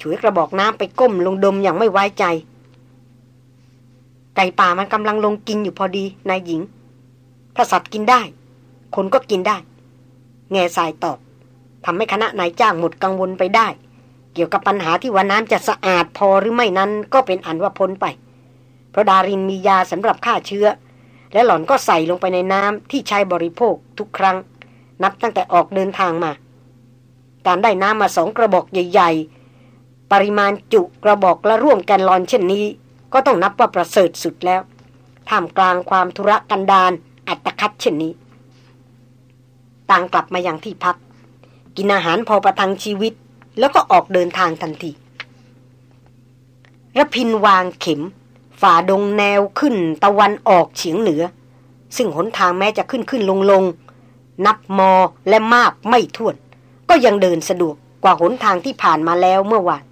ช่วยกระบอกน้ำไปก้มลงดมอย่างไม่ไว้ใจ ไก่ป่ามันกำลังลงกินอยู่พอดีนายหญิง ถ้าสัตว์กินได้ คนก็กินได้ แง่สายตอบทำให้คณะนายจ้างหมดกังวลไปได้ เกี่ยวกับปัญหาที่ว่าน้ำจะสะอาดพอหรือไม่นั้นก็เป็นอันว่าพ้นไป เพราะดารินมียาสำหรับฆ่าเชื้อ และหล่อนก็ใส่ลงไปในน้ำที่ใช้บริโภคทุกครั้ง นับตั้งแต่ออกเดินทางมา การได้น้ำมาสองกระบอกใหญ่ ๆ ปริมาณจุกระบอกละร่วมแกนลอนเช่นนี้ ก็ต้องนับว่าประเสริฐสุดแล้ว ท่ามกลางความธุระกันดารอัตคัดเช่นนี้ ต่างกลับมาอย่างที่พัก กินอาหารพอประทังชีวิต แล้วก็ออกเดินทางทันทีระพินวางเข็ม ฝ่าดงแนวขึ้นตะวันออกเฉียงเหนือ ซึ่งหนทางแม้จะขึ้นขึ้นลงลงนับมอและมากไม่ถ้วน ก็ยังเดินสะดวกกว่าหนทางที่ผ่านมาแล้วเมื่อวาน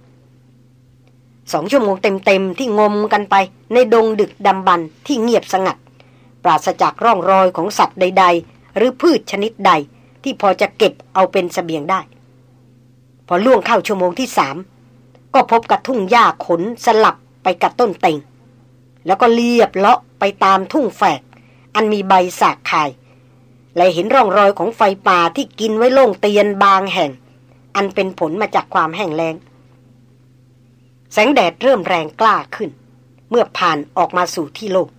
สองชั่วโมงเต็มๆที่งมกันไปในดงดึกดำบรรที่เงียบสงัด ปราศจากร่องรอยของสัตว์ใด ๆ หรือพืชชนิดใดที่พอจะเก็บเอาเป็นสเสบียงได้ พอล่วงเข้าชั่วโมงที่สามก็พบกับทุ่งหญ้าขนสลับไปกับต้นเต็ง แล้วก็เลียบเลาะไปตามทุ่งแฝก อันมีใบสากคาย และเห็นร่องรอยของไฟป่าที่กินไว้โล่งเตียนบางแห่ง อันเป็นผลมาจากความแห้งแล้ง แสงแดดเริ่มแรงกล้าขึ้น เมื่อผ่านออกมาสู่ที่โลก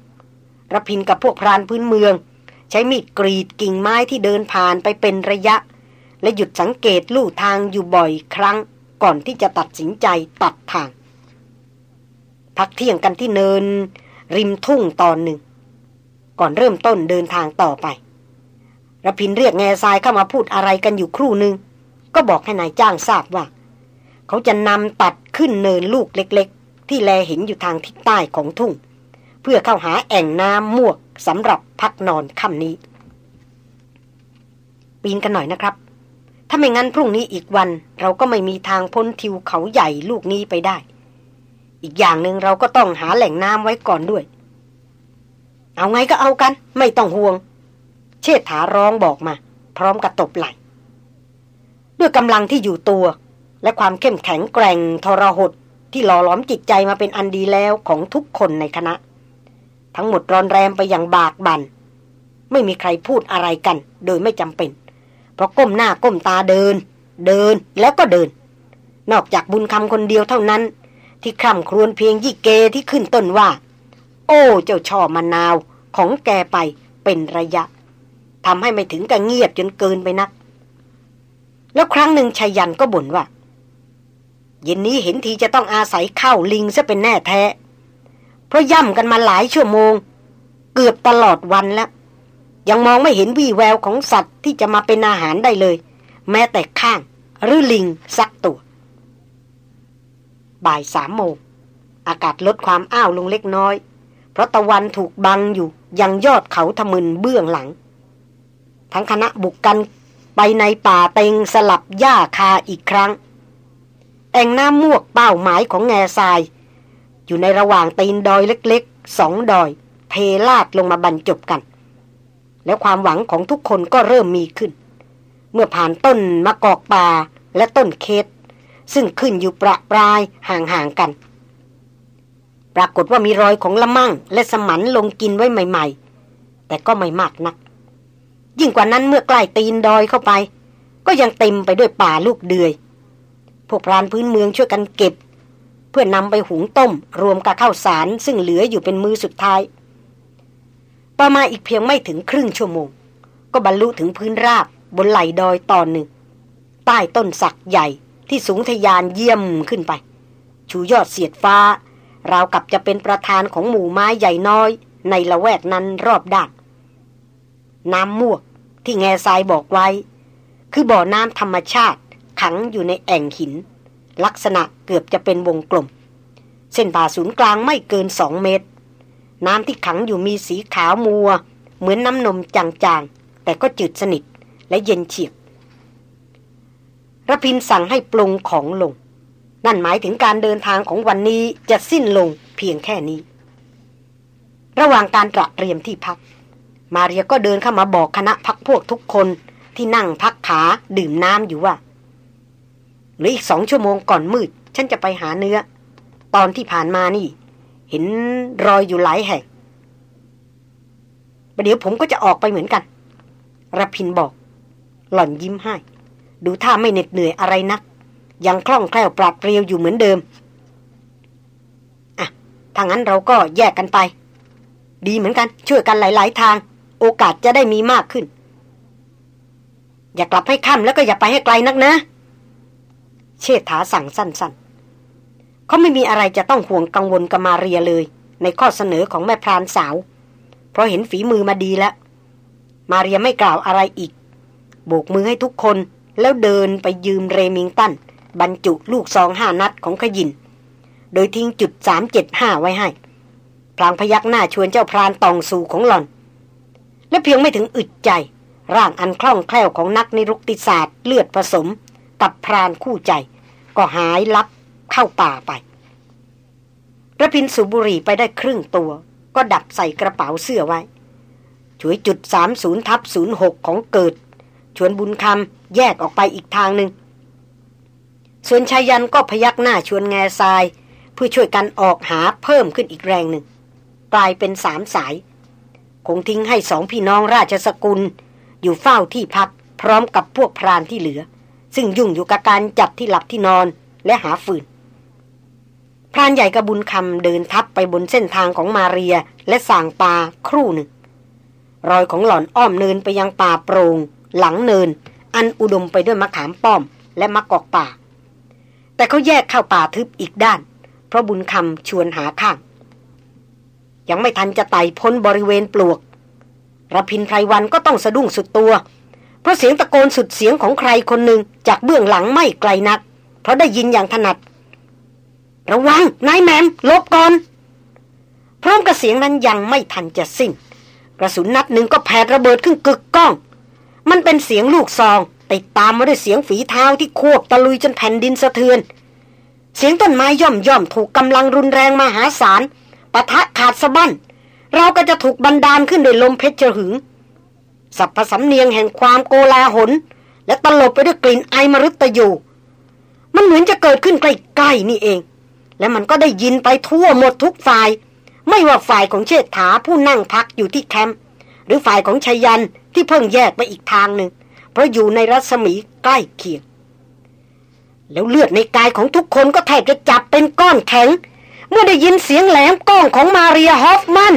ระพินกับพวกพรานพื้นเมือง ใช้มีดกรีดกิ่งไม้ที่เดินผ่านไปเป็นระยะ และหยุดสังเกตลู่ทางอยู่บ่อยครั้ง ก่อนที่จะตัดสินใจตัดทาง พักเที่ยงกันที่เนิน ริมทุ่งตอนหนึ่ง ก่อนเริ่มต้นเดินทางต่อไป ระพินเรียกแง่ทรายเข้ามาพูดอะไรกันอยู่ครู่หนึ่งก็บอกให้นายจ้างทราบว่า เขาจะนำตัดขึ้นเนินลูกเล็กๆ ที่แลเห็นอยู่ทางทิศใต้ของทุ่ง เพื่อเข้าหาแอ่งน้ำมวกสำหรับพักนอนค่ำนี้ ปีนกันหน่อยนะครับ ถ้าไม่งั้นพรุ่งนี้อีกวัน เราก็ไม่มีทางพ้นทิวเขาใหญ่ลูกนี้ไปได้ อีกอย่างหนึ่งเราก็ต้องหาแหล่งน้ำไว้ก่อนด้วย เอาไงก็เอากัน ไม่ต้องห่วง เชษฐาร้องบอกมา พร้อมกับตบไหลด้วยกำลังที่อยู่ตัว และความเข้มแข็งแกร่งทรหดที่หล่อหลอมจิตใจมาเป็นอันดีแล้วของทุกคนในคณะ ทั้งหมดรอนแรมไปอย่างบากบันไม่มีใครพูดอะไรกัน โดยไม่จำเป็น เพราะก้มหน้าก้มตาเดิน เดินแล้วก็เดิน นอกจากบุญคำคนเดียวเท่านั้น ที่คร่ำครวญเพียงยี่เกที่ขึ้นต้นว่า โอ้เจ้าช่อมะนาวของแกไปเป็นระยะ ทำให้ไม่ถึงกับเงียบจนเกินไปนัก แล้วครั้งหนึ่งชายันก็บ่นว่า เย็นนี้เห็นทีจะต้องอาศัยข้าวลิงซะเป็นแน่แท้ เพราะย่ำกันมาหลายชั่วโมง เกือบตลอดวันแล้ว ยังมองไม่เห็นวี่แววของสัตว์ที่จะมาเป็นอาหารได้เลย แม้แต่ข้างหรือลิงสักตัวบ่ายสามโมงอากาศลดความอ้าวลงเล็กน้อย เพราะตะวันถูกบังอยู่ยังยอดเขาทะมึนเบื้องหลัง ทั้งคณะบุกกันไปในป่าเต็งสลับหญ้าคาอีกครั้ง แอ่งน้ำมวกเป้าหมายของแง่ทราย อยู่ในระหว่างตีนดอยเล็กๆสองดอยเทลาดลงมาบรรจบกัน แล้วความหวังของทุกคนก็เริ่มมีขึ้น เมื่อผ่านต้นมะกอกป่าและต้นเคสซึ่งขึ้นอยู่ประปรายห่างๆกัน ปรากฏว่ามีรอยของละมั่งและสมันลงกินไว้ใหม่ ๆ แต่ก็ไม่มากนัก ยิ่งกว่านั้นเมื่อใกล้ตีนดอยเข้าไป ก็ยังเต็มไปด้วยป่าลูกเดือย พวกพรานพื้นเมืองช่วยกันเก็บ เพื่อนำไปหุงต้ม รวมกับข้าวสารซึ่งเหลืออยู่เป็นมือสุดท้ายประมาณอีกเพียงไม่ถึงครึ่งชั่วโมง ก็บรรลุถึงพื้นราบบนไหล่ดอยตอนหนึ่ง ใต้ต้นสักใหญ่ที่สูงทยานเยี่ยมขึ้นไป ชูยอดเสียดฟ้าราวกับจะเป็นประธานของหมู่ไม้ใหญ่น้อยในละแวกนั้นรอบด้าน น้ำมวก ที่แง่ทรายบอกไว้ คือบ่อน้ำธรรมชาติขังอยู่ในแอ่งหิน ลักษณะเกือบจะเป็นวงกลม เส้นผ่าศูนย์กลางไม่เกินสองเมตร น้ำที่ขังอยู่มีสีขาวมัว เหมือนน้ำนมจางๆ แต่ก็จืดสนิทและเย็นเฉียบระพินสั่งให้ปรุงของลง นั่นหมายถึงการเดินทางของวันนี้จะสิ้นลงเพียงแค่นี้ ระหว่างการตระเตรียมที่พัก มาเรียก็เดินเข้ามาบอกคณะพักพวกทุกคนที่นั่งพักขาดื่มน้ำอยู่ว่าหรืออีกสองชั่วโมงก่อนมืด ฉันจะไปหาเนื้อ ตอนที่ผ่านมานี่ เห็นรอยอยู่หลายแห่งประเดี๋ยวผมก็จะออกไปเหมือนกันรพินบอก หล่อนยิ้มให้ ดูท่าไม่เหน็ดเหนื่อยอะไรนัก ยังคล่องแคล่วปราดเปรียวอยู่เหมือนเดิมอะถ้างั้นเราก็แยกกันไป ดีเหมือนกัน ช่วยกันหลาย ๆ ทาง โอกาสจะได้มีมากขึ้น อย่ากลับให้ค่ำแล้วก็อย่าไปให้ไกลนักนะ เชษฐาสั่งสั้นๆ เขาไม่มีอะไรจะต้องห่วงกังวลกับมาเรียเลย ในข้อเสนอของแม่พรานสาว เพราะเห็นฝีมือมาดีแล้ว มาเรียไม่กล่าวอะไรอีก โบกมือให้ทุกคนแล้วเดินไปยืมเรมิงตัน บรรจุลูกซองห้านัดของขยิน โดยทิ้งจุดสามเจ็ดห้าไว้ให้พลางพยักหน้าชวนเจ้าพรานตองสู่ของหล่อน และเพียงไม่ถึงอึดใจ ร่างอันคล่องแคล่วของนักนิรุกติศาสตร์เลือดผสมกับพรานคู่ใจ ก็หายลับเข้าป่าไประพินสุบุรีไปได้ครึ่งตัว ก็ดับใส่กระเป๋าเสื้อไว้ ช่วยจุดสามศูนย์ทับศูนย์หกของเกิด ชวนบุญคำแยกออกไปอีกทางหนึ่งส่วนชายันก็พยักหน้าชวนแง่ทราย เพื่อช่วยกันออกหาเพิ่มขึ้นอีกแรงหนึ่ง กลายเป็นสามสาย คงทิ้งให้สองพี่น้องราชสกุล อยู่เฝ้าที่พักพร้อมกับพวกพรานที่เหลือ ซึ่งยุ่งอยู่กับการจัดที่หลับที่นอนและหาฟืนพรานใหญ่กระบุญคำเดินทับไปบนเส้นทางของมาเรียและสางปาครู่หนึ่ง รอยของหล่อนอ้อมเนินไปยังป่าโปรง่งหลังเนิน อันอุดมไปด้วยมะขามป้อม และมะกอกป่า แต่เขาแยกเข้าป่าทึบอีกด้าน เพราะบุญคำชวนหาข้าง ยังไม่ทันจะไต่พ้นบริเวณปลวกระพินไพรวันก็ต้องสะดุ้งสุดตัว เพราะเสียงตะโกนสุดเสียงของใครคนหนึ่งจากเบื้องหลังไม่ไกลนัก เพราะได้ยินอย่างถนัด ระวังนายแมมลบก่อน พร้อมกับเสียงนั้นยังไม่ทันจะสิ้น กระสุนนัดหนึ่งก็แผดระเบิดขึ้นกึกก้อง มันเป็นเสียงลูกซองติดตามมาด้วยเสียงฝีเท้าที่ควบตะลุยจนแผ่นดินสะเทือน เสียงต้นไม้ย่อมย่อมถูกกำลังรุนแรงมหาศาล ปะทะขาดสะบั้น เราก็จะถูกบันดาลขึ้นด้วยลมเพชรหึง สัพพสำเนียงแห่งความโกลาหล และตลบไปด้วยกลิ่นไอมรุตยูมันเหมือนจะเกิดขึ้นใกล้ๆนี่เอง และมันก็ได้ยินไปทั่วหมดทุกฝ่าย ไม่ว่าฝ่ายของเชษฐาผู้นั่งพักอยู่ที่แคมป์หรือฝ่ายของชายันที่เพิ่งแยกไปอีกทางหนึ่งเพราะอยู่ในรัศมีใกล้เคียง แล้วเลือดในกายของทุกคนก็แทบจะจับเป็นก้อนแข็ง เมื่อได้ยินเสียงแหลมก้องของมาเรียฮอฟมัน